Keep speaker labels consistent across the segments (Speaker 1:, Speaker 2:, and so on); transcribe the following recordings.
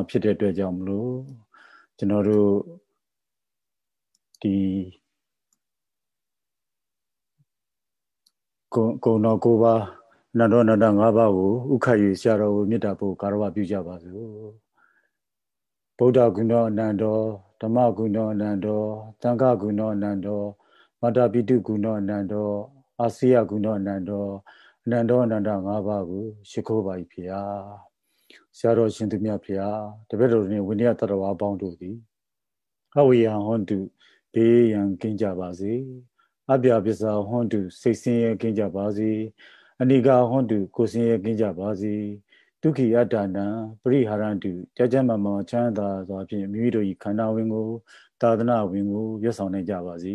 Speaker 1: မှာဖြစ်တဲ့အတွက်ကြောင့်မလို့ကျွန်တော်တို့ဒီကုံကုံတော်ကိုပါနန္ဒောနန္ဒ၅ပါးကိုဥခတ်၍ဆရာတော်ကိုမေတ္တာပို့ကာရဝပြုကြပါစို့ဗုဒ္ဓဂုဏောအနန္တောဓမ္မဂုဏောအနန္တောသံဃဂုဏောအနန္တောမတ္တပိတုဂုဏောအနန္တောအာစီယဂုဏောအနန္တောအနန္တောအနန္တ၅ပါးကိုရှိခိုးပါ၏ဖေဟာ ဆရာတော်ရှင်သူမြတ်ဖေဟာတပည့်တော်နှင့်ဝိနည်းတတဝါပေါင်းတို့သည်အဝိယဟွန်တုဘေးရန်ကင်းကြပါစေအပြပစ္စဟွန်တုစိတ်ဆင်းရဲကင်းကြပါစေအနိကာဟွန်တုကိုယ်ဆင်းရဲကင်းကြပါစေဒုက္ခိအတ္တနံပရိဟာရန္တုကြကြမမချမ်းသာစွာဖြင့်မိမိတို့၏ခန္ဓာဝင်ကိုသာသနာဝင်ကိုရွတ်ဆောင်နိုင်ကြပါစေ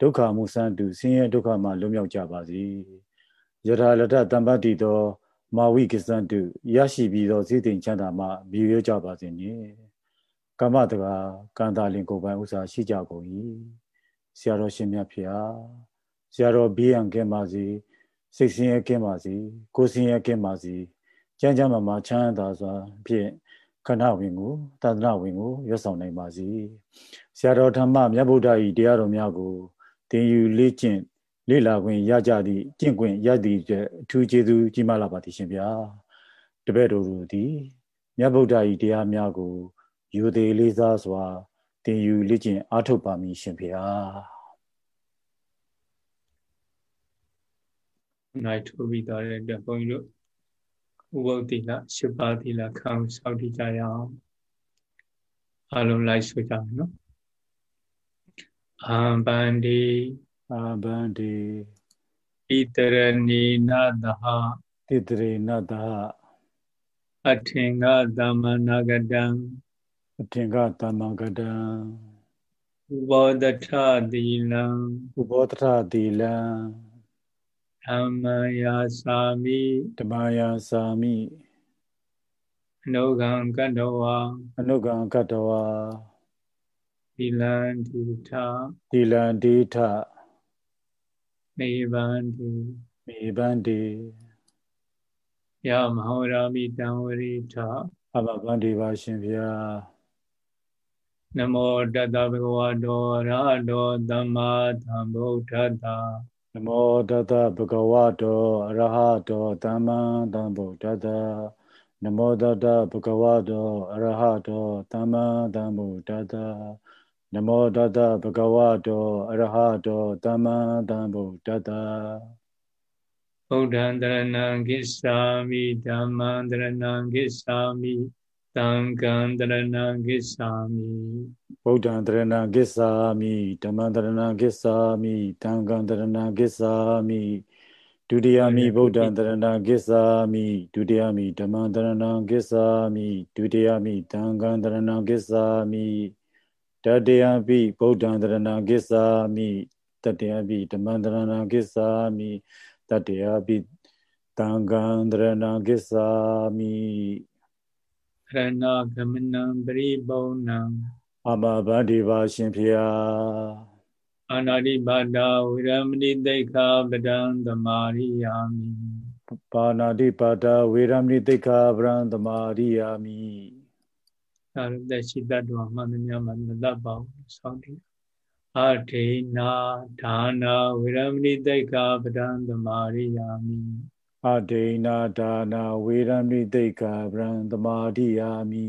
Speaker 1: ဒုက္ခမှုစံတုဆင်းရဲဒုက္ခမှလွတ်မြောက်ကြပါစေယထာလတ္တတမ္ပတ္တိသော မာဝိကိစ္စံတုရရှိပြီးသောစိတ်တင်ချမ်းသာမှမြည်ရကြပါစေနှင့်ကမ္မတကာကံတာလင်ကိုယ်ပိုင်ဥစ္စာရှိကြကုန်၏ဆရာတော်ရှင်မြတ်ဖေဟာဆရာတော်ဘေးရန်ကင်းပါစေစိတ်ဆင်းရဲကင်းပါစေကိုယ်ဆင်းရဲကင်းပါစေကျမ်းကျမ်းမာမာချမ်းသာစွာဖြင့်ခဏဝင်ကိုသာသနာဝင်ကိုရွတ်ဆောင်နိုင်ပါစေဆရာတော်ဓမ္မမြတ်ဗုဒ္ဓ၏တရားတော်များကိုသင်ယူလေ့ကျင့် လေ့လာခွင့်ရကြသည့်ကျင့်ခွင့်ရသည့်အတွက်အထူးကျေးဇူးကြီးမားလာပါသည်ရှင်ဗျာတပည့်တော်တို့သည်မြတ်ဗုဒ္ဓ၏တရားများကိုယူသေးလေးစားစွာသင်ယူလေ့ကျင့်အားထုတ်ပါမည်ရှင်ဗျာ
Speaker 2: နိုင်ထိုးပြီးသွားတဲ့အတွက်ဘုန်းကြီးတို့ဥပုသ္တိလ၈ပါးသီလခံဆောက်တည်ကြရအောင်အလုံးလိုက်ဆိုကြမယ်နော်အာဘန္တိ
Speaker 1: အာဘန္တိ
Speaker 2: ဣတရဏီနသဟ
Speaker 1: တိတရေနသဟ
Speaker 2: အထင်ကသမနာကတံ
Speaker 1: အထင်ကသမဂတံ
Speaker 2: ဥဘောတထသီလံ
Speaker 1: ဥဘောတထသီလံ
Speaker 2: ဓမ္မယာသာမိ
Speaker 1: ဓမ္မယာသာမိ
Speaker 2: အနုကံကတ္တဝါ
Speaker 1: အနုကံကတ္တဝါ
Speaker 2: သီလံတိထ
Speaker 1: သီလံတိထ
Speaker 2: မေဘန္တိ
Speaker 1: မေဘန္တိ
Speaker 2: ယမဟောရာမိတံဝရိထ
Speaker 1: အဘဗန္တိပါရှင်ဗျာ
Speaker 2: နမောတတဗုဒ္ဓဝါဒောရဟတောသမ္မာသမ္ဗုဒ္ဓတ္တ
Speaker 1: နမောတတဗုဒ္ဓဝါဒောအရဟတောသမ္မာသမ္ဗုဒ္ဓတ္တနမောတတဗုဒ္ဓဝါဒောအရဟတောသမ္မာသမ္ဗုဒ္ဓတ္တ နမောတတဗုဒ္ဓဝါဒောအရဟတောသမ္မာသမ္ဗုဒ္ဓတ္တ
Speaker 2: ဗုဒ္ဓံတရဏံကိစ္ဆာမိဓမ္မံတရဏံကိစ္ဆာမိသံဃံတရဏံကိစ္ဆာမိ
Speaker 1: ဗုဒ္ဓံတရဏံကိစ္ဆာမိဓမ္မံတရဏံကိစ္ဆာမိသံဃံတရဏံကိစ္ဆာမိဒုတိယမိဗုဒ္ဓံတရဏံကိစ္ဆာမိဒုတိယမိဓမ္မံတရဏံကိစ္ဆာမိဒုတိယမိသံဃံတရဏံကိစ္ဆာမိ တတေယပိဗုဒ္ဓံတရဏံကိစ္ဆာမိတတေယပိဓမ္မံတရဏံကိစ္ဆာမိတတေယပိသံဃံတရဏံကိစ္ဆာမိ
Speaker 2: ရဏဂမနံပရိပုံနံ
Speaker 1: အမဗန္ဒီပါရှင်ဖေယ
Speaker 2: အာနာတိပါဒဝိရမဏိတိခာပဒံသမာရိယာမိ
Speaker 1: ပါဏာတိပါဒဝေရမဏိတိခာပရံသမာရိယာမိ
Speaker 2: သာရတရှိတတ်တော်မှန်မြတ်မှမတတ်ပါဘူးဆောင်းတိအထေနာဒါနာဝေရမဏိတိခာပဒံသမာရိယာမိ
Speaker 1: အဒိနာဒါနာဝေရမိတိတ်္ခဗရံသမာတိယာမိ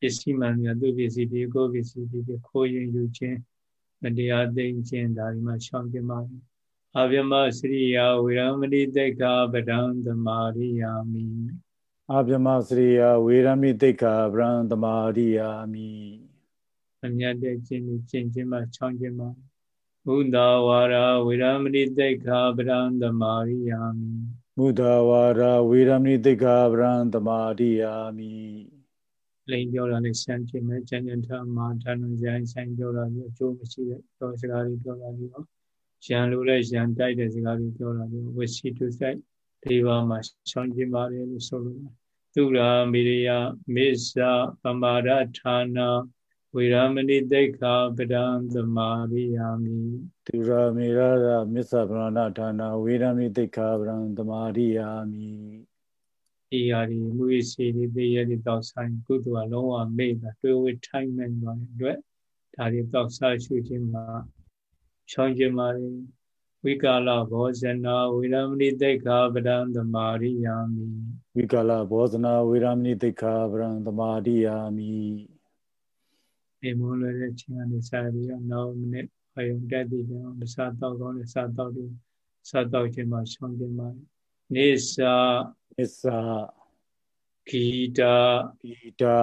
Speaker 2: ပစ္စည်းမှန်များသူပစ္စည်းဒီကိုပစ္စည်းဒီခိုးရင်ယူခြင်းမတရားသိမ်းခြင်းဒါဒီမှာရှောင်ကျင်ပါဘူးအဗျမစရိယာဝေရမတိတိတ်္ခဗရံသမာရိယာမိ
Speaker 1: အဗျမစရိယာဝေရမိတိတ်္ခဗရံသမာရိယာမိ
Speaker 2: အမြတ်တဲ့ခြင်းကျင့်ခြင်းမှာချောင်းခြင်းမှာဘုဒ္ဓဝါရဝေရမဏိတိတ်္ခာပရံသမာရိယာမိ
Speaker 1: ဘုဒ္ဓဝါရဝေရမဏိတိတ်္ခာပရံသမာရိယာမိ
Speaker 2: လိန်ပြောတာနဲ့ရှမ်းချင်းမဲ့ကျန်ကျန်ထမှာဌာနဇိုင်းဆိုင်ပြောတာမျိုးအကျိုးမရှိတဲ့ပြောစကားတွေပြောတာမျိုးရန်လိုတဲ့ရန်တိုက်တဲ့စကားတွေပြောတာမျိုးဝစီတုဆိုင် ဒေဝမှာရှောင်းကျင်ပါတယ်လို့ဆိုလို့သူရာမေရိယမေဇာပမာဒဌာနာဝေရမဏိတိတ်္ခာပဒံသမာရိယာမိ
Speaker 1: သူရမေရရမစ္ဆဗရဏဌာနာဝေရမဏိတိတ်္ခာပဒံသမာရိယာမိ
Speaker 2: ဣဒီဟာဒီမူရစီဒီသေရဒီတောက်ဆိုင်ကုသိုလ်ကလုံးဝမေ့တာတွေ့ဝထိုင်မဲ့သွားတဲ့အတွက်ဒါတွေတောက်စားရှုခြင်းမှာချောင်းခြင်းမှာ ဝိကာလဘောဇနာဝိရမဏိတိတ်ခာပဒံသမာရိယာမိ
Speaker 1: ဝိကာလဘောဇနာဝိရမဏိတိတ်ခာပဒံသမာရိယာမိ
Speaker 2: ဒီမွန်လွယ်တဲ့ချင်းကနေစပြီးတော့နောက်မိနစ်အယုံတက်တည်ကြအောင်စားတော့ကောင်းတဲ့စားတော့ဒီစားတော့ခြင်းမှာချောင်းခြင်းမှာနေစာ
Speaker 1: နေစာ
Speaker 2: ဂီတာ
Speaker 1: ဂီတာ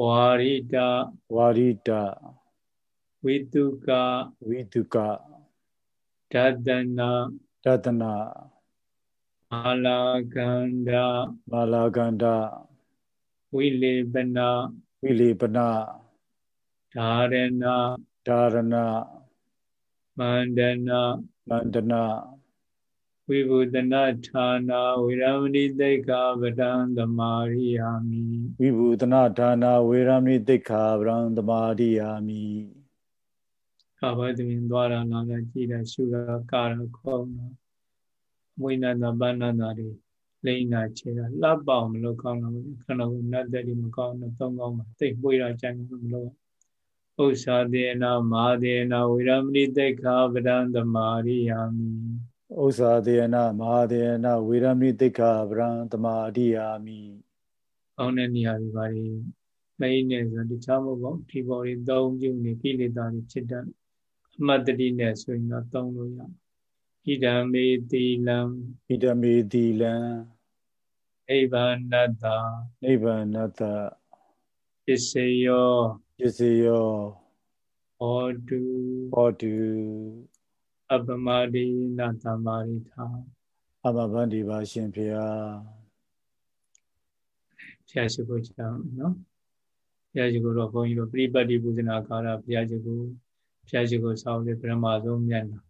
Speaker 2: ဝါရိတာ
Speaker 1: ဝါရိတာ
Speaker 2: ဝိတုက
Speaker 1: ဝိတုက
Speaker 2: ဒသနာ
Speaker 1: ဒသနာ
Speaker 2: မာလာကန္ဒ
Speaker 1: မာလာကန္ဒ
Speaker 2: ဝိလေပနာ
Speaker 1: ဝိလေပနာ
Speaker 2: ဓာရဏ
Speaker 1: ဓာရဏ
Speaker 2: မန္တနာ
Speaker 1: မန္တနာ
Speaker 2: ဝိဘုဒနာဌာနာဝေရမဏိတိတ်္ခာပဒံသမာရိယာမိ
Speaker 1: ဝိဘုဒနာဌာနာဝေရမဏိတိတ်္ခာပဒံသမာရိယာမိ
Speaker 2: ကာဘသမင်သွားတာလာတာကြည်တာရှုတာကာတာခေါင်းတာဝိနန္ဒပဏ္ဏတာတွေလိမ့်နာခြေတာလှပအောင်မလုပ်ကောင်းတော့ခဏကနတ်တဲ့ဒီမကောင်းတော့သုံးကောင်းမှာတိတ်ပွေတာကြိုင်မလို့ဥ္စာတေနမာတေနဝိရမဏိတိတ်္ခာပဒံသမာရိယာမိ
Speaker 1: ဥ္စာတေနမဟာတေနဝေရမိတိခာဗရံတမာအတိယာမိ
Speaker 2: ကောင်းတဲ့နေရာတွေပါလေမိတ်နဲ့ဆိုတခြားမဟုတ်ဘူးဒီပေါ်တွေသုံးပြုနေကိလေသာတွေဖြစ်တတ်အ မှတ်တတိနဲ့ဆိုရင်တော့သုံးလို့ရဣဒံမေတိလံ
Speaker 1: ဣဒံမေတိလံ
Speaker 2: နိဗ္ဗာနတ္တ
Speaker 1: နိဗ္ဗာနတ္တ
Speaker 2: ပစ္စယော
Speaker 1: ပစ္စယော
Speaker 2: ဟောတု
Speaker 1: ဟောတု
Speaker 2: အပမတိနာတမရိထာ
Speaker 1: အဘဗန္ဒီပါရှင်ဖေဟာ
Speaker 2: ဘုရားရှိခိုးချောင်းနော်ဘုရားရှိခိုးတော့ဘုန်းကြီးတို့ပြိပတ်တိပူဇနာကာရဘုရားရှိခိုး ဘုရားရှိခိုးဆောင်းတဲ့ပရမဆုံးမြတ်နာ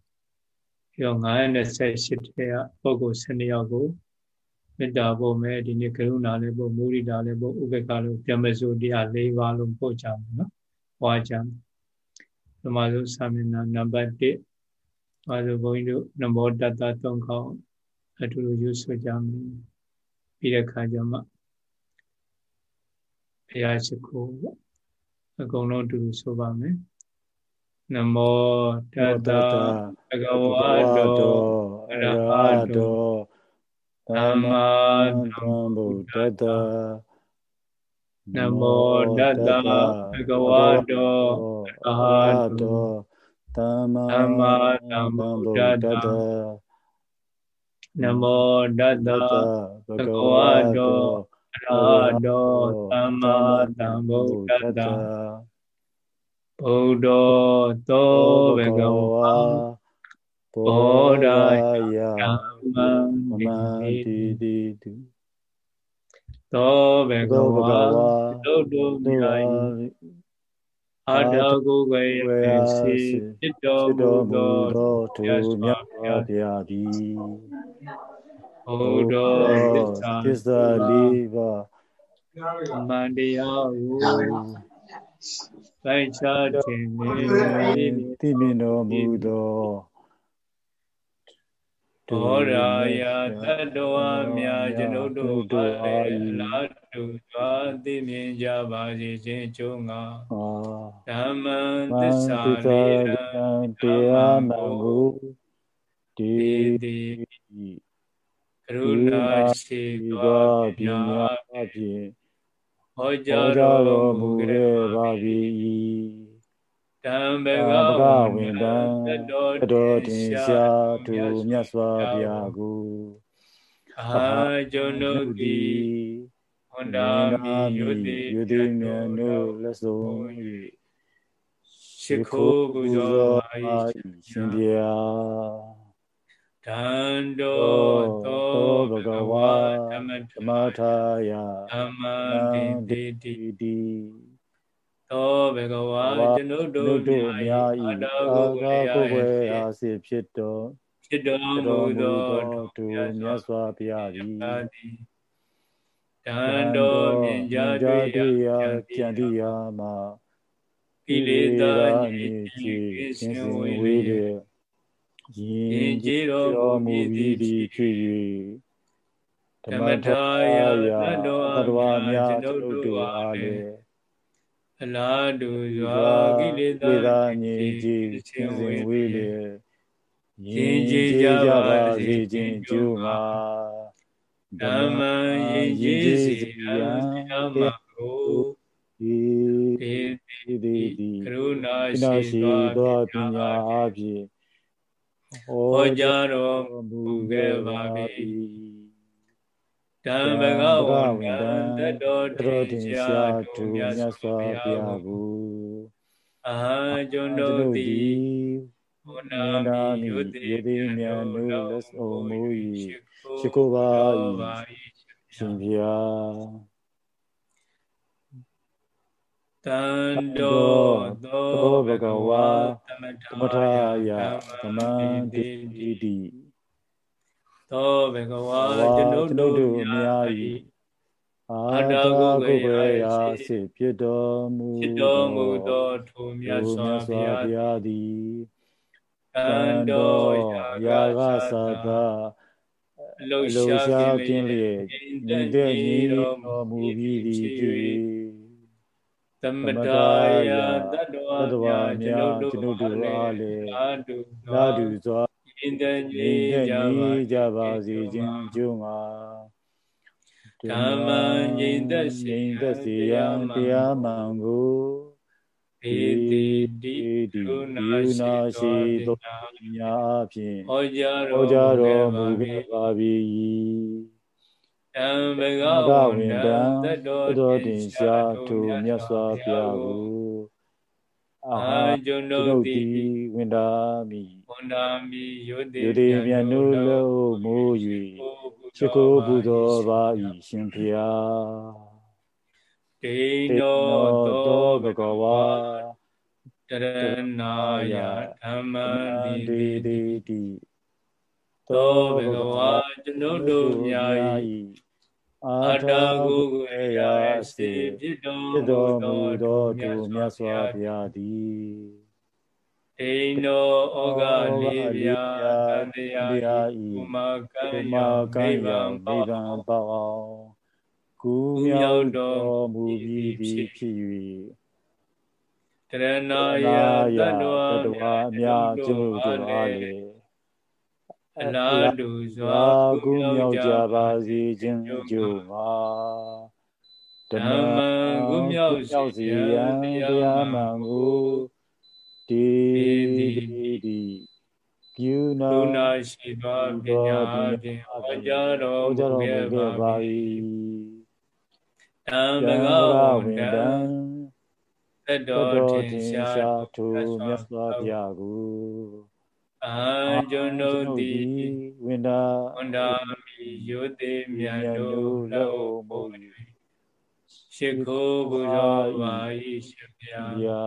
Speaker 2: ပြီးတော့928ထဲကပုဂ္ဂိုလ်12ယောက်ကိုမေတ္တာပို့မယ်ဒီနေ့ကရုဏာလည်းပို့မုရိဒာလည်းပို့ဥပေက္ခလည်းပြမစုတရား၄ပါးလုံးပို့ကြမယ်နော်ဟွာကြမယ်ပရမဆုံးသာမဏေနံပါတ်1ပါဆိုဘုန်းကြီးတို့နမောတတ္တသုံးခေါက်အတူတူရွဆွကြမယ်ပြီးတဲ့ခါကျမှဘုရားရှိခိုးပေါ့အကုန်လုံးအတူတူဆိုပါမယ် နမောတတ္တဘဂဝါတောအရဟတောသမ္မာသမ္ဗုဒ္ဓတ္တနမောတတ္တဘဂဝါတောအရဟတောသမ္မာသမ္ဗုဒ္ဓတ္တနမောတတ္တဘဂဝါတောအရဟတောသမ္မာသမ္ဗုဒ္ဓတ္တ ဗုဒ္ဓသောဘဂဝါဘောဓာယမမတိတိတုသောဘဂဝါသုတ္တုမြာအာထာကိုယ်ကိုယ်စီจิตတော်မူသော
Speaker 1: သူမြတ်ဘုရားသည်
Speaker 2: ဘုဒ္ဓ
Speaker 1: သစ္စာလေးပါ
Speaker 2: မန္တရားကို ပိုင်းခြားခြင်းနှင့်
Speaker 1: သိမြင်တော်မူသော
Speaker 2: ဘောရာယတတ္တဝများကျွန်ုပ်တို့အားလာတုသာသိမြင်ကြပါစေခြင်းကျိုးငါဓမ္မသစ္စာလေး
Speaker 1: တရားမှန်ကို
Speaker 2: ဒီတိကရုဏာရှိသောပညာဖြင့် ဟောကြားတော်မူခဲ့ပါ၏တံဘဂဝေတံ
Speaker 1: တတော်တင်ရှားသူမြတ်စွာဘုရားကို
Speaker 2: အာကျွန်ုပ်သည်ဟန္တာမိယုတိ
Speaker 1: ယုတိမြတ်တို့လက်ဆုံး၍
Speaker 2: ရှိခိုးပူဇော်ပါ၏
Speaker 1: ရှင်ဘုရား
Speaker 2: တန်တော်သောဘဂဝါဓမ္မ
Speaker 1: ဓမ္မထာယ
Speaker 2: ဓမ္မတိတိသောဘဂဝါကျွန်ုပ်တို့
Speaker 1: များဤအာဂကိုယ်ဝေအားစေဖြစ်တော်
Speaker 2: ဖြစ်တော်မူသော
Speaker 1: သူမြတ်စွာဘုရားသည်
Speaker 2: တန်တော်မြင်ကြတွေ့ရာ
Speaker 1: ကြံတိယာမှာ
Speaker 2: ကိလေသာညစ်ကြေးစင်ဝေးတဲ့ ယင်ကြည်တော်မူပြီးသည်ဖြစ်ဓမ္မထာယသတ္တဝါများကျွန်ုပ်တို့အားလည်းအလားတူစွာကိလေသာငြိမ်းကြည်ခြင်းဝေးလေယဉ်ကျေးကြပါစေခြင်းကျိုးမှာဓမ္မယဉ်ကျေးစေရန်ဓမ္မကိုဒီဒီဒီကရုဏာရှိသောပညာအဖြစ် ဟောကြားတော်မူခဲ့ပါ၏ဓမ္မကဝံတတ္တောတေရှာသူမြတ်စွာဘုရားကိုအာကျွန်တို့သည်ဘုနာမိယုတိမြတ်တို့လက်ဆုံးမူ၏ရှိခိုးပါ၏ရှင်ဘုရား တန်တော်သောဘဂဝါသမထယသမန္တိတိသောဘဂဝါကျွန်ုပ်တို့များ၏
Speaker 1: အာတာကိုကိုယ်ရာစေဖြစ်တော်မူ
Speaker 2: ဖြစ်တော်မူသောထိုမြတ်စွာဘုရား
Speaker 1: သည်
Speaker 2: တန်တော်ရာဂသာသာ
Speaker 1: အလုံးရှားခြင်းလျက်ညီတဲ့ညီတော်မူပြီးသည်ဖြစ်၍
Speaker 2: သမတာယတတ္တဝါများကျွန်ုပ်တို့အားလည်းသာဓုစွာ
Speaker 1: အင်းတန်ကြီးကြပါစေခြင်းကျိုးငါ
Speaker 2: ဓမ္မငြိမ်သက်စေ
Speaker 1: သက်စေရန်တရားမှန်ကိုေ
Speaker 2: တိတိဒုနာရှိသော
Speaker 1: ညာအဖြစ်
Speaker 2: ဟောကြား
Speaker 1: တော်ဟောကြားတော်မူခဲ့ပါ၏
Speaker 2: တံဘဂဝန္တသတ္တောတင်ရှာသူမြတ်စွာဘုရားကိုအာကျွန်တို့သည်
Speaker 1: ဝန္တာမိ
Speaker 2: ဝန္တာမိယုတိ
Speaker 1: ယုတိမြတ်နုလုံးမူ၍ချစ်ကိုပူဇော်ပါ၏ရှင်ဖျား
Speaker 2: တေနောသောဘဂဝါတရဏာယဓမ္မတိတိတိ သောဘဂဝါကျွန်ုပ်တို့များ၏အာတာကိုကိုရာစေဖြစ်တော်မူသောသူမြတ်စွာဘုရားသည်အိနောဩဃလေးပြာတန်တရားဤမကံယာနိဗ္ဗာန်ပေါအောင်
Speaker 1: ကုမြောက်တော်မူပြီးသည်ဖြစ်၍
Speaker 2: တရဏာယတတ္တဝါများကျုပ်တို့အားလေ အလားတူစွာ
Speaker 1: ကုမြောက်ကြပါစေခြင်းကြို့မှာ
Speaker 2: ဓမ္မကုမြောက်
Speaker 1: စေရန်တရားမှန်ကိုဒီဒီဒီပြုနာ
Speaker 2: နာရှိသောပညာဖြင့်ဟောကြားတော်မူခဲ့ပါ၏တံဘဂဝန္တံသတ္တောတင်ရှာ
Speaker 1: သူမြတ်စွာဘုရားကို
Speaker 2: အာကျွန်ုပ်သည်
Speaker 1: ဝန္ဒာ
Speaker 2: ဝန္ဒာမိယုတိမြတ်တို့လောမုံရှိခိုးဘုရားပါ၏ရှင်ဗျာ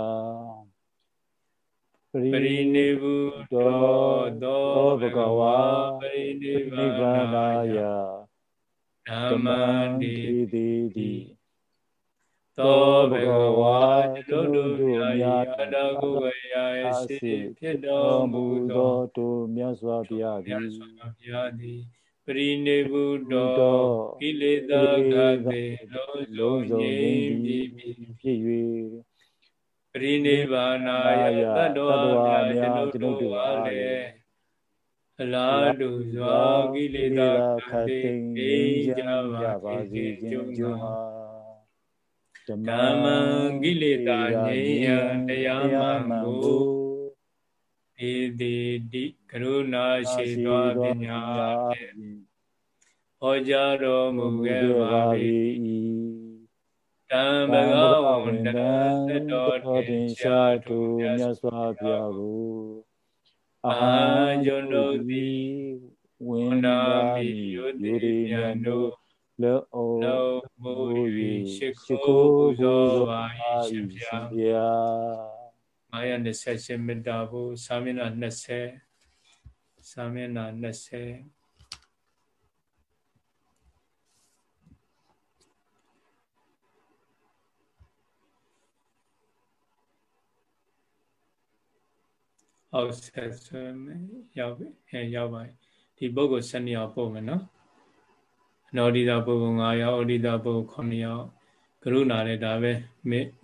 Speaker 2: ပရိနိဗ္ဗုတောသောဘဂဝါပရိနိဗ္ဗာနာယဓမ္မတိတိ သောဘဂဝါတို့တို့များအတကုဝေယရှိဖြစ်တော်မူသော
Speaker 1: သူမြတ်စွာဘုရားသည်
Speaker 2: မြတ်စွာဘုရားသည်ပရိနိဗ္ဗုတောကိလေသာကသေလုံးလုံးငြိမ်းပြီး
Speaker 1: ဖြစ်၍
Speaker 2: ပရိနိဗ္ဗာနာယတတ္တဝါများကျွန်ုပ်တို့အားလည်းအလားတူစွာကိလေသာခတ်သိမ်းကြပါစေခြင်းကြောင့် ဓမ္မံကိလေသာငြိယတရားမှန်ကိုဧတိတိကရုဏာရှိသောပညာဖြင့်ဟောကြားတော်မူခဲ့ပါ၏တံဘဂဝန္တသတ္တောတင်ရှာသူမြတ်စွာဘုရားကိုအာကျွန်တို့သည်ဝန္ဒာမိယုတိမြတ်တို့
Speaker 1: လော
Speaker 2: လောမူ၍ရှိခိုးသောပါ၏ရှင်ဗျာ928မေတ္တာဘုသာမျက်နှာ20သာမျက်နှာ20အောက်ဆက်ဆွဲမယ်ရောက်ပြီအဲရောက်ပါပြီဒီပုဂ္ဂိုလ်7ယောက်ပို့မယ်နော် နောဒိတာပုဂ္ဂိုလ်9ယောက်ဩဒိတာပုဂ္ဂိုလ်9ယောက်ကရုဏာလည်းဒါပဲ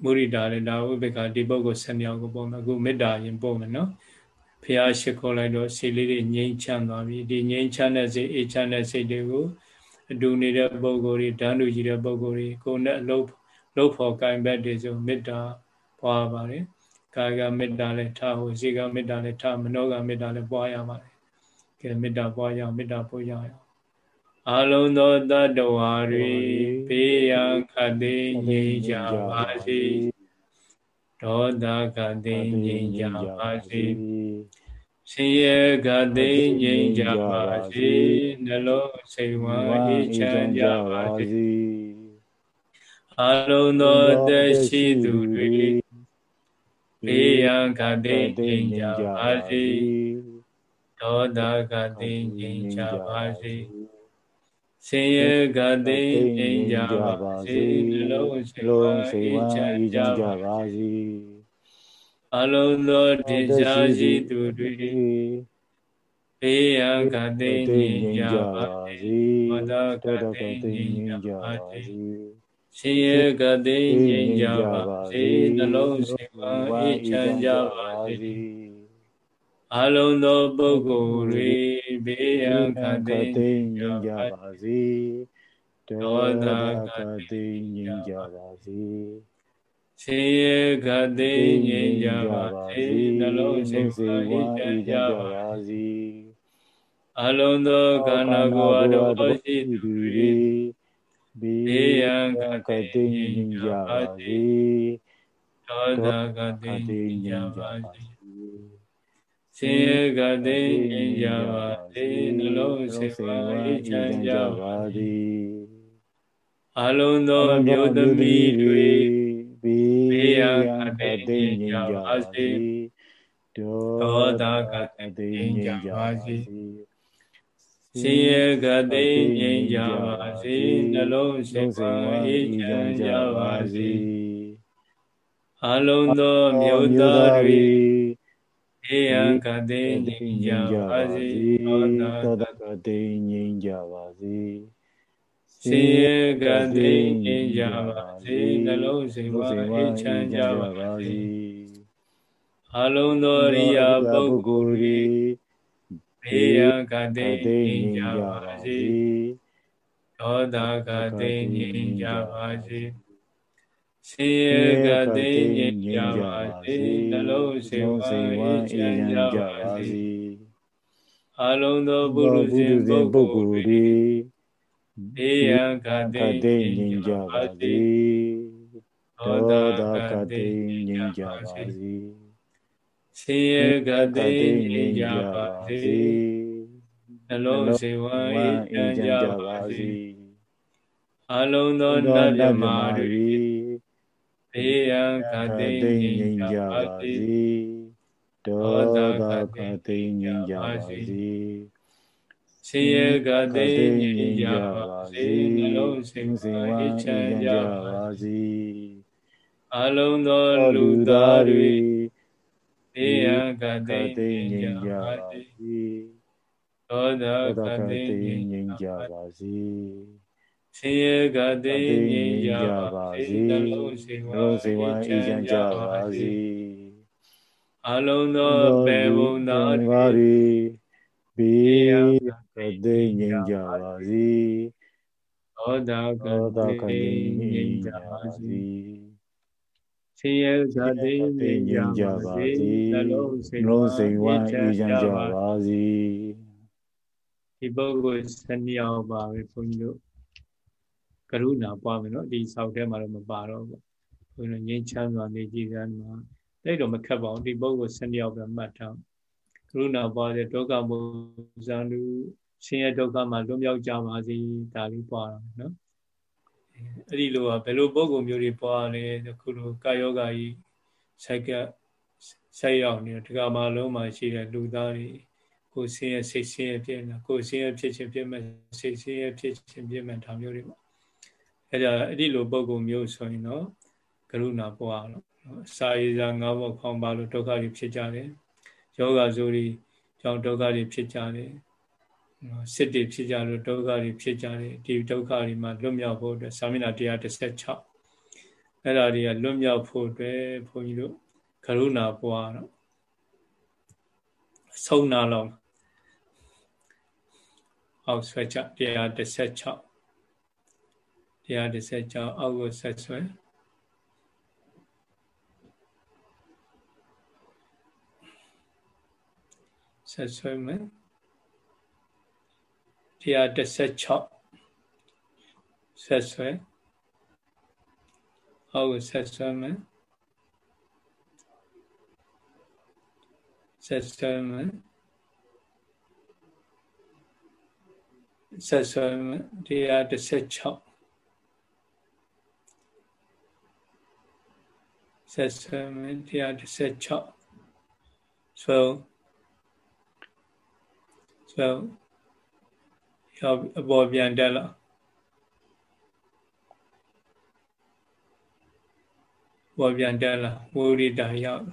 Speaker 2: မုရိတာလည်းဒါဥပေက္ခဒီပုဂ္ဂိုလ်7ယောက်ကိုပုံမယ်အခုမေတ္တာရင်ပုံမယ်နော်ဖះရှိခိုးလိုက်တော့စိတ်လေးတွေငြိမ်းချမ်းသွားပြီဒီငြိမ်းချမ်းတဲ့စိတ်အေးချမ်းတဲ့စိတ်တွေကိုအတူနေတဲ့ပုဂ္ဂိုလ်တွေဓာန်လူကြီးတဲ့ပုဂ္ဂိုလ်တွေကိုယ်နဲ့အလုပ်လုပ်ဖို့ကင်ဘက်တွေဆိုမေတ္တာပွားပါတယ်ကာယကမေတ္တာလည်းထားဟိုဇေကမေတ္တာလည်းထားမနောကမေတ္တာလည်းပွားရပါတယ်ကဲမေတ္တာပွားရအောင်မေတ္တာပို့ရအောင် အလုံးသောတတ္တဝါတွေဘေးရန်ခတ်သိငြိမ်းကြပါစေဒေါသခတ်သိငြိမ်းကြပါစေဆင်းရဲကသိငြိမ်းကြပါစေနှလုံးစိတ်ဝါအေးချမ်းကြပါစေအလုံးသောသက်ရှိသူတွေဘေးရန်ခတ်သိငြိမ်းကြပါစေဒေါသခတ်သိငြိမ်းကြပါစေ ဆင်းရဲကသိငြိမ်းကြပါစေနှလုံးစိတ်ဝါအေးချမ်းကြပါစေအလုံးသောဒေသရှိသူတွေဘေးရန်ကသိငြိမ်းကြပါစေဝဒကသိငြိမ်းကြပါစေရှင်ရဲ့ကသိငြိမ်းကြပါစေနှလုံးစိတ်ဝါအေးချမ်းကြပါစေအလုံးသောပုဂ္ဂိုလ်တွေ ဘေးရန်ကသိငြိမ်းကြပါစေဒေါသကသိငြိမ်းကြပါစေရှင်ရဲ့ခသိငြိမ်းကြပါစေနှလုံးစိတ်ဝါအေးချမ်းကြပါစေအလုံးသောခန္ဓာကိုယ်တော်ရှိသူတွေဘေးရန်ကသိငြိမ်းကြပါစေသောတာကသိငြိမ်းကြပါစေ ရှင်ရဲ့ခသိငြိမ်းကြပါစေနှလုံးစိတ်ဝါအေးချမ်းကြပါစေအလုံးသောမြို့သမီးတွေဘေးရန်ကတိငြိမ်းကြပါစေဒေါသကတိငြိမ်းကြပါစေရှင်ရဲ့ကတိငြိမ်းကြပါစေနှလုံးစိတ်ပါအေးချမ်းကြပါစေအလုံးသောမြို့သားတွေ ဘေးရန်ကတိငြိမ်းကြပါစေဒေါသကတိငြိမ်းကြပါစေစေကတိငြိမ်းကြပါစေနှလုံးစိတ်ဝါအေးချမ်းကြပါစေအလုံးသောရိယာပုဂ္ဂိုလ်တွေဘေးရကတိငြိမ်းကြပါစေဒေါသကတိငြိမ်းကြပါစေ စေကတိငြိမ်းကြပါစေနှလုံးစိတ်ဝါအေးချမ်းကြပါစေအလုံးသောပုရုဇဉ်ပုဂ္ဂိုလ်တွေဘေးရန်ကတိငြိမ်းကြပါစေဒေါသကတိငြိမ်းကြပါစေဆင်းရဲကတိငြိမ်းကြပါစေနှလုံးစေဝါအေးချမ်းကြပါစေအလုံးသောနတ်မြမာတွေ ဘေးရန်ကတိငြိမ်းကြပါစေဒေါသကတိငြိမ်းကြပါစေရှင်ရဲ့ကတိငြိမ်းကြပါစေနှလုံးစိတ်စေဝါချမ်းကြပါစေအလုံးသောလူသားတွေတေယကတိငြိမ်းကြပါစေသောတာကတိငြိမ်းကြပါစေ ရှင်ရဲ့ကတိငြိမ်းကြပါစေနှလုံးစိတ်ဝါချမ်းကြပါစေအလုံးသောပေဘုံသားတွေဘေးကတိငြိမ်းကြပါစေသောတာကတိငြိမ်းကြပါစေဆင်းရဲကတိငြိမ်းကြပါစေနှလုံးစိတ်လုံးစိတ်ဝမ်းအေးချမ်းကြပါစေဒီပုဂ္ဂိုလ်စနေအောင်ပါပဲဘုန်းကြီးတို့ ကရုဏာပွားမယ်နော်ဒီဆောက်ထဲမှာတော့မပါတော့ဘူးဘုန်းကြီးတို့ငြိမ်းချမ်းစွာနေကြည်စမ်းမှာအဲ့တော့မခက်ပါဘူးဒီပုဂ္ဂိုလ်စနေအောင်ပဲမှတ်ထားကရုဏာပွားတဲ့ဒုက္ခမုဇံလူဆင်းရဲဒုက္ခမှာလွတ်မြောက်ကြပါစေဒါလေးပွားတာနော်အဲ့ဒီလိုကဘယ်လိုပုံကုမျိုးတွေပွားလဲခုလိုကာယောဂါကြီးစိုက်ကဆက်ရောက်နေတက္ကမလုံးမှာရှိတဲ့လူသားတွေကိုဆင်းရဲစိတ်ဆင်းရဲဖြစ်နေတာကိုဆင်းရဲဖြစ်ခြင်းဖြစ်မဲ့စိတ်ဆင်းရဲဖြစ်ခြင်းဖြစ်မဲ့ဒါမျိုးတွေပေါ့ အဲ့ဒါအဲ့ဒီလိုပုံကုမျိုးဆိုရင်တော့ကရုဏာပွားတော့စာရေးစာငါးဘောခေါင်းပါလို့ဒုက္ခတွေဖြစ်ကြတယ်ယောဂဇိုတွေကြောင့်ဒုက္ခတွေဖြစ်ကြတယ်စစ်တွေဖြစ်ကြလို့ဒုက္ခတွေဖြစ်ကြတယ်ဒီဒုက္ခတွေမှာလွတ်မြောက်ဖို့အတွက်သာမဏေ116အဲ့ဒါတွေကလွတ်မြောက်ဖို့အတွက်ဘုန်းကြီးတို့ကရုဏာပွားတော့ဆုံးနာလောက်အောက်ဆွဲချ 116 116အောက်ကိုဆက်ဆွဲဆက်ဆွဲမယ်116ဆက်ဆွဲအောက်ကိုဆက်ဆွဲမယ်ဆက်ဆွဲမယ်ဆက်ဆွဲမယ်116 ဆက်ဆွဲမယ်116ဆွဲဆွဲရောက်အပေါ်ပြန်တက်လာပေါ်ပြန်တက်လာဝိရိတာရောက်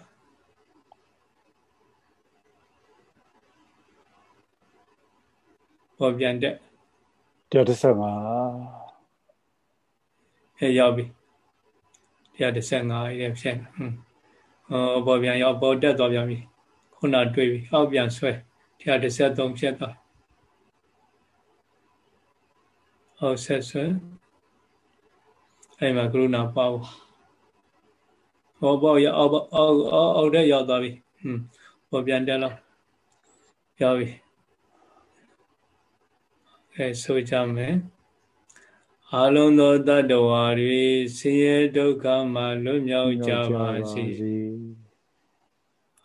Speaker 2: ပေါ်ပြန်တက်
Speaker 1: 135
Speaker 2: အဲရောက်ပြီ 135ရဲ့ဖြစ်ဟွန်းဟောပေါ်ပြန်ရောက်ပေါ်တက်သွားပြန်ပြီခုနတွေ့ပြီအောက်ပြန်ဆွဲ133ဖြစ်သွားအောက်ဆက်ဆွဲအဲ့မှာကရုဏာပေါ့ဟောပေါ့ရအောက်အောက်အောက်တဲ့ရောက်သွားပြီဟွန်းပေါ်ပြန်တက်လောက်ရောက်ပြီအဲဆိုကြမယ် အလုံးသောတတ္တဝါတွေဆင်းရဲဒုက္ခမှလွတ်မြောက်ကြပါစေ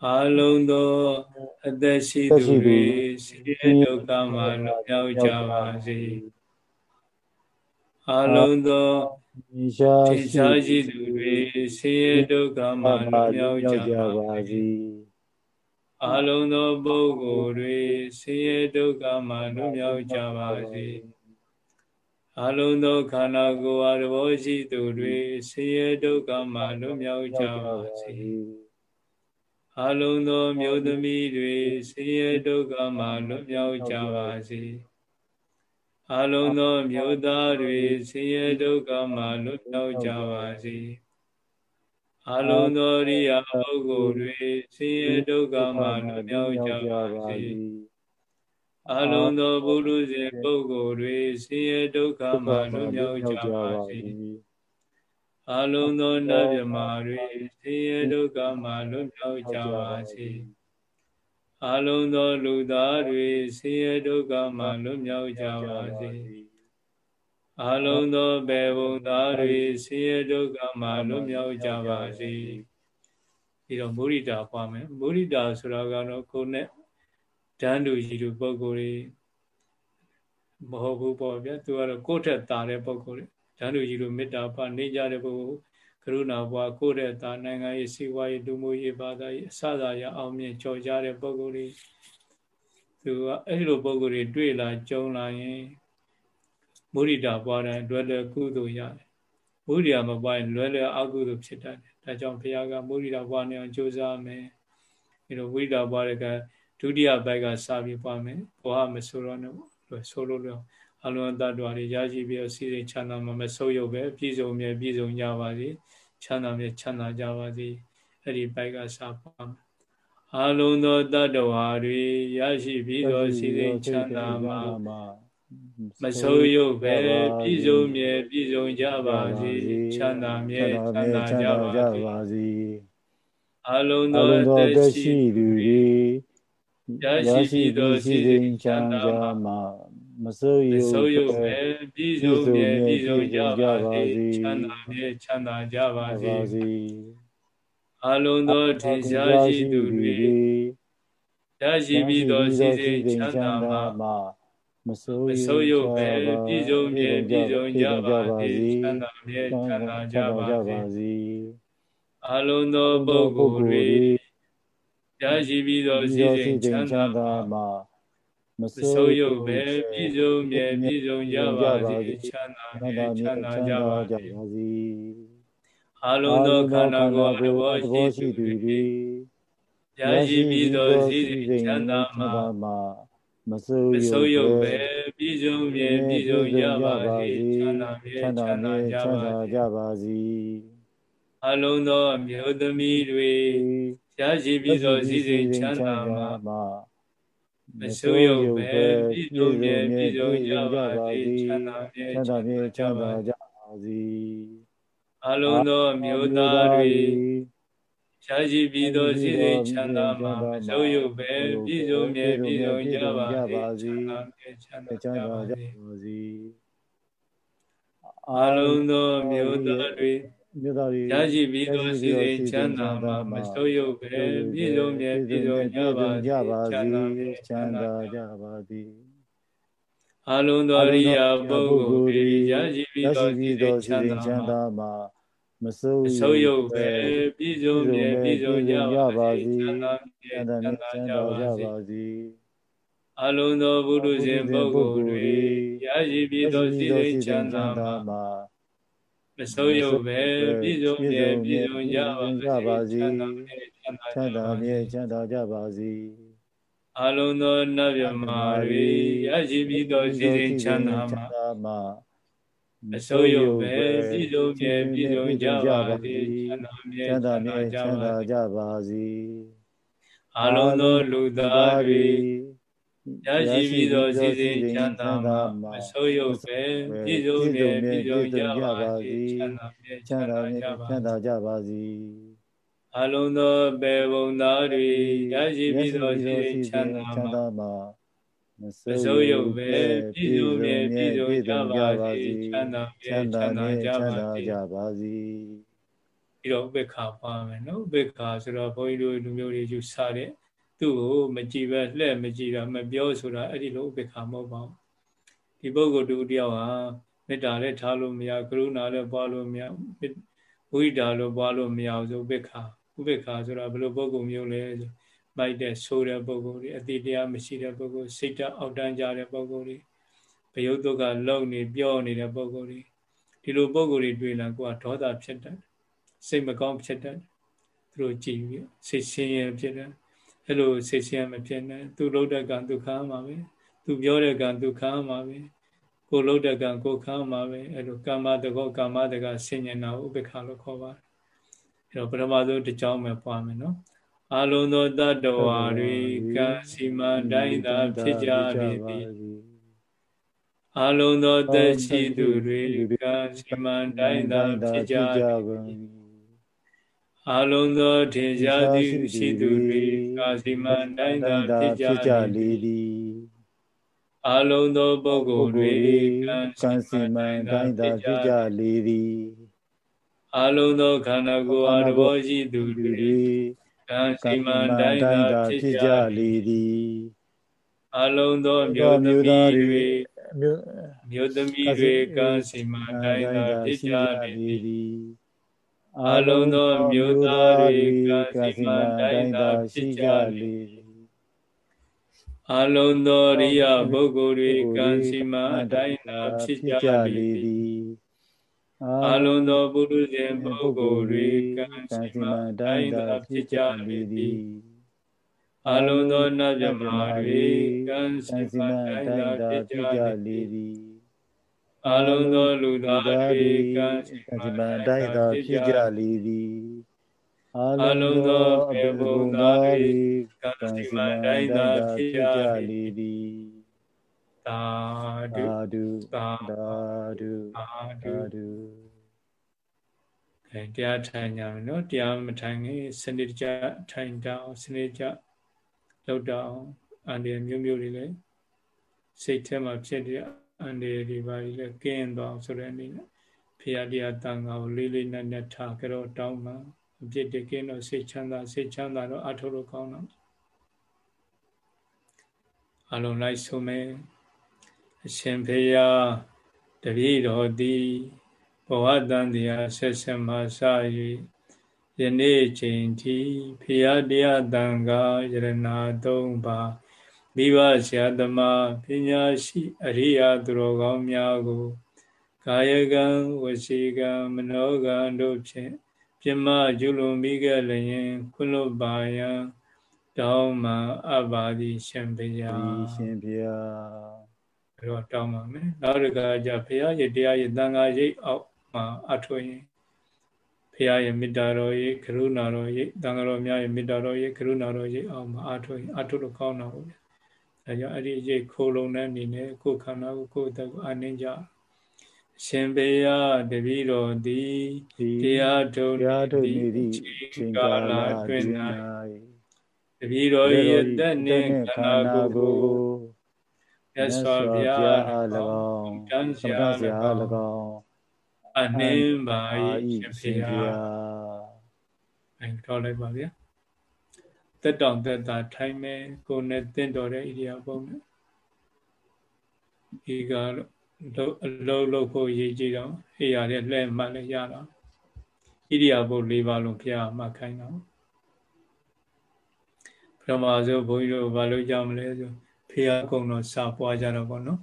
Speaker 2: အလုံးသောအသက်ရှိသူတွေဆင်းရဲဒုက္ခမှလွတ်မြောက်ကြပါစေအလုံးသောထေရှားရှိသူတွေဆင်းရဲဒုက္ခမှလွတ်မြောက်ကြပါစေအလုံးသောပုဂ္ဂိုလ်တွေဆင်းရဲဒုက္ခမှလွတ်မြောက်ကြပါစေ အလုံးသောခန္ဓာကိုယ်အားသဘောရှိသူတွေဆင်းရဲဒုက္ခမှလွတ်မြောက်ကြပါစေအလုံးသောမျိုးသမီးတွေဆင်းရဲဒုက္ခမှလွတ်မြောက်ကြပါစေအလုံးသောမျိုးသားတွေဆင်းရဲဒုက္ခမှလွတ်မြောက်ကြပါစေအလုံးသောရိယာပုဂ္ဂိုလ်တွေဆင်းရဲဒုက္ခမှလွတ်မြောက်ကြပါစေ အလုံးသောဘုရုဇဉ်ပုဂ္ဂိုလ်တွေဆင်းရဲဒုက္ခမှလွတ်မြောက်ကြပါစေအလုံးသောနတ်မြမာတွေဆင်းရဲဒုက္ခမှလွတ်မြောက်ကြပါစေအလုံးသောလူသားတွေဆင်းရဲဒုက္ခမှလွတ်မြောက်ကြပါစေအလုံးသောဘေဘုံသားတွေဆင်းရဲဒုက္ခမှလွတ်မြောက်ကြပါစေပြီးတော့မုရိတာပွားမယ်မုရိတာဆိုတာကတော့ကိုယ်နဲ့ ဓာန်တူကြီးတို့ပုံကိုယ်တွေမဟုတ်ဘူးပေါ့ဗျာသူကတော့ကိုယ့်ထက်သာတဲ့ပုံကိုယ်တွေဓာန်တူကြီးတို့မေတ္တာပါနေကြတဲ့ပုံကိုကရုဏာပွားကိုယ့်တဲ့သာနိုင်ငံရေးစီးပွားရေးလူမှုရေးဘာသာရေးအစသာရအောင်မြင်ကြော်ကြတဲ့ပုံကိုယ်တွေသူကအဲ့လိုပုံကိုယ်တွေတွေ့လာကြုံလာရင်မုရိဒာပွားတိုင်းလွယ်လွယ်ကုသိုလ်ရတယ်မုရိဒာမပွားရင်လွယ်လွယ်အကုသိုလ်ဖြစ်တတ်တယ်ဒါကြောင့်ဘုရားကမုရိဒာပွားနေအောင်ကြိုးစားမယ်အဲလိုဝိဒာပွားတဲ့က ဒုတိယဘက်ကစပြီးပွားမယ်ဘောဟမဆိုတော့နဲ့လွယ်ဆိုလို့လွယ်အလုံးတ attva တွေရရှိပြီးစီစိတ်ချမ်းသာမှာမဆုပ်ယုပ်ပဲပြည့်စုံမြဲပြည့်စုံကြပါစေချမ်းသာမြဲချမ်းသာကြပါစေအဲ့ဒီဘက်ကစပွားမယ်အလုံးသောတ attva တွေရရှိပြီးသောစီစိတ်ချမ်းသာမှာမဆိုးရုပ်ပဲပြည့်စုံမြဲပြည့်စုံကြပါစေချမ်းသာမြဲချမ်းသာကြပါစေအလုံးသောသက်ရှိသူတွေ ရရှိပြီးသောစီစဉ်ချမ်းသာမှာ
Speaker 1: မဆိုးရုပ်
Speaker 2: မဆိုးရုပ်ပဲပြည့်စုံမြဲပြည့်စုံကြပါစေချမ်းသာမြဲချမ်းသာကြပါစေအလုံးသောထေရှားရှိသူတွေရရှိပြီးသောစီစဉ်ချမ်းသာမှာမဆိုးမဆိုးရုပ်ပဲပြည်စုံမြဲပြည်စုံကြပါစေချမ်းသာမြဲချမ်းသာကြပါစေအလုံးသောပုဂ္ဂိုလ်တွေ ရရှိပြီးသောစီစဉ်ချမ်းသာမှာမဆိုးရုပ်ပဲပြည်စုံမြဲပြည်စုံကြပါစေချမ်းသာမြဲချမ်းသာကြပါစေအလုံးသောခန္ဓာကိုယ်သဘောရှိသူတွေရရှိပြီးသောစီစဉ်ချမ်းသာမှာ
Speaker 1: မဆိုး
Speaker 2: မဆိုးရုပ်ပဲပြည့်စုံမြဲပြည့်စုံကြပါစေချမ်းသာမြဲချမ်းသာ
Speaker 1: ကြပါစေ
Speaker 2: အလုံးသောအမျိုးသမီးတွေ ရရှိပြီးသောစည်းစိမ်ချမ်းသာမှာမဆိုးရုပ်ပဲပြည့်စုံမြဲပြည့်စုံကြပါစေချမ်းသာမြဲချမ်းသာမြဲချမ်းသာကြပါစေအလုံးသောအမျိုးသားတွေရှားရှိပြီးသောစိစိချမ်းသာမှာမဆိုးရုပ်ပဲပြည့်စုံမြဲပြည့်စုံကြပါစေချမ်းသာချမ်းသာကြပါစေအလုံးသောမျိုးသားတွေ
Speaker 1: မြို့သားတွေ
Speaker 2: ရရှိပြီးသောစိစိချမ်းသာမှာမဆိုးရုပ်ပဲပြည့်စုံမြဲပြည့်စုံကြပါစေချမ်းသာ
Speaker 1: ချမ်းသာကြပါစေ
Speaker 2: အလုံးသောရိယာပုဂ္ဂိုလ်တွေရရှိပြီးသောစိစိချမ်းသာမှာ
Speaker 1: မဆိုး
Speaker 2: ဆိုးရုပ်ပဲပြည့်စုံမြဲပြည့်စုံကြပါစေချမ်းသာ
Speaker 1: ချမ်းသာချမ်းသာကြပါစေ
Speaker 2: အလုံးသောဘုရုရှင်ပုဂ္ဂိုလ်တွေရရှိပြီးသောစိစိချမ်းသာမှာ မဆိုးရုပ်ပဲပြည့်စုံမြဲပြည့်စုံကြပါစေချမ်းသာ
Speaker 1: ချမ်းသာမြဲချမ်းသာကြပါစေ
Speaker 2: အလုံးသောနတ်မြမာတွေရရှိပြီးသောစိစိချမ်းသာမှာအစိုးရပဲပြည်စုံမြဲပြည်စုံကြပါစေချမ်းသာမြဲချမ်းသာမြဲချမ်းသာကြပါစေအလုံးသောလူသားတွေ ရရှိပြီးသောစီစဉ်ချမ်းသာမှာအစိုးရပဲပြည်စုံမြဲပြည်စုံကြပါစေချမ်းသာမြဲချမ်းသာမြဲချမ်းသာကြပါစေအလုံးသောပေဘုံသားတွေရရှိပြီးသောစီစဉ်ချမ်းသာမှာမစိုးရုပ်ပဲပြည့်စုံမြဲပြည့်စုံကြပါစေချမ်းသာမြဲချမ်းသာကြပါစေပြီးတော့ဥပေက္ခပါမယ်နော်ဥပေက္ခဆိုတော့ဘုန်းကြီးတို့လူမျိုးတွေယူဆတဲ့ သူ့ကိုမကြည်ပဲလှဲ့မကြည်တာမပြောဆိုတာအဲ့ဒီလိုဥပေက္ခမဟုတ်ပါဘူးဒီပုဂ္ဂိုလ်တူတယောက်ဟာမေတ္တာလည်းထားလို့မရကရုဏာလည်းပွားလို့မရဝိဒါလည်းပွားလို့မရအောင်ဆိုဥပေက္ခဥပေက္ခဆိုတာဘယ်လိုပုဂ္ဂိုလ်မျိုးလဲဆိုမိုက်တဲ့ဆိုးတဲ့ပုဂ္ဂိုလ်တွေအတိတရားမရှိတဲ့ပုဂ္ဂိုလ်စိတ်ဓာတ်အောက်တန်းကြတဲ့ပုဂ္ဂိုလ်တွေဘယုတ်တုကလုံနေပြောနေတဲ့ပုဂ္ဂိုလ်တွေဒီလိုပုဂ္ဂိုလ်တွေတွေ့လာကိုကဒေါသဖြစ်တတ်စိတ်မကောင်းဖြစ်တတ်သူတို့ကြည်ပြီးစိတ်ဆင်းရဲဖြစ်တယ် အဲ့လိုစိတ်ဆင်းရဲမဖြစ်နဲ့သူလှုပ်တဲ့ကံသူခံမှာပဲသူပြောတဲ့ကံသူခံမှာပဲကိုလှုပ်တဲ့ကံကိုခံမှာပဲအဲ့လိုကာမတကောကာမတကဆင်ញနာဥပ္ပခါလို့ခေါ်ပါတယ်အဲ့တော့ပထမဆုံးတစ်ကြောင်းပဲပွားမယ်နော်အလုံးသောတတ္တဝါတွေကံစီမံတိုင်းသာဖြစ်ကြလေသည်အလုံးသောသက်ရှိသူတွေကံစီမံတိုင်းသာဖြစ်ကြကုန် အလုံးသောထေရှားသူရှိသူတွေကံစီမံတိုင်းသာဖြစ်ကြလေသည်အလုံးသောပုဂ္ဂိုလ်တွေကံစီမံတိုင်းသာဖြစ်ကြလေသည်အလုံးသောခန္ဓာကိုယ်အားတော်ရှိသူတွေကံစီမံတိုင်းသာဖြစ်ကြလေသည်အလုံးသောမြို့သမီးတွေမြို့သမီးတွေကံစီမံတိုင်းသာဖြစ်ကြလေသည် အလုံးသောမြို့သားတွေကံစီမံတိုင်းသာဖြစ်ကြလေသည်အလုံးသောရိယပုဂ္ဂိုလ်တွေကံစီမံတိုင်းသာဖြစ်ကြလေသည်အလုံးသောပုရုဇဉ်ပုဂ္ဂိုလ်တွေကံစီမံတိုင်းသာဖြစ်ကြလေသည်အလုံးသောနတ်မြမာတွေကံစီမံတိုင်းသာဖြစ်ကြလေသည် အလုံးသောလူသားတွေကံစီမံတိုင်းသာဖြစ်ကြလေသည်အလုံးသောဘေဘုံသားတွေကံစီမံတိုင်းသာဖြစ်ကြလေသည်သာဓုသာဓုသာဓုအဲတရားထိုင်ကြမယ်နော်တရားမထိုင်ခင်စနစ်တကျထိုင်ကြအောင်စနစ်ကျလောက်တော့အန္တရာယ်မျိုးမျိုးတွေလည်းစိတ်ထဲမှာဖြစ်တဲ့ အန္တရာယ်တွေပါလေကင်းသွားဆိုတဲ့အနေနဲ့ဖရာတရားတန်ခါကိုလေးလေးနက်နက်ထားကြတော့တောင်းမှာအပြစ်တကင်းတော့စိတ်ချမ်းသာစိတ်ချမ်းသာတော့အထုလို့ကောင်းတော့အလုံးလိုက်ဆုံးမယ်အရှင်ဖေယတပည့်တော်သည်ဘဝတန်တရားဆက်ဆက်မှစ၍ယနေ့ချိန်ထိဖရာတရားတန်ခါယရနာသုံးပါ မိဘဆရာသမားပညာရှိအရိယာသူတော်ကောင်းများကိုကာယကံဝစီကံမနောကံတို့ဖြင့်ပြမကျွလွန်မိခဲ့လျင်ခွလွတ်ပါယံတောင်းမှအပ်ပါသည်ရှင်ဘုရား
Speaker 1: ရှင်ဘုရား
Speaker 2: အဲ့တော့တောင်းပါမယ်နောက်တစ်ခါကျဘုရားရဲ့တရားရဲ့သံဃာရိပ်အောက်မှာအထွင်ဘုရားရဲ့မေတ္တာတော်ရဲ့ကရုဏာတော်ရဲ့သံဃာတော်များရဲ့မေတ္တာတော်ရဲ့ကရုဏာတော်ရဲ့အောက်မှာအထွင်အထုလို့ကောင်းတာပေါ့ဗျာ ဒါကြောင့်အဲ့ဒီရိပ်ခိုးလုံးတဲ့အနေနဲ့ကိုယ်ခန္ဓာကိုကိုယ်အသက်ကိုအနှင်းကြရှင်ဘေယတပည့်တော်သည်တရားထုံ
Speaker 1: တရားထုံနေသည့်ချိန်ကာလတွင်၌
Speaker 2: တပည့်တော်၏အသက်နှင့်ခန္ဓာကိုယ်ကိုမြတ်စွာဘုရား၎င်းတန်ဆရာ၎င်းအနှင်းပါ၏ရှင်ဖေဟာအဲထောက်လိုက်ပါဗျာ တက်တောင်တက်တာထိုင်မယ်ကိုယ်နဲ့တင့်တော်တဲ့ဣရိယာပုနဲ့ဒီကတော့အလုံးလုံးဖို့ရည်ကြည်တော့အေးရတဲ့လှဲ့မှလည်းရတော့ဣရိယာပု၄ပါးလုံးဘုရားမှခိုင်းတော့ပထမဆုံးဘုန်းကြီးတို့ဘာလို့ကြမလဲဆိုဖះကုံတော့စာပွားကြတော့ဗောနော်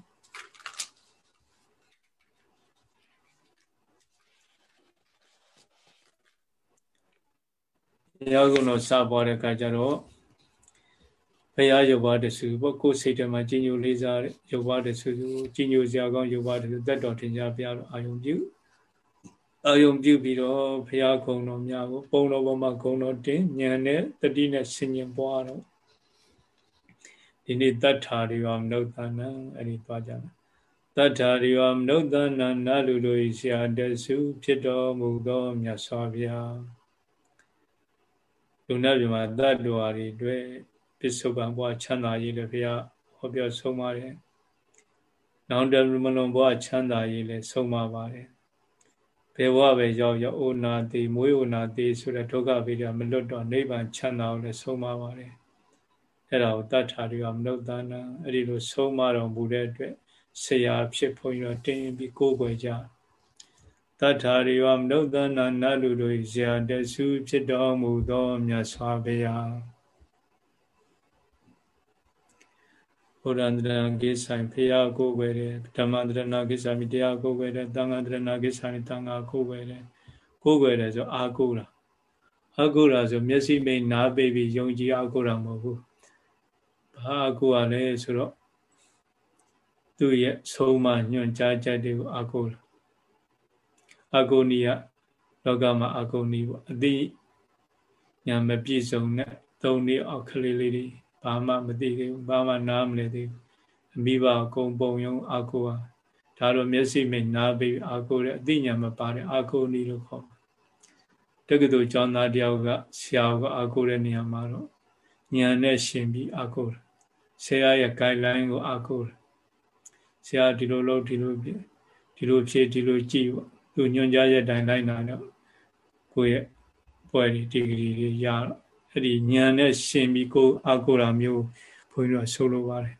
Speaker 2: ဘုရားကုံတော်စပွားတဲ့အခါကျတော့ဘုရားရုပ်ပါတဆူပေါ့ကိုယ်စိတ်ထဲမှာကြီးညိုလေးစားတဲ့ရုပ်ပါတဆူကြီးညိုစရာကောင်းရုပ်ပါတဆူတက်တော်ထင်ရှားဘုရားတော်အာယုံပြုအာယုံပြုပြီးတော့ဘုရားကုံတော်များကိုပုံတော်ပေါ်မှာဂုံတော်တင်ညံနဲ့တတိနဲ့ဆင်ញင်ပွားတော့ဒီနေ့တတ္ထာရိဝမနုဿနံအဲ့ဒီသွားကြတယ်တတ္ထာရိဝမနုဿနံနာလူတို့ဆရာတဆုဖြစ်တော်မူသောမြတ်စွာဘုရား လူနာပြမှာတတ္တဝါတွေအတွက်ပစ္စုပန်ဘဝချမ်းသာရေးလည်းဘုရားဟောပြောဆုံးပါတယ်။နောင်တမလွန်ဘဝချမ်းသာရေးလည်းဆုံးမပါတယ်။ဘယ်ဘဝပဲရောက်ရောက်အိုနာတိမွေးအိုနာတိဆိုတဲ့ဒုက္ခဗေဒမလွတ်တော့နိဗ္ဗာန်ချမ်းသာကိုလည်းဆုံးမပါတယ်အဲ့ဒါကိုတတ်ထာတွေကမနုဿာနအဲ့ဒီလိုဆုံးမတော်မူတဲ့အတွက်ဆရာဖြစ်ဘုန်းကြီးတို့တင်းပြီးကိုးကွယ်ကြတ တ္ထာရိဝမနုဿာနနတ်လူတို့ဇာတဆုဖြစ်တော်မူသောမြတ်စွာဘုရားဘုရားန္တရဏကိဆိုင်ဖရာကိုးကွယ်တယ်ဓမ္မန္တရဏကိဆိုင်တရားကိုးကွယ်တယ်သံဃာန္တရဏကိဆိုင်သံဃာကိုးကွယ်တယ်ကိုးကွယ်တယ်ဆိုအာကိုးတာအာကိုးတာဆိုမျက်စိမိတ်နားပိတ်ပြီးယုံကြည်အာကိုးတာမဟုတ်ဘူးဘာအကူကလဲဆိုတော့သူ့ရဲ့ဆုံးမညွှန်ကြားချက်တွေကိုအကူ အကူနီးကလောကမှာအကူနီးပေါ့အတိညာမပြည့်စုံတဲ့သုံးနှစ်အောက်ကလေးလေးတွေဘာမှမသိသေးဘူးဘာမှနားမလည်သေးဘူးအမိဘကုံပုံယုံအကူဟာဒါတော့မျက်စိမိတ်နားပြီးအကူတဲ့အတိညာမပါတဲ့အကူနီးလို့ခေါ်တက္ကသိုလ်ကျောင်းသားတယောက်ကဆရာကအကူတဲ့နေရာမှာတော့ညာနဲ့ရှင်ပြီးအကူတယ်ဆရာရဲ့ guideline ကိုအားကိုးတယ်ဆရာဒီလိုလုပ်ဒီလိုဖြစ်ဒီလိုဖြစ်ဒီလိုကြည့်ပေါ့ သူညွှန်ကြားရဲ့တိုင်းလိုက်နာတော့ကိုယ့်ရဲ့ပွဲဒီဒီဂရီတွေရတော့အဲ့ဒီညံနဲ့ရှင်ပြီးကိုအားကိုးတာမျိုးဘုန်းကြီးတို့ဆိုလိုပါတယ်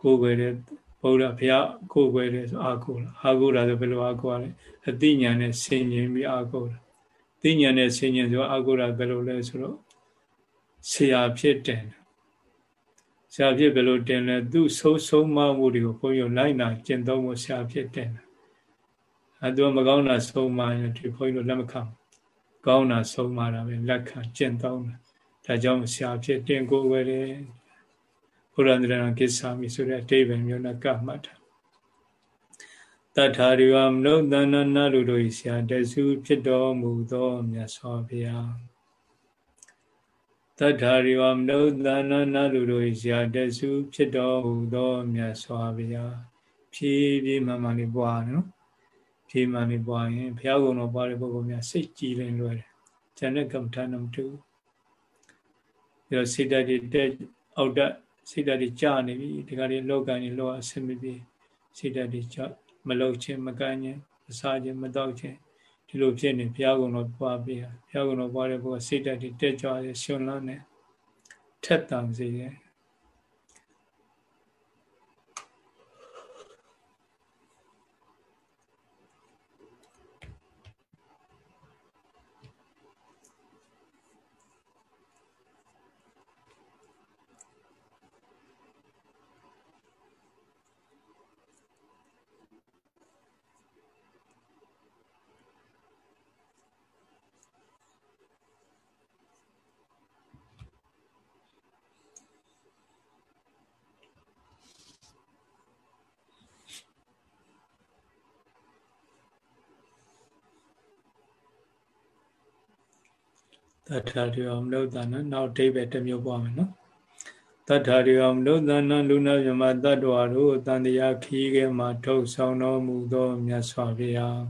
Speaker 2: ကိုယ်ွယ်တဲ့ဘုရားဘုရားကိုယ်ွယ်တဲ့ဆိုအားကိုးတာအားကိုးတာဆိုဘယ်လိုအားကိုးရလဲအသိဉာဏ်နဲ့ဆင်ញင်ပြီးအားကိုးတာသိဉာဏ်နဲ့ဆင်ញင်ဆိုအားကိုးတာဘယ်လိုလဲဆိုတော့ဆရာဖြစ်တယ်ဆရာဖြစ်ဘယ်လိုတင်လဲသူ့ဆုံးဆုံးမမှုတွေကိုဘုန်းကြီးလိုက်နာကျင့်သုံးဖို့ဆရာဖြစ်တင်တယ် အဲသူမကောင်းတာဆုံးမရင်ဒီဘုန်းကြီးတို့လက်မခံကောင်းတာဆုံးမတာပဲလက်ခံကျင့်သုံးတယ်ဒါကြောင့်ဆရာဖြစ်တင်ကိုယ်ဝယ်တယ်ဘုရားန္တရကိစ္ဆာမိဆိုတဲ့အတိပ္ပယ်မျိုးနဲ့ကမှတ်တာတထာရိဝမနုဿန္နနလူတို့ဆရာတဆုဖြစ်တော်မူသောမြတ်စွာဘုရားတထာရိဝမနုဿာနနာလူတို့ဇာတဆုဖြစ်တော်မူသောမြတ်စွာဘုရားဖြည်းဖြည်းမှန်မှန်လေးပွားနော် ဖြည်းမှန်လေးပွားရင်ဘုရားကုံတော်ပွားတဲ့ပုဂ္ဂိုလ်များစိတ်ကြည်လင်လွယ်တယ်ဉာဏ်နဲ့ကမ္မထာနမတူပြီးတော့စိတ်ဓာတ်တွေတက်အောက်တက်စိတ်ဓာတ်တွေကြာနေပြီဒီကနေ့လောကကြီးလောအဆင်မပြေစိတ်ဓာတ်တွေကြာမလုံခြင်းမကမ်းခြင်းမစားခြင်းမတောက်ခြင်းဒီလိုဖြစ်နေဘုရားကုံတော်ပွားပြီးဘုရားကုံတော်ပွားတဲ့ဘုရားစိတ်ဓာတ်တွေတက်ကြွတယ်ရှင်လန်းတယ်ထက်တန်စေတယ် တထာရိယမနုဿာနနောက်ဒိဗ္ဗေတစ်မျိုးပွားမယ်နော်တထာရိယမနုဿာနလူနာမြမတတ္တဝါတို့တန်တရားခီးခဲမှာထုတ်ဆောင်တော်မူသောမြတ်စွာဘုရား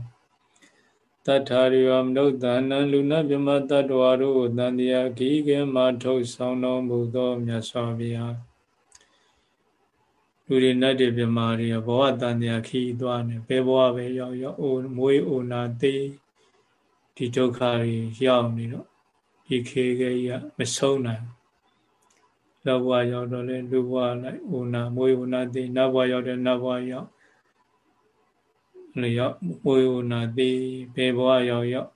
Speaker 2: တထာရိယမနုဿာနလူနာမြမတတ္တဝါတို့တန်တရားခီးခဲမှာထုတ်ဆောင်တော်မူသောမြတ်စွာဘုရားလူတွေနတ်တွေမြမာတွေဘဝတန်တရားခီးသွားနေဘယ်ဘဝပဲရောက်ရောက်အိုမွေးအိုနာသေးဒီဒုက္ခတွေရောက်နေတော့ ဒီခေခေကြီးကမဆုံးနိုင်လောဘဝရောက်တော့လေလူဘဝလိုက်ဥနာမွေးဥနာသိနတ်ဘဝရောက်တဲ့နတ်ဘဝရောက်လေရောက်မွေးဥနာသိဘယ်ဘဝရောက်ရောက်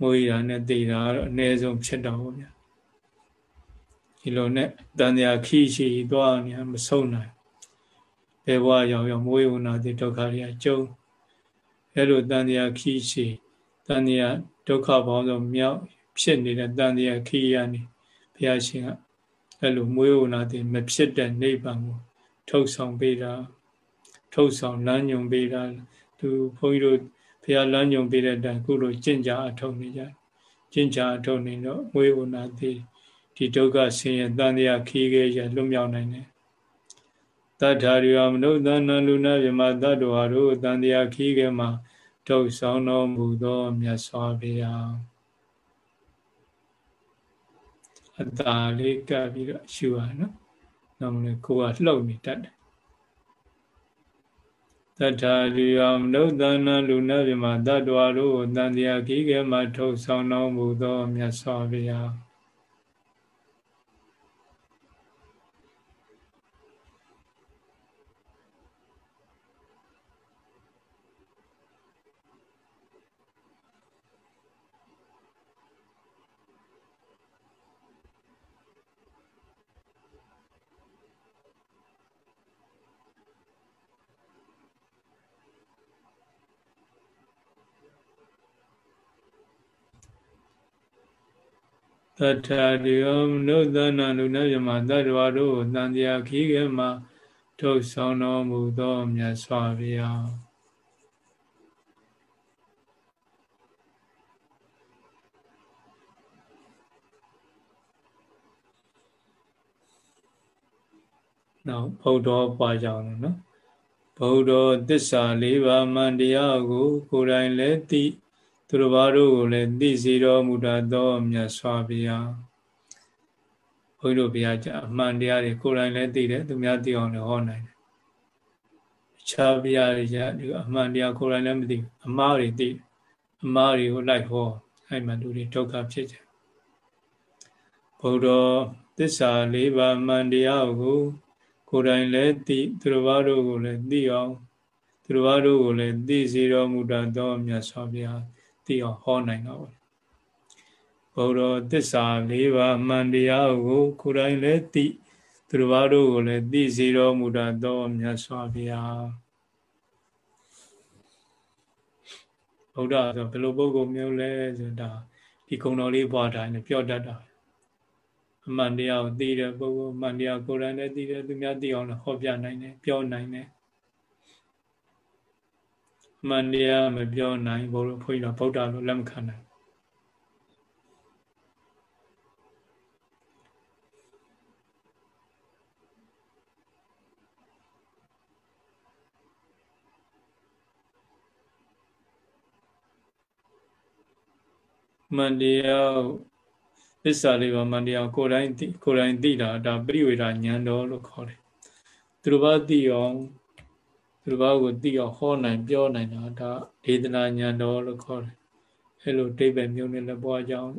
Speaker 2: မွေးရနဲ့သိတာတော့အနည်းဆုံးဖြစ်တော့ဗျာဒီလိုနဲ့တန်တရားခီးရှိသွားနေမဆုံးနိုင်ဘယ်ဘဝရောက်ရောက်မွေးဥနာသိဒုက္ခတွေအကျုံးအဲ့လိုတန်တရားခီးရှိတန်တရားဒုက္ခပေါင်းစုံမြောက် ဖြစ်နေတဲ့တန်တရားခီးရနေဘုရားရှင်ကအဲ့လိုမွေးဝနာတင်မဖြစ်တဲ့နိဗ္ဗာန်ကိုထုတ်ဆောင်ပေးတာထုတ်ဆောင်လမ်းညွန်ပေးတာသူဘုန်းကြီးတို့ဘုရားလမ်းညွန်ပေးတဲ့အတိုင်းခုလိုကျင့်ကြအထောက်နေကြကျင့်ကြအထောက်နေတော့မွေးဝနာတိဒီဒုက္ခဆင်းရဲတန်တရားခီးခဲ့ရလွတ်မြောက်နိုင်တယ်တထာရိယမနုဿနလူနာမြမတတ္တဝါတို့တန်တရားခီးခဲ့မှာထုတ်ဆောင်တော်မူသောမြတ်စွာဘုရား အသာလေးကပ်ပြီးတော့ရှူရနော်။နောက်မလို့ကိုယ်ကလှုပ်နေတတ်တယ်တထာရိယမနုဿနာလူနာပြမတတ္တဝါတို့ကိုတန်တရားကြီးကဲမှထုတ်ဆောင်တော်မူသောမြတ်စွာဘုရား တထာရိယောနုဿနာလူနယမတတ္တဝါတို့တန်တရားခီးကမှာထုတ်ဆောင်တော်မူသောမြတ်စွာဘုရားနောက်ဘုဒ္ဓပွားကြအောင်နော်ဘုဒ္ဓသစ္စာ၄ပါးမှန်တရားကို ကိုယ်တိုင်လည်းသိ သူတို့ဘာတို့ကိုလည်းသိစေတော်မူတတ်သောမြတ်စွာဘုရားဘုန်းကြီးတို့ဘုရားကြအမှန်တရားတွေကိုယ်တိုင်လည်းသိတယ်သူများသိအောင်လည်းဟောနိုင်တယ်အခြားဘုရားတွေကြဒီအမှန်တရားကိုယ်တိုင်လည်းမသိဘူးအမှားတွေသိအမှားတွေကိုလိုက်ဟောအဲ့မှာလူတွေဒုက္ခဖြစ်ကြဘုရားသစ္စာ၄ပါးအမှန်တရားကိုကိုယ်တိုင်လည်းသိသူတို့ဘာတို့ကိုလည်းသိအောင်သူတို့ဘာတို့ကိုလည်းသိစေတော်မူတတ်သောမြတ်စွာဘုရား သိအောင်ဟောနိုင်တော့ဘူးဘုရောသစ္စာ၄ပါးအမှန်တရားကိုကိုယ်တိုင်လည်းသိသူတို့ဘာတို့ကိုလည်းသိစေတော်မူတတ်သောမြတ်စွာဘုရားဗုဒ္ဓဆိုဘယ်လိုပုဂ္ဂိုလ်မျိုးလဲဆိုတာဒီကုံတော်လေးပွားတိုင်းနဲ့ပြောတတ်တာအမှန်တရားကိုသိတဲ့ပုဂ္ဂိုလ်အမှန်တရားကိုယ်တိုင်လည်းသိတယ်သူများသိအောင်လည်းဟောပြနိုင်တယ်ပြောနိုင်တယ် မှန်တရားမပြောနိုင်ဘုရားခွေးတော်ဗုဒ္ဓလို့လက်မခံနိုင်မန္တရားသစ္စာလေးပါမန္တရားကိုယ်တိုင်သိကိုယ်တိုင်သိတာဒါပရိဝေဒဉာဏ်တော်လို့ခေါ်တယ်သူတို့ဘာသိအောင် သူတစ်ပါးကိုသိအောင်ဟောနိုင်ပြောနိုင်တာဒါဒေသနာဉာဏ်တော်လို့ခေါ်တယ်အဲလိုဒိဗ္ဗေမျိုးနဲ့လည်းပွားကြအောင်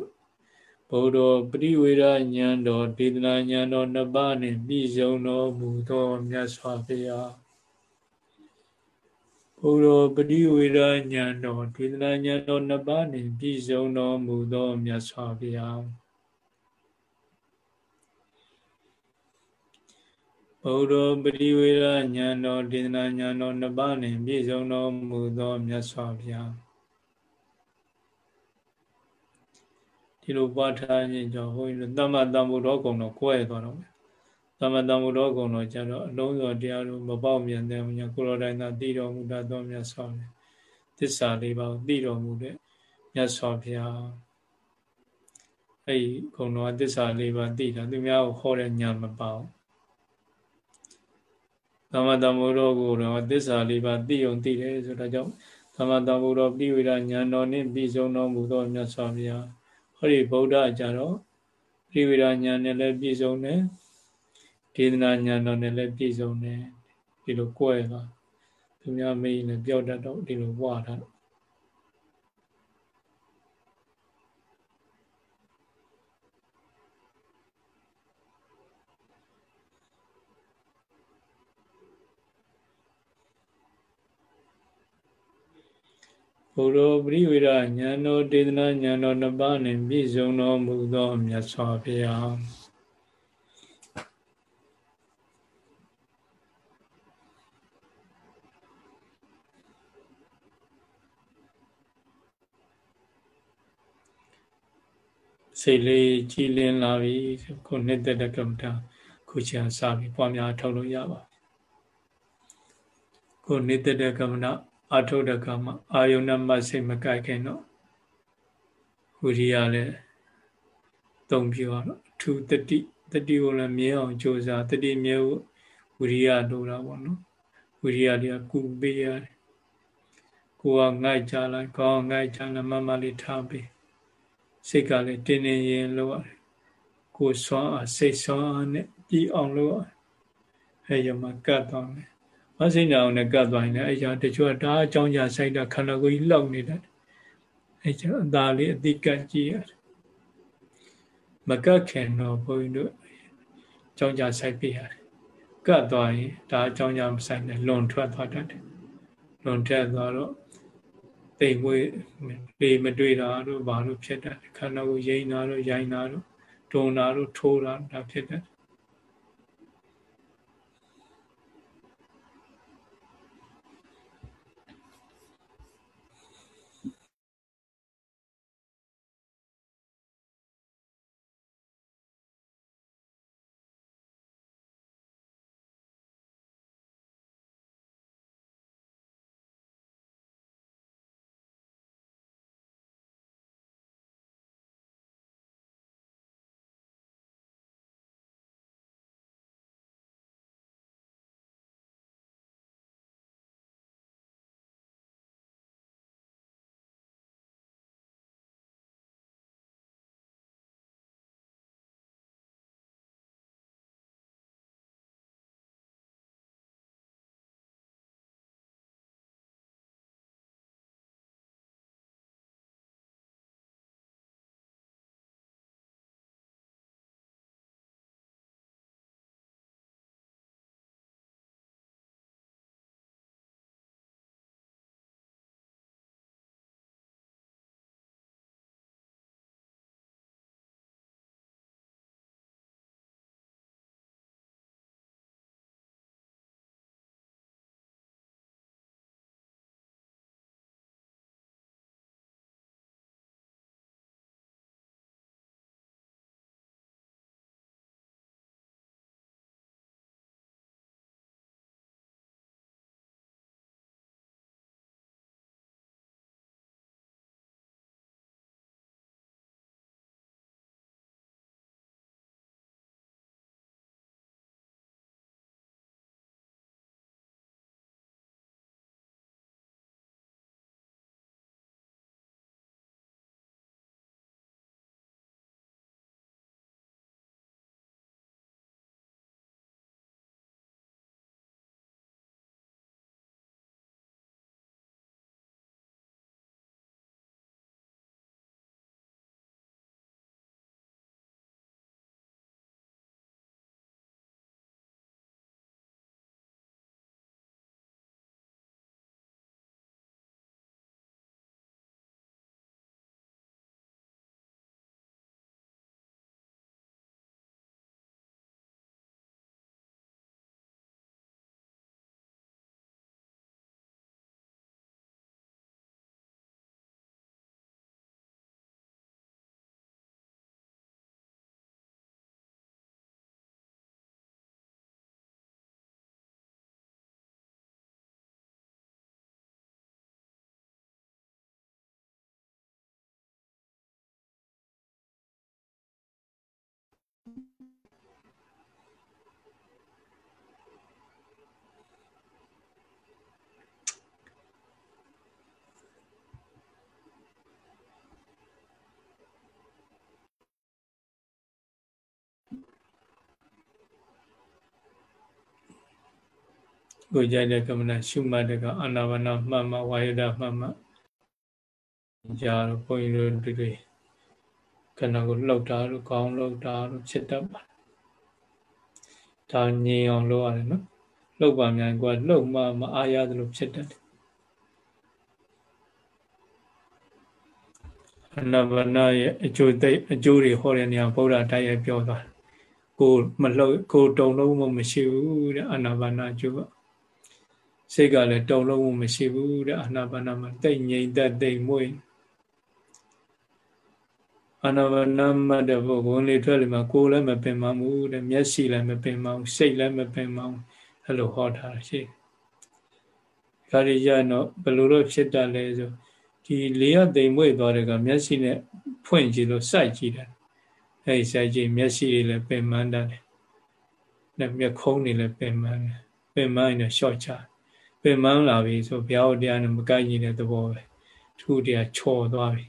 Speaker 2: ဘုဒ္ဓပရိဝေဒဉာဏ်တော်ဒေသနာဉာဏ်တော်နှစ်ပါးနဲ့ပြည့်စုံတော်မူသောမြတ်စွာဘုရားဘုရောပရိဝေဒဉာဏ်တော်ဒေသနာဉာဏ်တော်နှစ်ပါးနှင့်ပြည့်စုံတော်မူသောမြတ်စွာဘုရား ဘုရောပရိဝေဒဉာဏ်တော်ဒေသနာဉာဏ်တော်နှစ်ပါးနှင့်ပြည့်စုံတော်မူသောမြတ်စွာဘုရားဒီလိုပွားထားခြင်းကြောင့်ဘုန်းကြီးတို့တမ္မတမ္ဗုဒ္ဓကုံတော်ကိုယ်ရသွားတော့မယ်သမတံဘုရောကုံတော်ကျတော့အလုံးစုံတရားတို့မပေါမြင်တဲ့မြတ်ကိုလိုတိုင်းသာတည်တော်မူတတ်သောမြတ်စွာဘုရားသစ္စာလေးပါးကိုတည်တော်မူတဲ့မြတ်စွာဘုရားအဲ့ဒီခုံတော်သစ္စာလေးပါးသိတာသူများကိုဟောတဲ့ညာမပါဘူး သမတမောရောကိုတော့သစ္စာလေးပါးသိုံသိတယ်ဆိုတော့ကြောင့်သမတမောရောပြိဝိရညာတော်နှင့်ပြီးဆုံးတော်မူသောမြတ်စွာဘုရားဟောဒီဗုဒ္ဓအကြတော့ပြိဝိရညာနဲ့လည်းပြည့်စုံတယ်ဒေသနာညာတော်နဲ့လည်းပြည့်စုံတယ်ဒီလိုကြွယ်ပါသူများမေးရင်ပြောတတ်တော့ဒီလိုဝါတာ ရောပရိဝေရဉာဏ်တော်ဒေသနာဉာဏ်တော်နှစ်ပါးနှင့်ပြည့်စုံတော်မူသောမြတ်စွာဘုရားစိတ်လေးကြည်လင်လာပြီခုနှစ်သက်တဲ့ကမ္မထာခုချာစပြီပွားများထုတ်လို့ရပါခုနှစ်သက်တဲ့ကမ္မထာ အာထုတ်တဲ့ကမှအာယုန်နဲ့မှစိတ်မကြိုက်ခင်တော့ဝိရိယလည်းသုံးပြတော့အထူးတတိတတိကိုလည်းမြဲအောင်ကြိုးစားတတိမြဲဝိရိယလိုတာပေါ့နော်ဝိရိယတွေကကုပေးရတယ်ကိုကငိုက်ကြလိုက်ကောင်းငိုက်ကြလိုက်မမလေးထားပေးစိတ်ကလည်းတင်းနေရင်လို့ရတယ်ကိုစွမ်းအားစိတ်စွမ်းအားနဲ့ပြီးအောင်လို့ရတယ်အဲရမှာကတ်သွားမယ် မစိညာအောင်နဲ့ကတ်သွားရင်လည်းအဲကြောင့်တချို့ကဒါအကြောင်းကြာဆိုင်တာခန္ဓာကိုယ်ကြီးလောက်နေတယ်အဲကြောင့်အသာလေးအတိကတ်ကြည့်ရတယ်မကတ်ခင်တော့ဘုန်းကြီးတို့အကြောင်းကြာဆိုင်ပြရတယ်ကတ်သွားရင်ဒါအကြောင်းကြာမဆိုင်နဲ့လွန်ထွက်သွားတတ်တယ်လွန်ထွက်သွားတော့တိမ်မွေးလေမတွေ့တာတို့ဘာလို့ဖြစ်တတ်ခန္ဓာကိုယ်ရိမ့်တာတို့ရိုင်းတာတို့တုံတာတို့ထိုးတာဒါဖြစ်တတ် ကိုကြိုက်တဲ့ကမ္မနာရှုမှတ်တဲ့ကအာနာပါနာမှတ်မှဝါယဒမှတ်မှကြာတော့ဘုန်းကြီးတို့တွေ ခန္ဓာကိုလှုပ်တာတို့ခေါင်းလှုပ်တာတို့ဖြစ်တတ်ပါဒါငြိမ်အောင်လုပ်ရတယ်နော်လှုပ်ပါမြန်ကွာလှုပ်မှမအားရသလိုဖြစ်တတ်တယ်အနာဘာနာရဲ့အကျိုးသိအကျိုးတွေဟောတဲ့နေရာဗုဒ္ဓတိုက်ရိုက်ပြောသွားတယ်ကိုမလှုပ်ကိုတုံလုံးမမရှိဘူးတဲ့အနာဘာနာကျိုးကစိတ်ကလည်းတုံလုံးမှုမရှိဘူးတဲ့အာနာပါနာမှာတိတ်ငြိမ်သက်တိတ်မွေ့ အာနာပါနာမတ်တဲ့ဘုဝင်လေထွက်လေမှာကိုယ်လည်းမပင်မမှုတဲ့မျက်စိလည်းမပင်မဘူးစိတ်လည်းမပင်မဘူးအဲ့လိုဟောထားတာရှိခါရီရတော့ဘယ်လိုတော့ဖြစ်တတ်လဲဆိုဒီလေးရတိမ်မွေ့သွားတဲ့ကမျက်စိနဲ့ဖွင့်ကြည့်လို့စိုက်ကြည့်တယ်အဲ့ဒီစိုက်ကြည့်မျက်စိတွေလည်းပင်မတတ်တယ်နဲ့မျက်ခုံးတွေလည်းပင်မတယ်ပင်မရင်လည်းရှော့ချတယ်ပင်မလာပြီဆိုဘုရားတရားနဲ့မကိုက်ညီတဲ့သဘောပဲသူတရားချော်သွားပြီ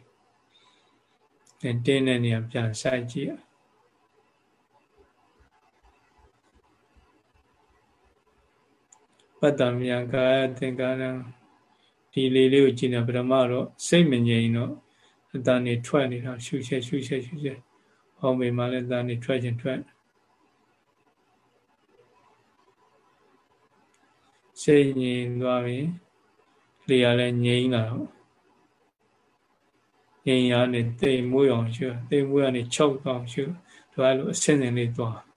Speaker 2: တင်းတဲ့နေရာပြန်ဆိုင်ကြည့်ပတ္တမြံကာယသင်္ကာရဒီလေးလေးကိုကြည့်နေပထမတော့စိတ်မငြိမ်တော့အတန်နေထွက်နေတာရှုချက်ရှုချက်ရှုချက်ဟောမေမှာလည်းအတန်နေထွက်ခြင်းထွက်စိတ်ငြိမ်သွားပြီလေရလည်းငြိမ်လာတော့ ငြိမ်ရနေတိမ်မွေးအောင်ရှုတိမ်မွေးကနေချုပ်အောင်ရှုဒါလိုအစင်းစင်းလေးသွား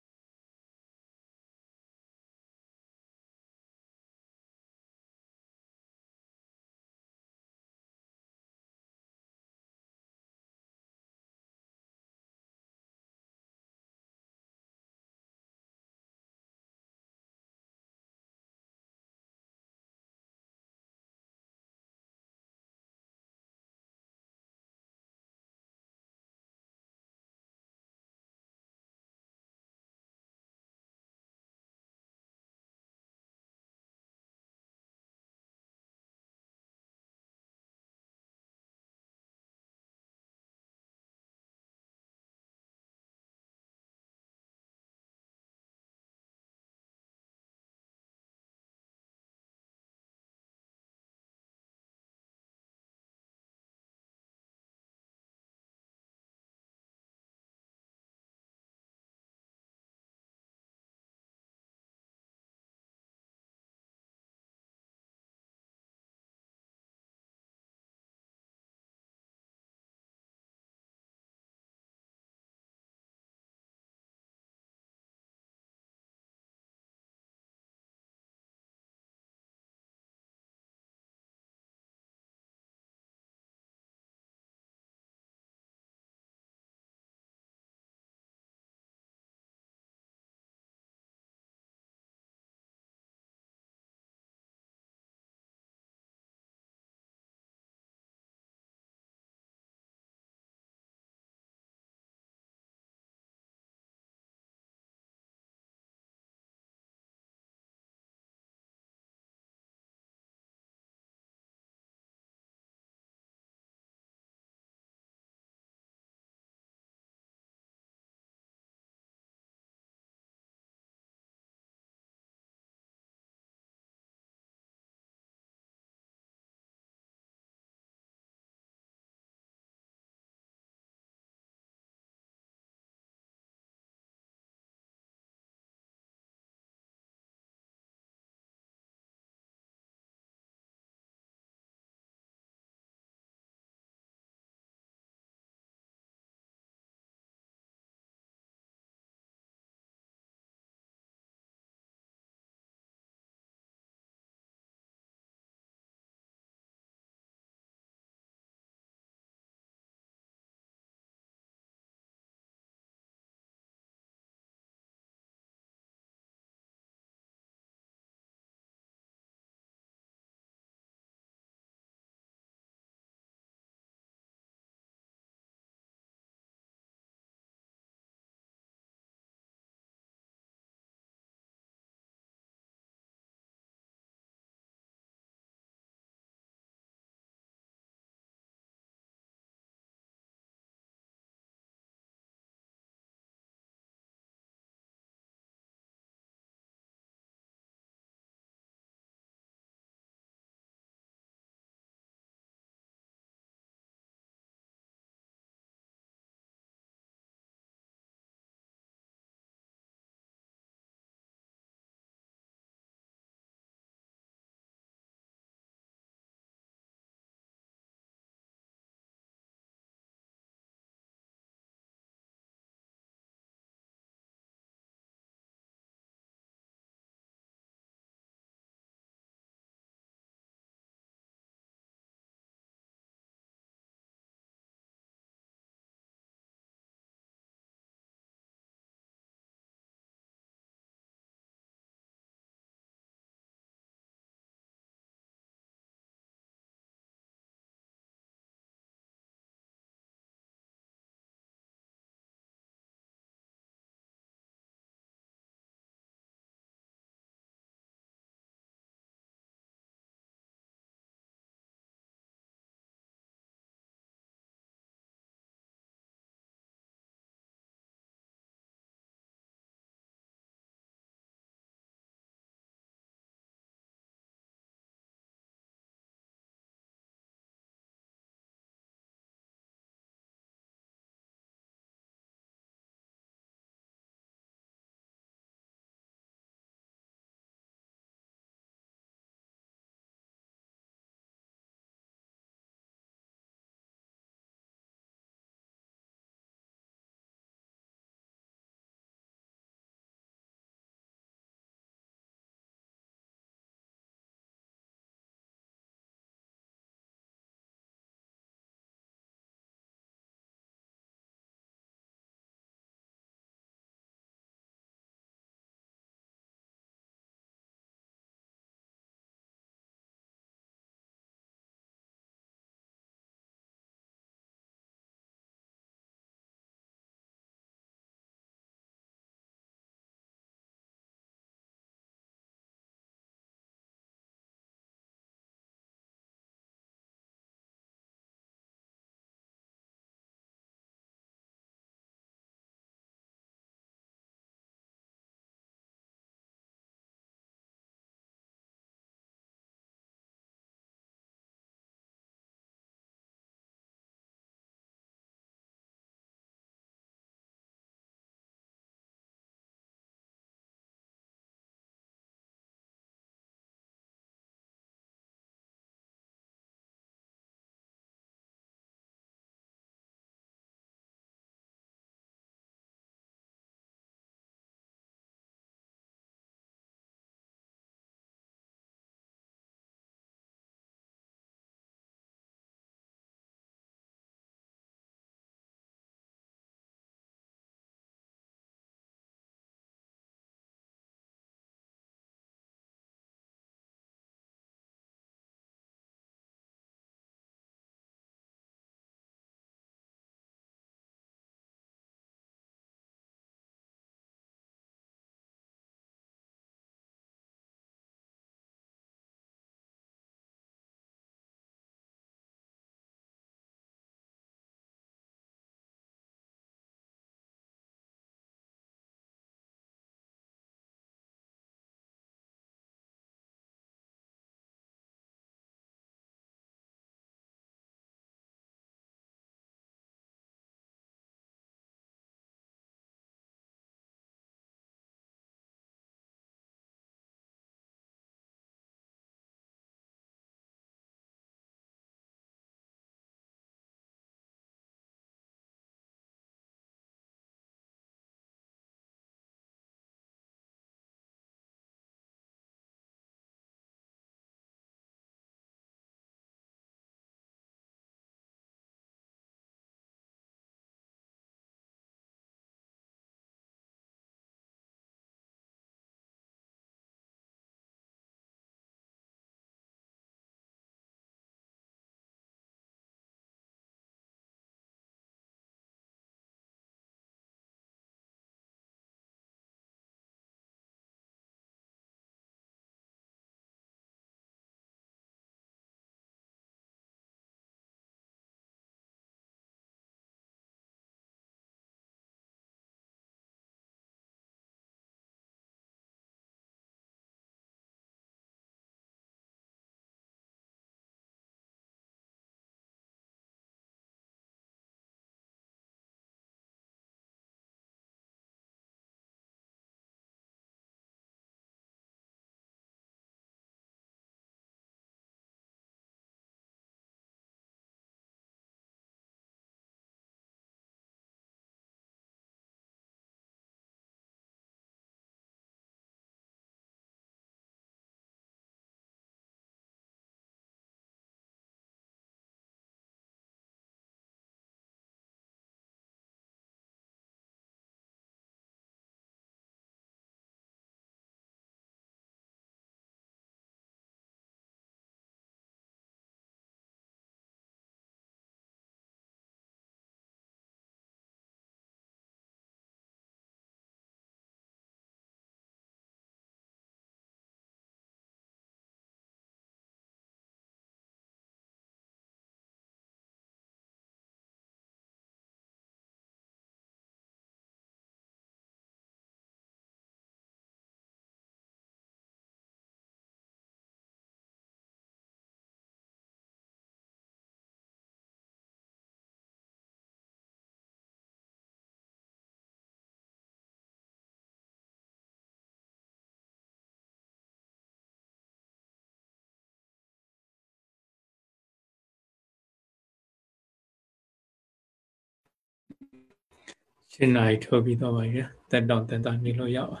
Speaker 2: 7နာရီထိုးပြီးတော့ပါရတက်တော့တက်တာနေလို့ရပါ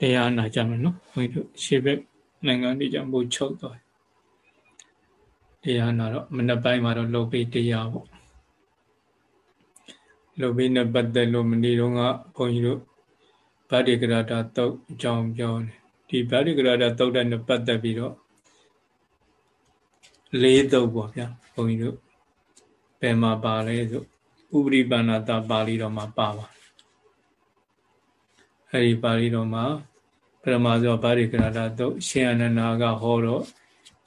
Speaker 2: တရားနာကြမယ်နော်ဘုန်းကြီးတို့ရှေ့ဘက်နိုင်ငံတွေကြောင့်မို့ချုပ်တော့တရားနာတော့မနေ့ပိုင်းမှာတော့လုပ်ပြီးတရားပေါ့လုပ်ပြီးနဲ့ပတ်သက်လို့မနေ့တုန်းကဘုန်းကြီးတို့ဗာတိကရတာတုတ်အကြောင်းပြောတယ်ဒီဗာတိကရတာတုတ်တဲ့နဲ့ပတ်သက်ပြီးတော့လေးတုတ်ပေါ့ဗျာဘုန်းကြီးတို့ဘယ်မှာပါလဲဆို ဥပရိပန္နတာပါဠိတော်မှာပါပါအဲဒီပါဠိတော်မှာပရမဇောဗာရိကရတာတုတ်ရှင်အနန္ဒာကဟောတော့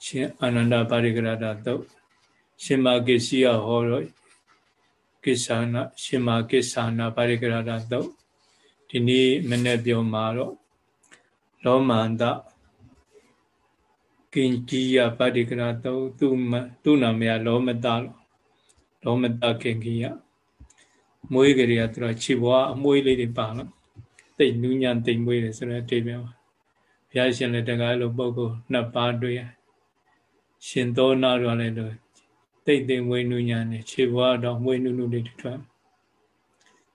Speaker 2: ရှင်အာနန္ဒဗာရိကရတာတုတ်ရှင်မာကိစီယဟောတော့ကိစ္ဆာနာရှင်မာကိစ္ဆာနာဗာရိကရတာတုတ်ဒီနေ့မနေ့ပြောမှာတော့လောမန္တကင်ကြီးယဗာရိကရတုတ်သူမသူနာမယလောမတလောမတကင်ကြီးယ မွေးကြရသူကခြေဘွားအမွေးလေးတွေပါလို့တိတ်နူးညံ့တိမ်မွေးတယ်ဆိုတဲ့အတိတ်ပဲပါဘုရားရှင်လည်းတကားလို့ပုဂ္ဂိုလ်နှစ်ပါးတွေ့ရရှင်သောနာတော့လည်းလို့တိတ်တိမ်မွေးနူးညံ့နေခြေဘွားတော့မွေးနူးနူးလေးတွေထွက်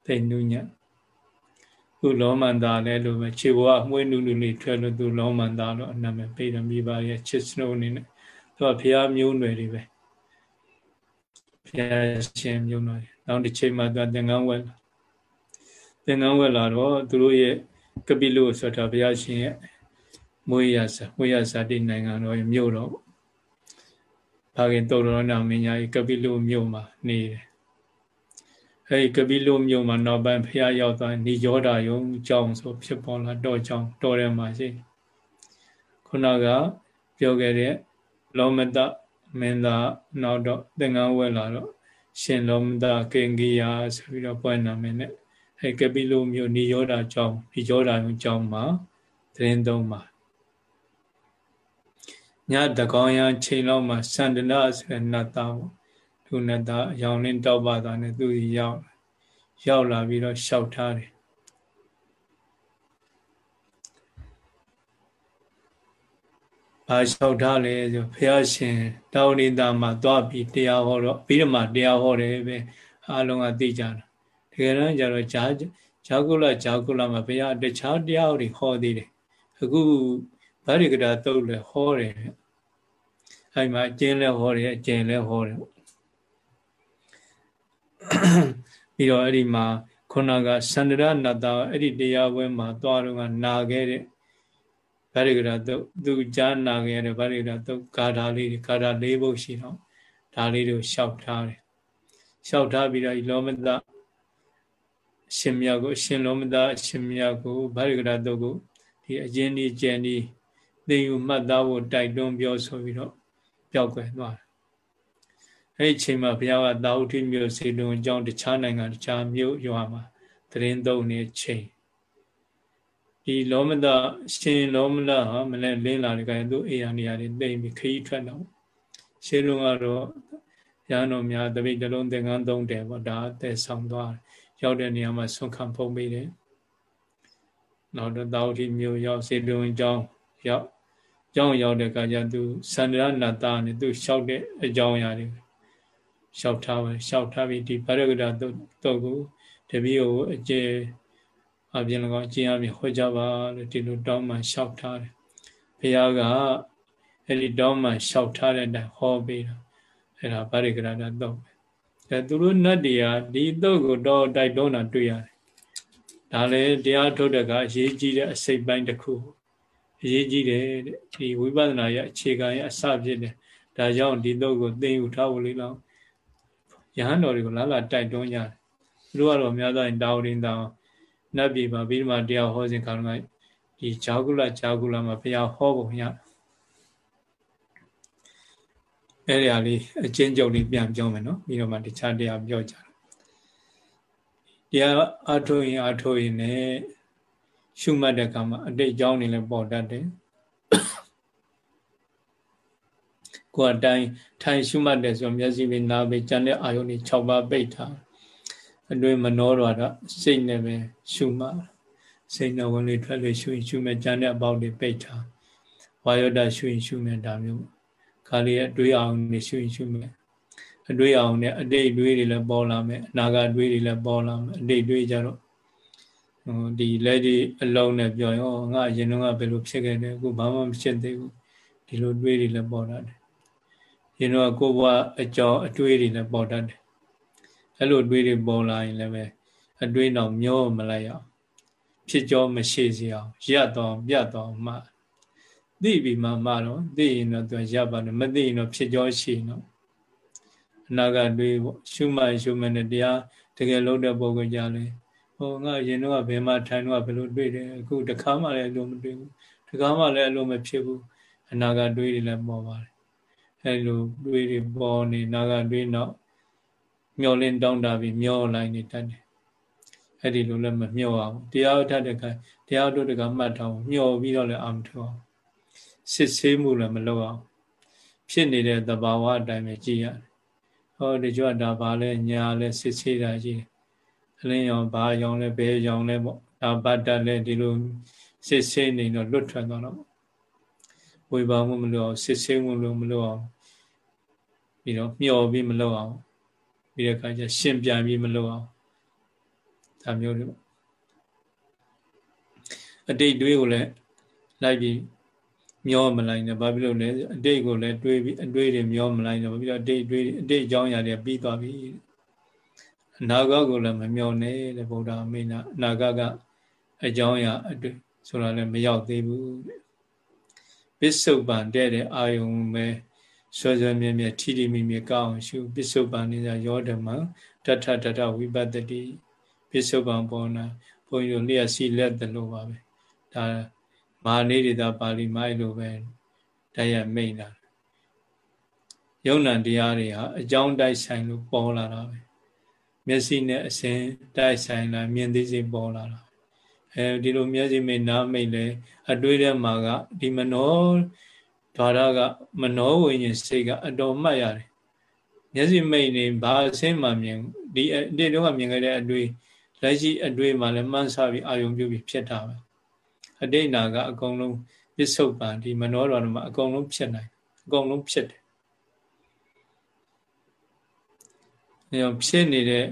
Speaker 2: တိတ်နူးညံ့သူလောမန္တာလည်းလို့ပဲခြေဘွားမွေးနူးနူးလေးထွက်လို့သူလောမန္တာလို့အနမပေးတယ်မိပါရဲ့ချစ်စနိုးအနေနဲ့သူကဘုရားမျိုးနွယ်တွေပဲဘုရားရှင်မျိုးနွယ် နောက်တစ်ချိန်မှသူသင်္ကန်းဝက်သင်္ကန်းဝက်လာတော့သူတို့ရဲ့ကပိလုဆိုတာဘုရားရှင်ရဲ့မွေးရစာမွေးရစာတိနိုင်ငံတော်ရဲ့မြို့တော်ဘာခင်တုတ်တော်နာမင်းကြီးကပိလုမြို့မှာနေတယ်အဲဒီကပိလုမြို့မှာနောက်ပိုင်းဘုရားရောက်သွားနေရောဓာယုံကြောင်းဆိုဖြစ်ပေါ်လာတော့ကြောင်းတော်ထဲမှာရှိခုနကပြောခဲ့တဲ့လောမတမင်းသားနောက်တော့သင်္ကန်းဝက်လာတော့ ရှင်လောမတကင်ကြီးယာဆိုပြီးတော့ပွဲနာမည်နဲ့အဲကပိလုမြို့နေရောဓာကြောင်းဒီရောဓာယုံကြောင်းမှာသတင်းသုံးပါညတကောင်ရချိန်လောက်မှာစန္ဒနာဆိုတဲ့နတ်သားပေါ့သူနတ်သားအယောင်လင်းတောက်ပါတာနဲ့သူရောက်ရောက်လာပြီးတော့ရှောက်ထားတယ် ဘာလျှောက်ထားလဲဆိုဘုရားရှင်တောင်းနေတာမှာသွားပြီးတရားဟောတော့ပြီးတော့မှတရားဟောတယ်ပဲအားလုံးကသိကြတာတကယ်တော့ကျတော့ဂျာဂျာကုလဂျာကုလမှာဘုရားတခြားတရားတွေဟောသေးတယ်အခုဗာရိကတာတုတ်လည်းဟောတယ်အဲ့မှာအကျဉ်းလည်းဟောတယ်အကျဉ်းလည်းဟောတယ်ပြီးတော့အဲ့ဒီမှာခုနကစန္ဒရနတ္တအဲ့ဒီတရားပွဲမှာသွားတော့ကနာခဲ့တဲ့ ဗာရိကတာတုတ်သူကြားနာခဲ့တဲ့ဗာရိကတာတုတ်ဂါထာလေးဂါထာ၄ပုဒ်ရှိတော့ဒါလေးတို့လျှောက်ထားတယ်လျှောက်ထားပြီးတော့လောမတရှင်မြတ်ကိုရှင်လောမတရှင်မြတ်ကိုဗာရိကတာတုတ်ကိုဒီအရင်ဒီကျန်ဒီသိယူမှတ်သားဖို့တိုက်တွန်းပြောဆိုပြီးတော့ပျောက်ကွယ်သွားတယ်အဲ့ဒီချိန်မှာဘုရားကတာဝတိမြို့စေတုံအကြောင်းတခြားနိုင်ငံတခြားမြို့ရွာမှာသတင်းသုံးနေချိန် ဒီလောမတရှင်လောမလဟာမလဲလင်းလာတဲ့ကဲသူအေယာနေရာတွေတိမ်ပြီးခရီးထွက်တော့ရှင်းလုံးကတော့ရဟန်းတော်များတပိတ်တလုံးသင်္ကန်းသုံးတယ်ပေါ့ဒါအသက်ဆောင်သွားရောက်တဲ့နေရာမှာဆွန့်ခံဖုံးပေးတယ်နောက်တော့တာဝတိမြို့ရောက်စေတုံအကြောင်းရောက်ကြောင်းရောက်တဲ့အခါကျသူစန္ဒရနာတာနဲ့သူလျှောက်တဲ့အကြောင်းအရာတွေလျှောက်ထားပဲလျှောက်ထားပြီးဒီဗရဂဒတုတ်ကိုတပည့်ကိုအကျေ အပြင်၎င်းအကျင့်အပြင်ဟောကြပါလို့ဒီလိုတောင်းမှလျှောက်ထားတယ်ဘုရားကအဲ့ဒီတောင်းမှလျှောက်ထားတဲ့အတိုင်းဟောပေးတာအဲ့ဒါဗရဂဒတုတ်ပဲအဲသူတို့နတ်တွေကဒီတုတ်ကိုတော့တိုက်တွန်းတာတွေ့ရတယ်ဒါလည်းတရားထုတ်တဲ့ကအရေးကြီးတဲ့အစိတ်ပိုင်းတစ်ခုအရေးကြီးတယ်တဲ့ဒီဝိပဿနာရဲ့အခြေခံရဲ့အစဖြစ်တယ်ဒါကြောင့်ဒီတော့ကိုသိယူထားဖို့လေးလောက်ယဟန်တော်တွေကိုလာလာတိုက်တွန်းကြတယ်သူတို့ကတော့အများသားတာဝရင်တောင် နတ်ပြည်မှာပြီးမှတရားဟောစဉ်ခါတော့ဒီဂျာကုလဂျာကုလမှာဘုရားဟောပုံရအဲ့ဒီအလေးအချင်းကြုံလေးပြန်ပြောမယ်နော်ပြီးတော့မှတခြားတရားပြောကြတယ်တရားအထုတ်ရင်အထုတ်ရင်လည်းရှုမှတ်တဲ့အခါမှာအတိတ်ကြောင်းတွေလည်းပေါ်တတ်တယ်ကိုယ်အတိုင်းထိုင်ရှုမှတ်တယ်ဆိုမျက်စိနဲ့နားပဲကြံတဲ့အာယုန်တွေ6ပါးပိတ်ထား အတွင်းမနှောတော့တာစိတ်နဲ့ပဲရှုမှတ်စိတ်နဲ့ဝင်လေထွက်လေရှုရင်ရှုမယ်ကြံတဲ့အပေါက်တွေပိတ်ထားဝါယောဒရှုရင်ရှုမယ်ဒါမျိုးခါလေးအတွေးအောင်နေရှုရင်ရှုမယ်အတွေးအောင်နဲ့အတိတ်တွေးတွေလည်းပေါ်လာမယ်အနာဂတ်တွေးတွေလည်းပေါ်လာမယ်အတိတ်တွေးကြတော့ဟိုဒီလက်ဒီအလုံးနဲ့ပြောရောငါအရင်တော့ဘယ်လိုဖြစ်ခဲ့တယ်အခုဘာမှမဖြစ်သေးဘူးဒီလိုတွေးတွေလည်းပေါ်လာတယ်ရင်တော့ကိုဘွားအကြောင်းအတွေးတွေလည်းပေါ်တတ်တယ် အဲ့လိုတွေးတွေပေါ်လာရင်လည်းပဲအတွေးတော့မျောမလိုက်အောင်ဖြစ်ကြောမရှိစေအောင်ရပ်တော့ပြတ်တော့မှသိပြီမှမှတော့သိရင်တော့သူရပ်ပါတယ်မသိရင်တော့ဖြစ်ကြောရှိတော့အနာဂတ်တွေးပေါ့ရှုမှတ်ရှုမှတ်နဲ့တရားတကယ်လုံးတဲ့ပုံကကြလဲဟိုငါရင်တော့ဘယ်မှာထိုင်တော့ဘယ်လိုတွေးတယ်အခုတခါမှလည်းအလိုမတွေးဘူးတခါမှလည်းအလိုမဖြစ်ဘူးအနာဂတ်တွေးတွေလည်းပေါ်ပါတယ်အဲလိုတွေးတွေပေါ်နေနာဂတ်တွေးတော့ မျောလင်းတောင်းတာပြီးမျောလိုက်နေတတ်တယ်အဲ့ဒီလိုလည်းမမျောအောင်တရားထတဲ့ခါတရားတို့တကမှတ်ထားမျောပြီးတော့လည်းအာမထအောင်စစ်ဆေးမှုလည်းမလုပ်အောင်ဖြစ်နေတဲ့သဘာဝအတိုင်းပဲကြည်ရတယ်ဟောဒီကြွတာဘာလဲညာလဲစစ်ဆေးတာကြီးအလင်းရောင်ဘာရောင်လဲဘဲရောင်လဲပေါ့ဒါဘတ်တက်လဲဒီလိုစစ်ဆေးနေတော့လွတ်ထွက်သွားတော့ဝေဘာမှုမလို့အောင်စစ်ဆေးမှုလို့မလို့အောင်ပြီးတော့မျောပြီးမလို့အောင် ပြီးတဲ့အခါကျရှင်ပြန်ပြီးမလို့အောင်ဒါမျိုးတွေအတိတ်တွေးကိုလည်းလိုက်ပြီးမျောမလိုက်နဲ့ဘာဖြစ်လို့လဲအတိတ်ကိုလည်းတွေးပြီးအတွေးတွေမျောမလိုက်နဲ့ဘာဖြစ်လို့အတိတ်တွေးအတိတ်အကြောင်းအရာတွေပြီးသွားပြီအနာဂတ်ကိုလည်းမမျောနဲ့တဲ့ဗုဒ္ဓအမိန့်နာအနာဂတ်ကအကြောင်းအရာအတွေ့ဆိုတာလည်းမရောက်သေးဘူးတဲ့ပစ္စုပန်တဲ့တဲ့အာယုံပဲ ဆွဲဆွဲမြဲမြဲထီထီမိမိကောင်းရှုပစ္စုပန်နေကြရောဓမ္မတထတထဝိပတ္တိပစ္စုပန်ပေါ်နာဘုန်းကြီးတို့လျှက်စီလက်တယ်လို့ပါပဲဒါမာနေရတာပါဠိမိုက်လိုပဲတရားမိတ်တာယုံ nant တရားတွေဟာအကြောင်းတိုက်ဆိုင်လို့ပေါ်လာတာပဲမျက်စိနဲ့အစဉ်တိုက်ဆိုင်လာမြင်သိစိပေါ်လာတာအဲဒီလိုမျက်စိမိတ်နားမိတ်လဲအတွေးထဲမှာကဒီမနော ဓာရကမနောဝိညာဉ်စိတ်ကအတော်မှတ်ရတယ်မျက်စိမိတ်နေဘာအဆင်းမှမြင်ဒီအတိတ်တော့မြင်ခဲ့တဲ့အတွေ့လက်ရှိအတွေ့မှလည်းမှန်းဆပြီးအာယုံပြုပြီးဖြစ်တာပဲအတိတ်နာကအကုန်လုံးပစ္စုပန်ဒီမနောတော်မှာအကုန်လုံးဖြစ်နိုင်အကုန်လုံးဖြစ်တယ်အဲတော့ဖြစ်နေတဲ့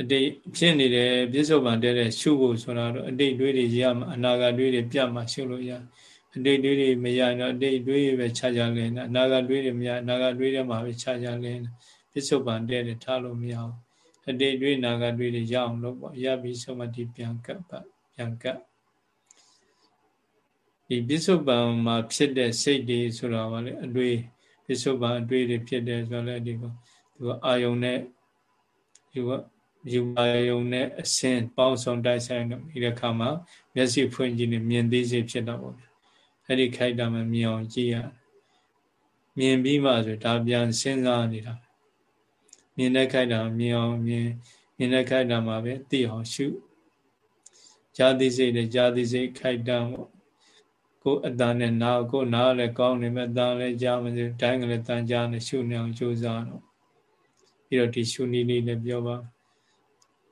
Speaker 2: အတိတ်ဖြစ်နေတဲ့ပစ္စုပန်တဲ့တဲ့ရှုဖို့ဆိုတာတော့အတိတ်တွေးတွေရမှာအနာဂတ်တွေးတွေပြတ်မှာရှုလို့ရ အတိတ်တွေးတွေမရတော့အတိတ်တွေးပဲခြားခြားလဲအနာဂတ်တွေးတွေမရအနာဂတ်တွေးတွေမှာပဲခြားခြားလဲပစ္စုပန်တဲ့တဲ့ထားလို့မရအောင်အတိတ်တွေးနာဂတ်တွေးတွေရအောင်လို့ပေါ့ရပြီးဆုံးမတိပြန်ကပ်ပါပြန်ကပ်ဒီပစ္စုပန်မှာဖြစ်တဲ့စိတ်တွေဆိုတာကလည်းအတွေ့ပစ္စုပန်အတွေ့တွေဖြစ်တယ်ဆိုတော့လည်းဒီကသူကအာယုံနဲ့ဒီကယူအာယုံနဲ့အစင်ပေါင်းစုံတိုက်ဆိုင်တော့ဒီခါမှာမျက်စိဖွင့်ကြည့်နေမြင်သိစေဖြစ်တော့ပေါ့ အဲ့ဒီခိုက်တာမှမြင်အောင်ကြည့်ရမြင်ပြီးမှဆိုဒါပြန်စဉ်းစားနေတာမြင်တဲ့ခိုက်တာမြင်အောင်မြင်မြင်တဲ့ခိုက်တာမှာပဲသိအောင်ရှုဇာတိစိတ်နဲ့ဇာတိစိတ်ခိုက်တာပေါ့ကိုယ်အတန်နဲ့နာကိုနားလည်းကောင်းနေမဲ့အတန်လည်းကြားမစတိုင်းကလည်းတန်ကြားနေရှုနေအောင်ကြိုးစားတော့ပြီးတော့ဒီရှုနည်းလေးလည်းပြောပါ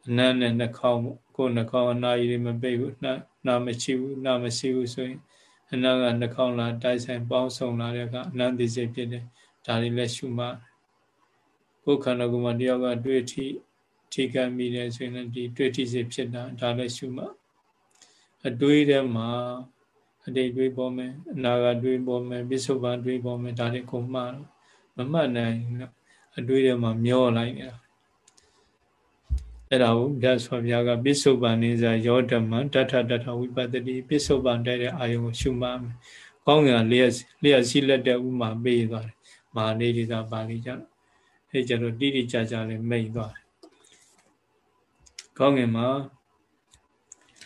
Speaker 2: အနမ်းနဲ့နှာခေါင်းကိုယ်နှာခေါင်းအနာရီမပိတ်ဘူးနှာနာမရှိဘူးနာမရှိဘူးဆိုရင် အနာကနှာခေါင်းလာတိုက်ဆိုင်ပေါင်းဆုံလာတဲ့အခါအနန္တိစိတ်ဖြစ်တယ်ဒါလေးလည်းရှုမှကိုယ်ခန္ဓာကိုယ်မှာတယောက်ကတွေ့ထိထိကမိတယ်ဆိုရင်ဒီတွေ့ထိစိတ်ဖြစ်တာဒါလည်းရှုမှအတွေးထဲမှာအတိတ်တွေးပေါ်မယ်အနာဂတ်တွေးပေါ်မယ်ပစ္စုပန်တွေးပေါ်မယ်ဒါတွေကိုမှတော့မမှတ်နိုင်တော့အတွေးထဲမှာမျောလိုက်နေတာ အဲ့ဒါကိုမြတ်စွာဘုရားကပစ္စုပန်နေစာယောဓမ္မတထတထဝိပတ္တိပစ္စုပန်တဲ့တဲ့အာယုံကိုရှုမှတ်မယ်။ကောင်းကင်လျက်လျက်စီးလက်တဲ့ဥမာပေးသွားတယ်။မာနေဒီသာပါဠိကျ။အဲ့ကျတော့တိတိကျကျလေးမိတ်သွားတယ်။ကောင်းကင်မှာ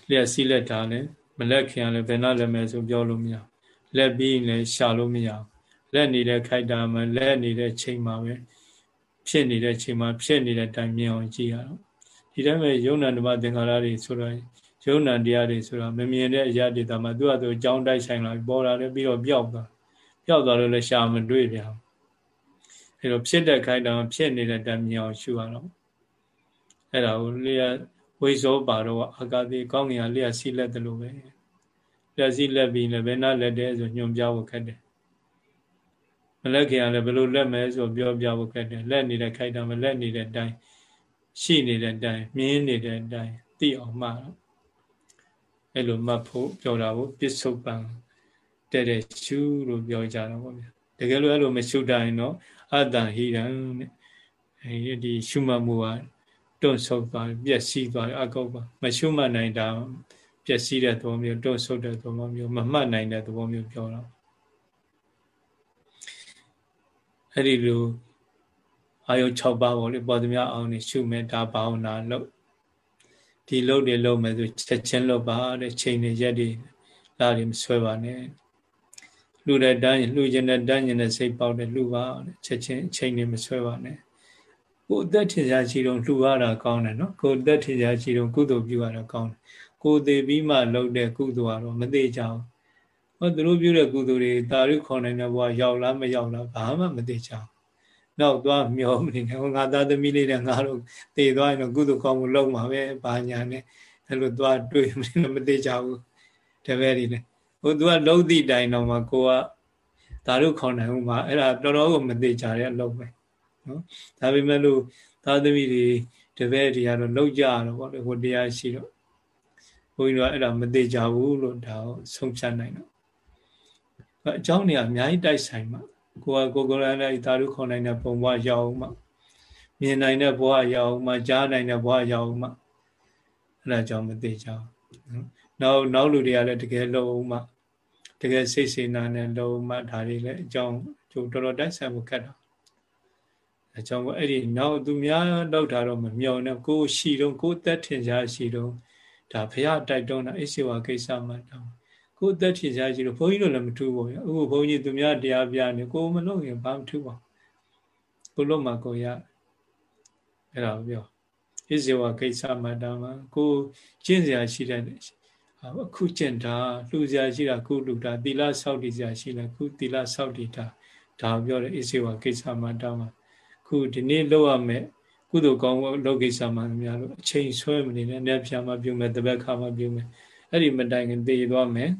Speaker 2: လျက်စီးလက်တာလည်းမလက်ခင်လည်းဘယ်နှလက်မဲဆိုပြောလို့မရလက်ပြီးလည်းရှာလို့မရလက်နေတဲ့ခိုက်တာမှာလက်နေတဲ့ချိန်မှာပဲဖြစ်နေတဲ့ချိန်မှာဖြစ်နေတဲ့တိုင်မြင်အောင်ကြည့်ရတော့ ဒီတိုင်းပဲယုံနာဓမ္မသင်္ခါရတွေဆိုတော့ယုံနာတရားတွေဆိုတာမမြင်တဲ့အရာတွေတာမှာသူ့အတူအကြောင်းတိုက်ဆိုင်လာပေါ်လာတယ်ပြီးတော့ပျောက်သွားပျောက်သွားလို့လည်းရှာမတွေ့ပြန်အဲတော့ဖြစ်တဲ့ခိုက်တာဖြစ်နေတဲ့တိုင်မြင်အောင်ရှုရတော့အဲ့ဒါကိုလျှဝိဇောပါတော့အာကာတိကောင်းငင်ကလျှစီလက်တယ်လို့ပဲလျှစီလက်ပြီးလည်းဘယ်နာလက်တယ်ဆိုညွန်ပြဖို့ခက်တယ်မလက်ခင်ကလည်းဘယ်လိုလက်မဲဆိုပြောပြဖို့ခက်တယ်လက်နေတဲ့ခိုက်တာမလက်နေတဲ့အတိုင်း ရှိနေတဲ့အတိုင်းမြင်းနေတဲ့အတိုင်းသိအောင်မှတော့အဲ့လိုမှတ်ဖို့ပြောတာကိုပစ္စုပန်တဲ့တဲ့ရှုလို့ပြောကြတာပေါ့ဗျာတကယ်လို့အဲ့လိုမရှုတိုင်းတော့အတ္တဟိရံတဲ့အဲဒီရှုမှတ်မှုကတွန့်ဆုတ်သွားပျက်စီးသွားအကောက်ပါမရှုမှတ်နိုင်တာပျက်စီးတဲ့သဘောမျိုးတွန့်ဆုတ်တဲ့သဘောမျိုးမမှတ်နိုင်တဲ့သဘောမျိုးပြောတော့အဲ့ဒီလို အာယု6ပါးပေါ့လေပေါ်သမျှအောင်နေရှုမဲ့ဒါဘာဝနာလို့ဒီလုတ်တွေလုတ်မယ်ဆိုချက်ချင်းလုတ်ပါတဲ့ချိန်တွေရက်တွေလာတွေမဆွဲပါနဲ့လူတဲ့တန်းလူကျင်တဲ့တန်းကျင်တဲ့စိတ်ပေါက်တဲ့လူပါတဲ့ချက်ချင်းချိန်တွေမဆွဲပါနဲ့ကိုယ်အသက်ထင်ရှားရှိတော့လှူရတာကောင်းတယ်နော်ကိုယ်အသက်ထင်ရှားရှိတော့ကုသိုလ်ပြုရတာကောင်းတယ်ကိုယ်သေးပြီးမှလုပ်တဲ့ကုသိုလ်ကတော့မသေးကြဘူးဟောသူတို့ပြုတဲ့ကုသိုလ်တွေတာရုခေါ်နိုင်တဲ့ဘဝရောက်လားမရောက်လားဘာမှမသေးကြဘူး နောက်သွားမျောမနေနဲ့ငါသားသမီးလေးနဲ့ငါတို့တည်သွားရင်တော့ကုသိုလ်ကောင်းမှုလုပ်မှာပဲဘာညာနဲ့အဲ့လိုသွားတွေးမသေးကြဘူးတပည့်တွေလည်းဟိုသူကလုံးသည့်တိုင်တော့မှကိုကဒါတို့ခေါ်နိုင်ဦးမှာအဲ့ဒါတော်တော်ကိုမသေးကြတဲ့အလုပ်ပဲနော်ဒါပေမဲ့လို့သာသမီတွေတပည့်တွေကတော့လောက်ကြတော့ဗောလေဟိုတရားရှိတော့ဘုန်းကြီးတို့ကအဲ့ဒါမသေးကြဘူးလို့ဒါကိုဆုံးဖြတ်နိုင်တော့အเจ้าနေရာအများကြီးတိုက်ဆိုင်မှာ ကိုကကိုကိုရနဲ့သာဓုခေါ်နိုင်တဲ့ပုံဘဝရအောင်မှမြင်နိုင်တဲ့ဘဝရအောင်မှကြားနိုင်တဲ့ဘဝရအောင်မှအဲ့ဒါကြောင့်မသိကြဘူးနောက်နောက်လူတွေကလည်းတကယ်လုံးမှတကယ်စိတ်စေနာနဲ့လုံးမှဒါတွေလည်းအကြောင်းကျိုးတော်တော်တိုက်ဆိုင်မှုခက်တာအကြောင်းကအဲ့ဒီနောက်သူများလောက်တာတော့မမြောင်နဲ့ကိုရှိတော့ကိုသက်ထင်ရှားရှိတော့ဒါဖရာတိုက်တွန်းတာအိစေဝကိစ္စမှတောင်း ကိုယ်သက်ထင်ရှားရှိလို့ဘုန်းကြီးတို့လည်းမထူးပါဘူးအခုဘုန်းကြီးသူများတရားပြနေကိုမလုပ်ရင်ဘာမထူးပါကိုလို့မှကိုရအဲ့ဒါကိုပြောဣဇေဝကိစ္စမတ္တမှာကိုကျင့်စရာရှိတဲ့အခုကျင့်တာလှူစရာရှိတာခုလှူတာသီလဆောက်တည်စရာရှိလားခုသီလဆောက်တည်တာဒါပြောတယ်ဣဇေဝကိစ္စမတ္တမှာခုဒီနေ့လောက်ရမယ်ကုသိုလ်ကောင်းလုပ်ကိစ္စမှများလို့အချိန်ဆွဲမနေနဲ့အနက်ဖြာမှပြုမယ်တပတ်ခါမှပြုမယ်အဲ့ဒီမတိုင်ခင်သိသွားမယ်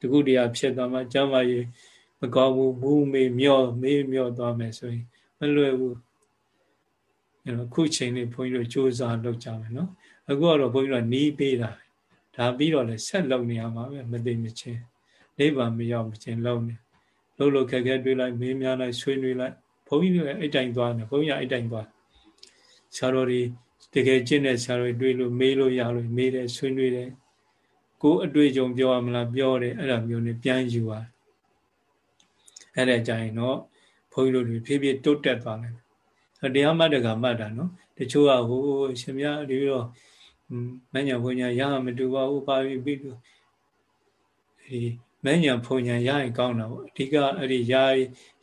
Speaker 2: တကုတရားဖြစ်သွားမှကျမ်းမာရေးမကောင်းဘူးမူးမေမျောမေးမျောသွားမယ်ဆိုရင်မလွယ်ဘူးအဲ့တော့ခုချိန်လေးဘုန်းကြီးတို့စူးစမ်းလုပ်ကြမယ်နော်အခုကတော့ဘုန်းကြီးတို့နီးပေးတာဒါပြီးတော့လည်းဆက်လုပ်နေရမှာပဲမသိမချင်းနိဗ္ဗာန်မရောက်မချင်းလုပ်နေလှုပ်လှုပ်ခက်ခဲတွေးလိုက်မေးများလိုက်ဆွေးနွေးလိုက်ဘုန်းကြီးတို့လည်းအဲ့တိုင်သွားတယ်ဘုန်းကြီးအဲ့တိုင်သွားဆရာတော်တွေတကယ်ကျင့်တဲ့ဆရာတော်တွေတွေးလို့မေးလို့ရလို့မေးတယ်ဆွေးနွေးတယ် ကိုယ်အတွေ့အကြုံပြောရမလားပြောတယ်အဲ့ဒါမျိုးနဲ့ပြန်ယူပါအဲ့ဒါကြရင်တော့ဘုန်းကြီးတို့တွေဖြည်းဖြည်းတိုးတက်သွားတယ်တရားမှတ်တကမှတ်တာနော်တချို့ကဟိုရှင်မြတ်ဒီတော့မညာဘုံညာရမတူပါဘူးပါပြီးပြီးဒီမညာဘုံညာရရင်ကောင်းတာပေါ့အဓိကအဲ့ဒီရ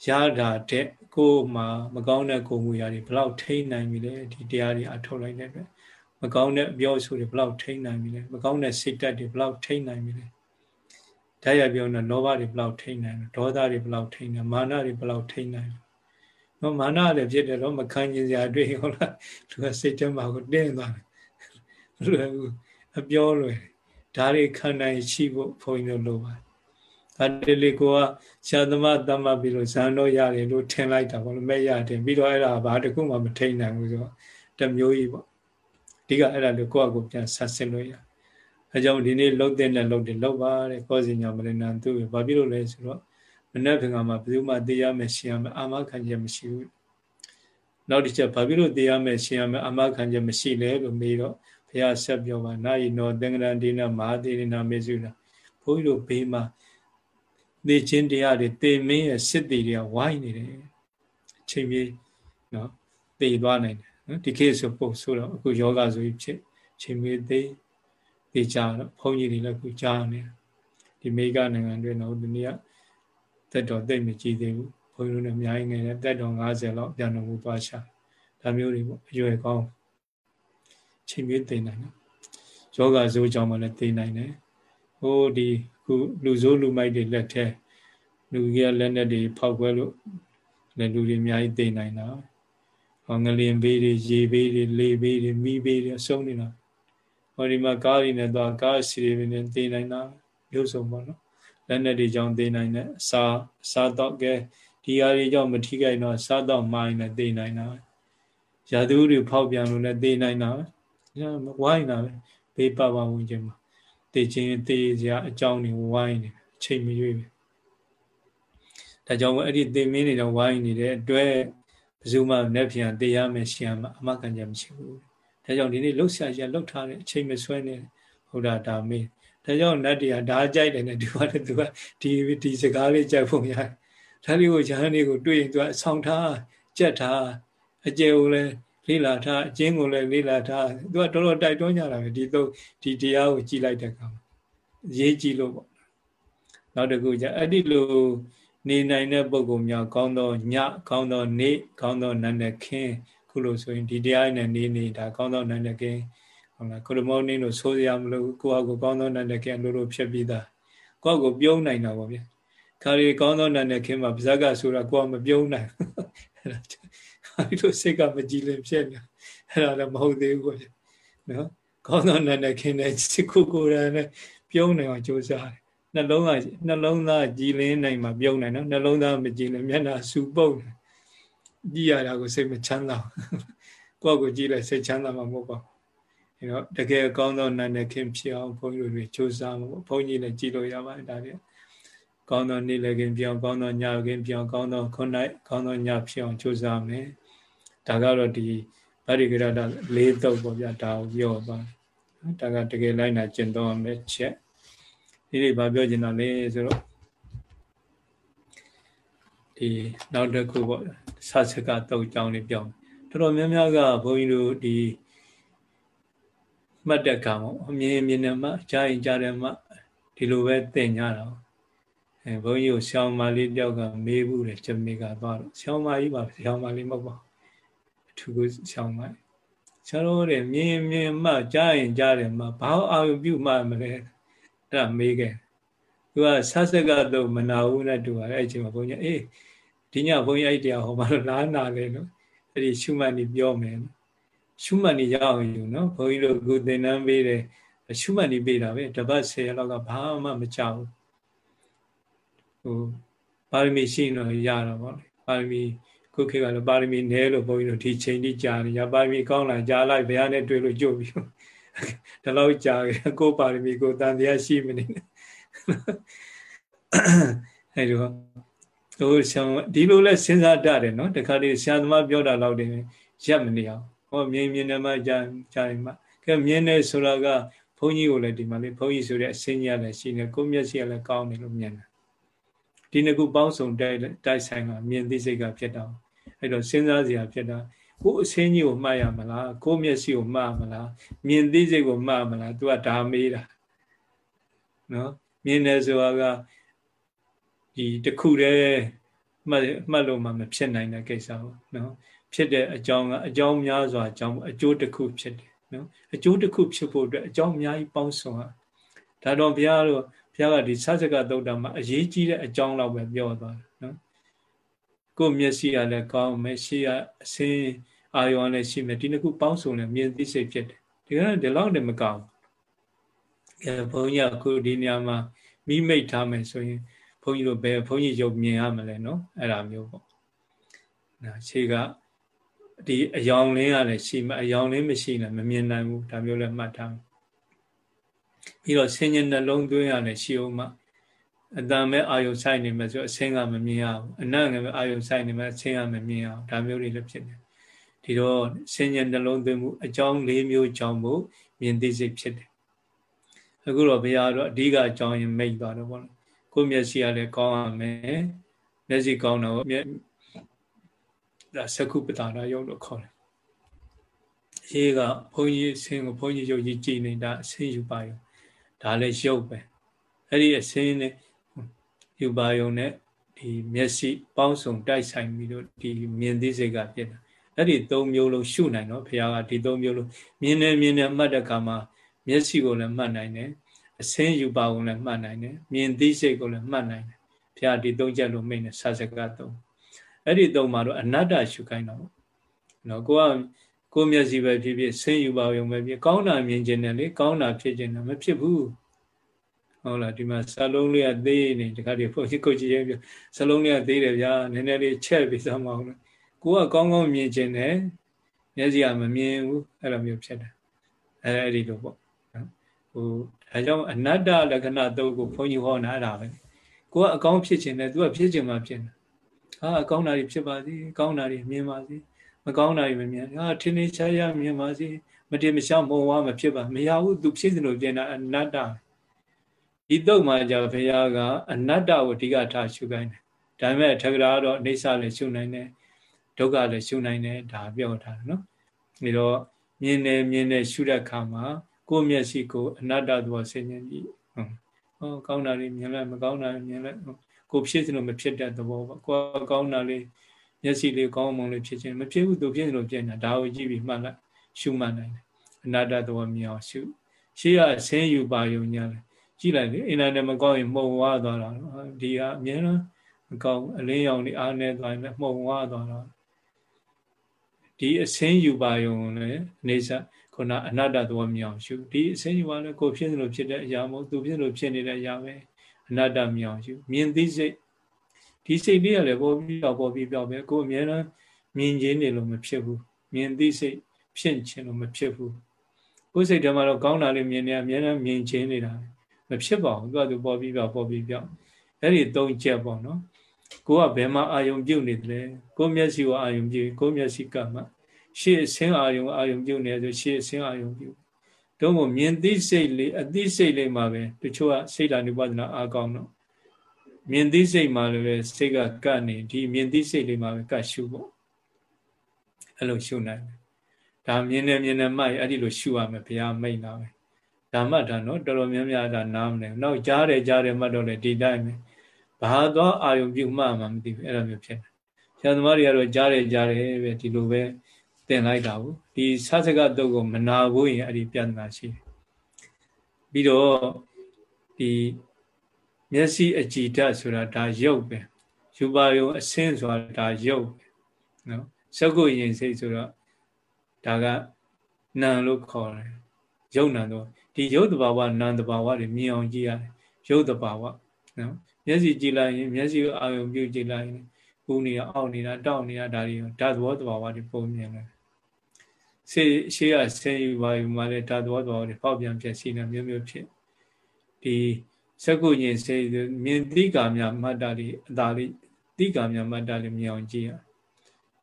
Speaker 2: ရတာတဲ့ကိုယ်မှာမကောင်းတဲ့ကိုယ်မူရာတွေဘလောက်ထိန်းနိုင်ပြီလဲဒီတရားတွေအထုတ်လိုက်တဲ့အတွက် မကောင်းတဲ့အပြောဆိုတွေဘလောက်ထိန်းနိုင်ပြီလဲမကောင်းတဲ့စိတ်ဓာတ်တွေဘလောက်ထိန်းနိုင်ပြီလဲဓာတ်ရပြောတော့လောဘတွေဘလောက်ထိန်းနိုင်လဲဒေါသတွေဘလောက်ထိန်းနိုင်မာနတွေဘလောက်ထိန်းနိုင်လဲနော်မာနလည်းဖြစ်တယ်တော့မခံကျင်စရာတွေ့ဟုတ်လားသူကစိတ်ထဲမှာကိုတင်းသွားတယ်လွယ်ဘူးအပြောလွယ်ဒါတွေခံနိုင်ရှိဖို့ဘုန်းကြီးတို့လိုပါတယ်ဒါတလေကိုကဆရာသမားတတ်မှတ်ပြီးလို့ဇန်တော့ရတယ်လို့ထင်လိုက်တာပေါ့လေမဲ့ရတယ်ပြီးတော့အဲ့ဒါဘာတခုမှမထိန်နိုင်ဘူးဆိုတော့တမျိုးကြီးပေါ့ အဓိကအဲ့ဒါလို့ကိုယ့်အကိုပြန်ဆက်စင်လို့ရအဲကြောင့်ဒီနေ့လှုပ်တဲ့နဲ့လှုပ်တယ်လှုပ်ပါတဲ့ကောစီညာမလနာသူဘာဖြစ်လို့လဲဆိုတော့မနေ့ကငါမှဘယ်သူမှသိရမယ်ရှင်းရမယ်အာမခံချက်မရှိဘူးနောက်တစ်ချက်ဘာဖြစ်လို့သိရမယ်ရှင်းရမယ်အာမခံချက်မရှိလဲလို့မေးတော့ဘုရားဆက်ပြောပါနာယီနောသင်္ကရန္တိနမဟာတိရိနာမေစုနာဘုန်းကြီးတို့ဘေးမှာသိချင်းတရားတွေတေမင်းရဲ့စစ်တီတွေကဝိုင်းနေတယ်အချိန်ပြေးနော်တေသွားနိုင်တယ် နော်ဒီခေတ်ဆိုပို့ဆိုတော့အခုယောဂဆိုပြီးဖြစ်ချိန်ပြေးသေးတေချာတော့ဘုန်းကြီးတွေလည်းအခုကြားနေဒီမေကနိုင်ငံတွေတော့ဒီနေ့ကတက်တော်သိမကြည့်သေးဘူးဘုန်းကြီးတို့လည်းအများကြီးငယ်တယ်တက်တော်90လောက်ပြန်တော်မူသွားရှာဒါမျိုးတွေပေါ့အရွယ်ကောင်းချိန်ပြေးသိနိုင်တယ်ယောဂဆိုးကြောင့်မှလည်းသိနိုင်တယ်ဟိုဒီခုလူစိုးလူမိုက်တွေလက်ထဲလူကြီးကလက်နဲ့တွေဖောက်ခွဲလို့လည်းလူတွေအများကြီးသိနိုင်တာ ဟောငလင်ဘေးတွေရေဘေးတွေလေဘေးတွေမီးဘေးတွေအဆုံးနေတာဟောဒီမှာကားတွေနဲ့သွားကားစီတွေနဲ့သိနိုင်တာမျိုးစုံပေါ့နော်လက်နဲ့တွေကြောင့်သိနိုင်တဲ့အစာအစာတော့ကဲဒီဟာတွေကြောင့်မထိခိုက်တော့စားတော့မိုင်းနဲ့သိနိုင်တာရာသူတွေဖောက်ပြန်လို့လည်းသိနိုင်တာဝိုင်းတာပဲဘေးပပဝင်ခြင်းမှာသိချင်းသိစရာအကြောင်းတွေဝိုင်းနေအချိန်မရွေးပဲဒါကြောင့်အဲ့ဒီသိမင်းတွေတော့ဝိုင်းနေတဲ့အတွက် ဘယ်သူမှလက်ပြန်သိရမယ်ရှင်းမှာအမှန်ကန်ကြမရှိဘူးဒါကြောင့်ဒီနေ့လှုပ်ရှားရလှုပ်ထားတဲ့အချိန်မဆွဲနေဟောတာဒါမေးဒါကြောင့်နတ်တရားဒါကြိုက်တယ်နဲ့ဒီကလည်းသူကဒီဒီစကားလေးကြိုက်ဖို့ရတယ်ဒါလေးကိုရဟန်းလေးကိုတွေ့ရင်သူကဆောင်းထားကြက်ထားအကျယ်ကိုလည်းလေးလာထားအကျဉ်းကိုလည်းလေးလာထားသူကတော်တော်တိုက်တွန်းကြတာပဲဒီတော့ဒီတရားကိုကြည်လိုက်တဲ့အခါမှာရေးကြည့်လို့ပေါ့နောက်တစ်ခုကျအဲ့ဒီလို နေနိုင်တဲ့ပုံကုများကောင်းသောညကောင်းသောနေ့ကောင်းသောနတ်နဲ့ခင်းခုလိုဆိုရင်ဒီတရားနဲ့နေနေတာကောင်းသောနတ်နဲ့ခင်းဟုတ်လားကိုရမောင်းနေလို့ဆိုးရမလို့ကိုယ့်အကိုကောင်းသောနတ်နဲ့ခင်းလို့လို့ဖြစ်ပြီးသားကိုယ့်အကိုပြုံးနိုင်တာပေါ့ဗျာခါရီကောင်းသောနတ်နဲ့ခင်းမှာပါဇက်ကဆိုတာကိုယ်ကမပြုံးနိုင်အဲ့ဒါအဲ့လိုစိတ်ကမကြည်လင်ဖြစ်နေအဲ့ဒါလည်းမဟုတ်သေးဘူးဗျာနော်ကောင်းသောနတ်နဲ့ခင်းတဲ့စိတ်ကိုကိုယ်ရနဲ့ပြုံးနိုင်အောင်ကြိုးစားတယ် နှလုံးကနှလုံးသားကြည်လင်းနိုင်မှာပြုံးနိုင်နော်နှလုံးသားမကြည်လင်မျက်နှာစူပုတ်ကြည်ရတာကိုစိတ်မချမ်းသာကိုယ့်ကိုကြည်လိုက်စိတ်ချမ်းသာမှာမဟုတ်ပါဘူးအဲတော့တကယ်ကောင်းသောနတ်နဲ့ခင်ဖြစ်အောင်ဘုန်းကြီးတို့ကြိုးစားမှာဘုန်းကြီးလည်းကြည်လို့ရပါတယ်ဒါတွေကောင်းသောနေ့လည်းခင်ပြောင်းကောင်းသောညခင်ပြောင်းကောင်းသောခုနိုင်ကောင်းသောညဖြစ်အောင်ကြိုးစားမယ်ဒါကတော့ဒီဗရိကရတလေးတော့ပေါ့ဗျာဒါကိုပြောပါဒါကတကယ်လိုက်နာကျင့်သုံးရမယ်ချက် ဒီလေးဘာပြောချင်တာလဲဆိုတော့ဒီနောက်တစ်ခုပေါ့ဆာစကတုတ်ကြောင်းလေးပြောင်းတော်တော်များများကဘုန်းကြီးတို့ဒီမှတ်တဲ့ကံပေါ့အမြင်မြင်နဲ့မှကြားရင်ကြားတယ်မှဒီလိုပဲသင်ကြတာအဲဘုန်းကြီးကိုဆောင်းမလေးတယောက်ကမေးဘူးတယ်ဂျမေကသွားတော့ဆောင်းမကြီးပါဆောင်းမလေးမဟုတ်ပါအထူးကိုဆောင်းမဆရာတော်တဲ့မြင်မြင်မှကြားရင်ကြားတယ်မှဘာအာရုံပြုမှမလဲ အဲ့ဒါမေးခဲ့သူကဆတ်စကတော့မနာဘူးနဲ့တူပါတယ်အဲ့အချိန်မှာဘုန်းကြီးအေးဒီညဘုန်းကြီးအဲ့တရားဟောမှတော့လားနာလေနော်အဲ့ဒီရှုမှတ်နေပြောမယ်နော်ရှုမှတ်နေရအောင်ယူနော်ဘုန်းကြီးတို့အခုသင်တန်းပေးတယ်ရှုမှတ်နေပေးတာပဲတပတ်10လောက်ကဘာမှမကြောက်ဘူးဟိုပါရမီရှိရင်တော့ရတာပေါ့လေပါရမီခုခေတ်ကလည်းပါရမီနည်းလို့ဘုန်းကြီးတို့ဒီချိန်တိကြာနေရပါရမီကောင်းလာကြာလိုက်ဘယ်ဟာနဲ့တွေ့လို့ကြုတ်ပြီ ဒီလောက်ကြာကိုပါရမီကိုတန်တရားရှိမနေနဲ့အဲလိုတို့ဆံဒီလိုလဲစဉ်းစားတတ်တယ်နော်တခါတည်းဆရာသမားပြောတာလောက်တယ်ရက်မနေအောင်ဟောမြင်မြင်နဲ့မှကြာကြာရင်မှကဲမြင်နေဆိုတာကဘုန်းကြီးကိုလည်းဒီမှာလေဘုန်းကြီးဆိုတဲ့အစင်းကြီးလည်းရှိနေကိုမျက်စိကလည်းကောင်းတယ်လို့မြင်တယ်ဒီနှစ်ခုပေါင်းစုံတိုက်တိုက်ဆိုင်ကမြင်သိစိတ်ကဖြစ်တော့အဲ့တော့စဉ်းစားစရာဖြစ်တာ ကိုယ်အစင်းကြီးကိုမှတ်ရမလားကိုယ်မျက်စိကိုမှတ်မလားမြင်သိစိတ်ကိုမှတ်မလား तू ကဒါမေးတာနော်မြင်တယ်ဆိုတာကဒီတခုတည်းမှတ်မှတ်လို့မှမဖြစ်နိုင်တဲ့ကိစ္စပေါ့နော်ဖြစ်တဲ့အကြောင်းကအကြောင်းများစွာအကြောင်းအကျိုးတစ်ခုဖြစ်တယ်နော်အကျိုးတစ်ခုဖြစ်ဖို့အတွက်အကြောင်းအများကြီးပေါင်းစုံอ่ะဒါတော့ဘုရားတို့ဘုရားကဒီဆစကသုတ်တာမှာအရေးကြီးတဲ့အကြောင်းလောက်ပဲပြောသွားတယ်နော် ကိုယ်မျက်စိကလည်းကောင်းမယ်ရှေ့ကအစင်းအာယုံလည်းရှိမယ်ဒီနှစ်ခုပေါင်းစုံလည်းမြင်သိစိတ်ဖြစ်တယ်ဒီကနေ့ဒီလောက်တည်းမကောင်းအဲဘုန်းကြီးအခုဒီနေရာမှာမိမိတ်ထားမယ်ဆိုရင်ဘုန်းကြီးတို့ဘယ်ဘုန်းကြီးရုပ်မြင်ရမလဲနော်အဲ့ဒါမျိုးပေါ့နော်ခြေကဒီအယောင်လင်းရလည်းရှိမှအယောင်လင်းမရှိလည်းမမြင်နိုင်ဘူးဒါမျိုးလည်းမှတ်ထားပြီးတော့ဆင်းရဲနှလုံးသွင်းရလည်းရှိအောင်မှ အတန်မဲ့အာယုဆိုင်နေမယ်ဆိုအဆင်းကမမြင်ရဘူးအနတ်ငယ်ပဲအာယုဆိုင်နေမယ်အဆင်းကမမြင်ရအောင်ဒါမျိုးတွေလည်းဖြစ်နေဒီတော့ဆင်းရဲနှလုံးသွင်းမှုအကြောင်း၄မျိုးကြောင့်မို့မြင်သိစိတ်ဖြစ်တယ်အခုတော့ဘုရားတော့အဓိကအကြောင်းရင်မိတ်သွားတော့ဗောလေကိုမျက်စိကလည်းကောင်းရမယ်မျက်စိကောင်းတော့မျက်ဒါသကုပတာရယုံလို့ခေါ်တယ်အေးကဘုန်းကြီးဆင်းကိုဘုန်းကြီးယုတ်ကြီးကြည်နေတာအဆင်းယူပါယုံဒါလည်းရုပ်ပဲအဲ့ဒီအဆင်းနဲ့ ယူပါယုံနဲ့ဒီမျက်စိပေါင်းစုံတိုက်ဆိုင်ပြီးတော့ဒီမြင်သိစိတ်ကဖြစ်တာအဲ့ဒီ၃မျိုးလုံးရှုနိုင်တော့ဘုရားကဒီ၃မျိုးလုံးမြင်နေမြင်နေမှတ်တဲ့အခါမှာမျက်စိကိုလည်းမှတ်နိုင်တယ်အစင်းယူပါကိုလည်းမှတ်နိုင်တယ်မြင်သိစိတ်ကိုလည်းမှတ်နိုင်တယ်ဘုရားဒီသုံးချက်လို့မိတ်နေဆာစကသုံးအဲ့ဒီသုံးမှာတော့အနတ္တရှုခိုင်းတော့နော်ကိုကကိုမျက်စိပဲဖြစ်ဖြစ်ဆင်းယူပါုံပဲဖြစ်ကောင်းတာမြင်ခြင်းနဲ့လေကောင်းတာဖြစ်ခြင်းနဲ့မဖြစ်ဘူး ဟဟုတ်လားဒီမှာစလုံးလေးကသေးနေတခါတည်းဘုန်းကြီးကိုကြည့်ရင်ပြောစလုံးလေးကသေးတယ်ဗျာနည်းနည်းလေးချက်ပြီးစမ်းမအောင်လို့ကိုကကောင်းကောင်းမြင်ခြင်းနဲ့မျက်စိကမမြင်ဘူးအဲ့လိုမျိုးဖြစ်တယ်အဲအဲ့ဒီလိုပေါ့နော်ဟိုဒါကြောင့်အနတ္တလက္ခဏာသုံးကိုဘုန်းကြီးဟောတာအဲ့ဒါပဲကိုကအကောင်းဖြစ်ခြင်းနဲ့ तू ကဖြစ်ခြင်းမှဖြစ်တယ်ဟာအကောင်းတာတွေဖြစ်ပါစေကောင်းတာတွေမြင်ပါစေမကောင်းတာတွေမမြင်ဟာထင်းထင်းရှားရှားမြင်ပါစေမတင်မရှားမုံဝါမဖြစ်ပါမရဘူး तू ဖြစ်စလို့ပြင်တာအနတ္တ ဒီတော့မှじゃဘုရားကအနတ္တကိုအဓိကထားရှုခိုင်းတယ်ဒါပေမဲ့ထကရာတော့အိဋ္ဌလည်းရှုနိုင်တယ်ဒုက္ခလည်းရှုနိုင်တယ်ဒါပြောထားတယ်နော်ဒါတော့မြင်တယ်မြင်တယ်ရှုတဲ့အခါမှာကိုယ်မျက်စိကိုအနတ္တသဘောဆင်ញင်ပြီးဟောကောင်းတာလေးမြင်လိုက်မကောင်းတာမြင်လိုက်ကိုဖြစ်စလို့မဖြစ်တဲ့သဘောပေါ့ကိုယ်ကောင်းတာလေးမျက်စိလေးကောင်းမွန်လေးဖြစ်ခြင်းမဖြစ်ဘူးသူဖြစ်လို့ဖြစ်နေတာဒါကိုကြည့်ပြီးမှတ်လိုက်ရှုမှတ်နိုင်တယ်အနတ္တသဘောမြင်အောင်ရှုရှေးကဆင်းယူပါယုံညာလေ ကြည့်လိုက်လေအင်တာနက်မကောင်းရင်မှုံဝါသွားတာဒီကအမြဲတမ်းမကောင်းအလင်းရောင်တွေအားနေသွားရင်လည်းမှုံဝါသွားတာဒီအစင်းယူပါယုံလည်းအနေစခုနအနတ္တသဘောမြောင်ရှုဒီအစင်းယူပါလည်းကိုဖြစ်လို့ဖြစ်တဲ့အရာမဟုတ်သူဖြစ်လို့ဖြစ်နေတဲ့အရာပဲအနတ္တမြောင်ရှုမြင်သိစိတ်ဒီစိတ်လေးကလည်းပေါ်ပြီးတော့ပေါ်ပြီးပြောက်ပဲကိုအမြဲတမ်းမြင်ချင်းနေလို့မဖြစ်ဘူးမြင်သိစိတ်ဖြစ်ခြင်းလို့မဖြစ်ဘူးကိုယ်စိတ်ထဲမှာတော့ကောင်းတာလေးမြင်နေအမြဲတမ်းမြင်ချင်းနေတာ မဖြစ်ပါဘူးသူကသူပေါ်ပြီးပြောက်ပေါ်ပြီးပြောက်အဲ့ဒီသုံးချက်ပေါ့နော်ကိုကဘယ်မှာအာယုံပြုတ်နေတယ်ကိုမျက်စိကိုအာယုံပြုတ်ကိုမျက်စိကမှရှေ့အစင်းအာယုံအာယုံပြုတ်နေဆိုရှေ့အစင်းအာယုံပြုတ်တော့မမြင်သိစိတ်လေးအသိစိတ်လေးမှာပဲတချို့ကစိတ်ဓာတ်ဥပဒနာအာကောင်းတော့မြင်သိစိတ်မှာလည်းပဲစိတ်ကကတ်နေဒီမြင်သိစိတ်လေးမှာပဲကတ်ရှုပေါ့အဲ့လိုရှုနိုင်တယ်ဒါမြင်နေမြင်နေမှအဲ့ဒီလိုရှုရမယ်ဘုရားမိတ်လာပဲ ဒါမှတ်တာနော်တော်တော်များများဒါနားမလဲနောက်ကြားတယ်ကြားတယ်မှတ်တော့လေဒီတိုင်းပဲဘာသွားအာယုံပြုမှမှမသိဘူးအဲ့လိုမျိုးဖြစ်တယ်ဆရာသမားတွေကတော့ကြားတယ်ကြားတယ်ပဲဒီလိုပဲသင်လိုက်တာဘူးဒီဆသကတုတ်ကိုမနာဘူးရင်အဲ့ဒီပြဿနာရှိတယ်ပြီးတော့ဒီမျက်စိအကြည်ဓာတ်ဆိုတာဒါရုပ်ပဲယူပါယုံအစင်းဆိုတာဒါရုပ်ပဲနော်စကုရင်စိတ်ဆိုတော့ဒါကနာလို့ခေါ်တယ်ရုပ်နာတော့ ဒီရုပ်တဘာဝနာမ်တဘာဝတွေမြင်အောင်ကြည့်ရတယ်ရုပ်တဘာဝနော်မျက်စိကြည့်လိုက်ရင်မျက်စိကိုအာရုံပြုကြည့်လိုက်ရင်ပူနေတာအောင့်နေတာတောက်နေတာဒါတွေဓာတ်သဘောတဘာဝတွေပုံမြင်တယ်ရှေးရှေးကဆင်းယူပါယူမှလည်းဓာတ်သဘောတဘာဝတွေပေါက်ပြန်ဖြစ်စီနေမျိုးမျိုးဖြစ်ဒီစကုညင်စေမြင်တိကာမြမတ္တလေးအသာလေးတိကာမြမတ္တလေးမြင်အောင်ကြည့်ရ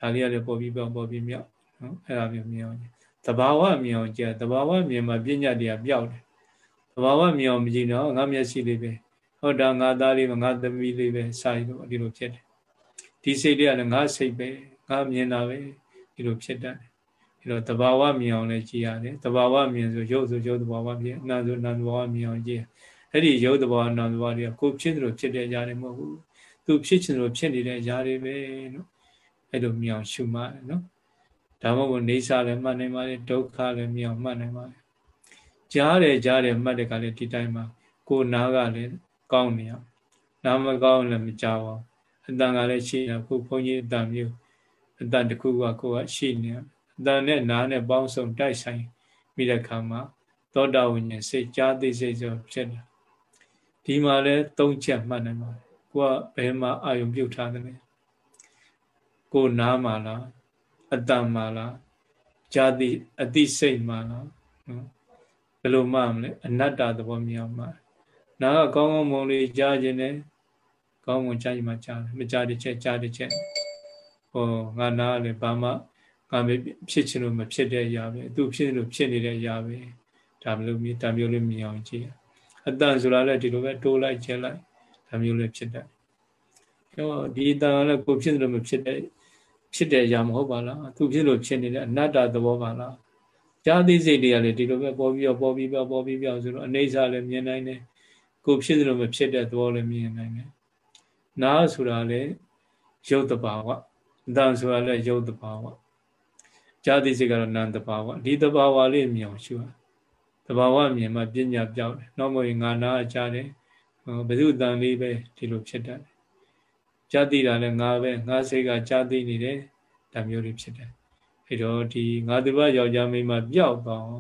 Speaker 2: ဒါလေးကလည်းပေါ်ပြီးပေါ်ပြီးမြောက်နော်အဲ့ဒါမျိုးမြင်အောင်ကြည့် တဘာဝမြင်အောင်ကြည့်တဘာဝမြင်မှပညာတရားပျောက်တယ်တဘာဝမြင်အောင်မကြည့်တော့ငါမျက်စိလေးပဲဟုတ်တာငါသားလေးပဲငါသမီးလေးပဲစာရီလို့ဒီလိုဖြစ်တယ်ဒီစိတ်တွေကလည်းငါစိတ်ပဲငါမြင်တာပဲဒီလိုဖြစ်တတ်တယ်အဲတော့တဘာဝမြင်အောင်လည်းကြည်ရတယ်တဘာဝမြင်ဆိုရုပ်ဆိုရုပ်တဘာဝမြင်နာဆိုနာတဘာဝမြင်အောင်ကြည်အဲ့ဒီရုပ်တဘာဝနာတဘာဝတွေကကိုဖြစ်တယ်လို့ဖြစ်တဲ့ຢာတွေမဟုတ်ဘူးသူဖြစ်ချင်လို့ဖြစ်နေတဲ့ຢာတွေပဲလို့အဲ့လိုမြင်အောင်ရှုမှတ်နော် ဒါမှမဟုတ်နေစာလည်းမှတ်နိုင်ပါလေဒုက္ခလည်းမြင်အောင်မှတ်နိုင်ပါလေကြားတယ်ကြားတယ်မှတ်တယ်ကလည်းဒီတိုင်းမှာကိုနာကလည်းကောင်းနေရနာမကောင်းလည်းမကြောက်အောင်အတန်ကလည်းရှိနေခုဘုန်းကြီးအတန်မျိုးအတန်တစ်ခုကကိုကရှိနေအတန်နဲ့နားနဲ့ပေါင်းစုံတိုက်ဆိုင်ပြီးတဲ့အခါမှာသောတာဝိညာဉ်စိတ်ကြားသိစိတ်ဆိုဖြစ်တယ်ဒီမှာလဲသုံးချက်မှတ်နိုင်ပါတယ်ကိုကဘယ်မှာအာယုံပြုတ်ထားတယ်လဲကိုနားမှာလား အတန်မှာလားကြားသိအသိစိတ်မှာလားနော်ဘယ်လိုမှမလဲအနတ္တသဘောမြောက်မှာနာကကောင်းကောင်းမွန်လေးကြားခြင်းနဲ့ကောင်းမွန်ကြားခြင်းမှကြားတယ်မကြားတဲ့ချက်ကြားတဲ့ချက်ဟောငါနာလည်းဘာမှငါမဖြစ်ချင်လို့မဖြစ်တဲ့အရာပဲသူဖြစ်လို့ဖြစ်နေတဲ့အရာပဲဒါမျိုးမျိုးဒါမျိုးလေးမြင်အောင်ကြည့်အတန်ဆိုတာလည်းဒီလိုပဲတိုးလိုက်ကျဲလိုက်ဒါမျိုးလေးဖြစ်တတ်တယ်ဟောဒီအတန်လည်းကိုဖြစ်လို့မဖြစ်တဲ့ ဖြစ်တဲ့အရာမဟုတ်ပါလားသူဖြစ်လို့ဖြစ်နေတဲ့အနတ္တသဘောပါလားကြားသိစိတ်တွေကလည်းဒီလိုပဲပေါ်ပြီးပေါ်ပြီးပေါ်ပြီးပြောဆိုတော့အနေစာလည်းမြင်နိုင်တယ်ကိုဖြစ်တယ်လို့မဖြစ်တဲ့သဘောလည်းမြင်နိုင်တယ်။နာဆိုတာလည်းရုပ်တဘာဝ။တန်ဆိုတာလည်းရုပ်တဘာဝ။ဈာတိစိတ်ကတော့နာမ်တဘာဝ။ဒီတဘာဝလေးမြင်အောင်ရှုရ။တဘာဝမြင်မှပညာပြောက်တယ်။နောက်မှငါနာအကြတယ်။ဘယ်သူတန်လေးပဲဒီလိုဖြစ်တတ် တယ်။ဈာတိတာလည်းငါပဲငါစိတ်ကဈာတိနေတယ်။ဒါမျိုးတွေဖြစ်တယ်။အဲတော့ဒီငါသူဘယောက်ျားမိန်းမပြောက်တော့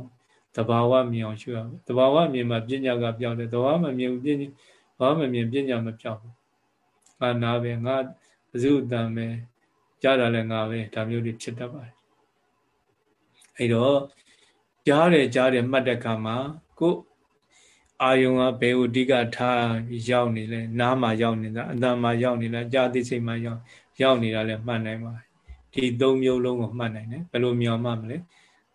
Speaker 2: တဘာဝမြင်အောင်ရှုရမယ်တဘာဝမြင်မှပညာကပြောင်းတယ်တဘာဝမမြင်ဘူးပညာဘာမမြင်ပညာမပြောင်းဘူးငါနာပဲငါဘဇုတံပဲကြားတာလည်းငါပဲဒါမျိုးတွေဖြစ်တတ်ပါတယ်အဲ့တော့ကြားတယ်ကြားတယ်မှတ်တဲ့အခါမှာကို အာယုံကဘယ်ကိုအဓိကထားရောက်နေလဲနားမှာရောက်နေတာအတန်မှာရောက်နေလားကြာသိစိတ်မှာရောက်ရောက်နေတာလည်းမှတ်နိုင်ပါတယ်ဒီသုံးမျိုးလုံးကိုမှတ်နိုင်တယ်ဘယ်လိုမြောင်မှမလဲ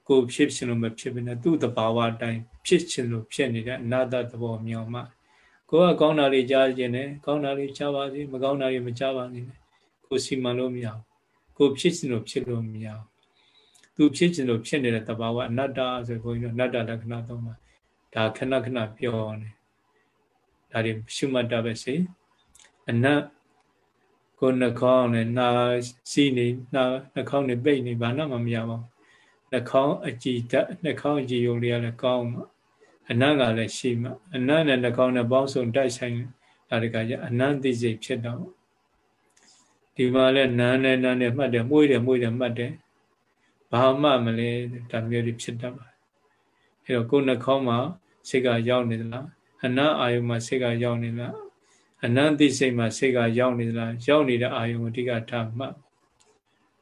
Speaker 2: ကိုဖြစ်ရှင်လို့မဖြစ်ဘဲနဲ့သူ့တဘာဝအတိုင်းဖြစ်ရှင်လို့ဖြစ်နေတဲ့အနာတ္တသဘောမြောင်မှကိုကကောင်းတာလေးကြားခြင်းနဲ့ကောင်းတာလေးကြားပါစေမကောင်းတာလေးမကြားပါနဲ့ကိုစီမံလို့မရဘူးကိုဖြစ်ရှင်လို့ဖြစ်လို့မရဘူးသူဖြစ်ခြင်းလို့ဖြစ်နေတဲ့တဘာဝအနတ္တဆိုဘုန်းကြီးတို့အနတ္တလက္ခဏာသုံးပါ ဒါခဏခဏပြောနေဒါတွေရှုမှတ်တာပဲစေအနတ်ကိုနှာခေါင်းနဲ့နာစီးနေနာနှာခေါင်းနဲ့ပိတ်နေဘာမှမရပါဘူးနှာခေါင်းအကြည်တက်နှာခေါင်းအကြည်ယုံလေးကလည်းကောင်းမှာအနတ်ကလည်းရှိမှာအနတ်နဲ့နှာခေါင်းနဲ့ပေါင်းစုံတိုက်ဆိုင်ဒါတကကြအနတ်သိစိတ်ဖြစ်တော့ဒီမှာလဲနားနဲ့နားနဲ့မှတ်တယ်မှုေးတယ်မှုေးတယ်မှတ်တယ်ဘာမှမလဲဒါမျိုးတွေဖြစ်တတ်ပါတယ် အဲတော့ကိုယ်နှာခေါင်းမှာစိတ်ကရောက်နေသလားအနတ်အာယုံမှာစိတ်ကရောက်နေလားအနန္တိစိတ်မှာစိတ်ကရောက်နေသလားရောက်နေတဲ့အာယုံကိုအဓိကထားမှတ်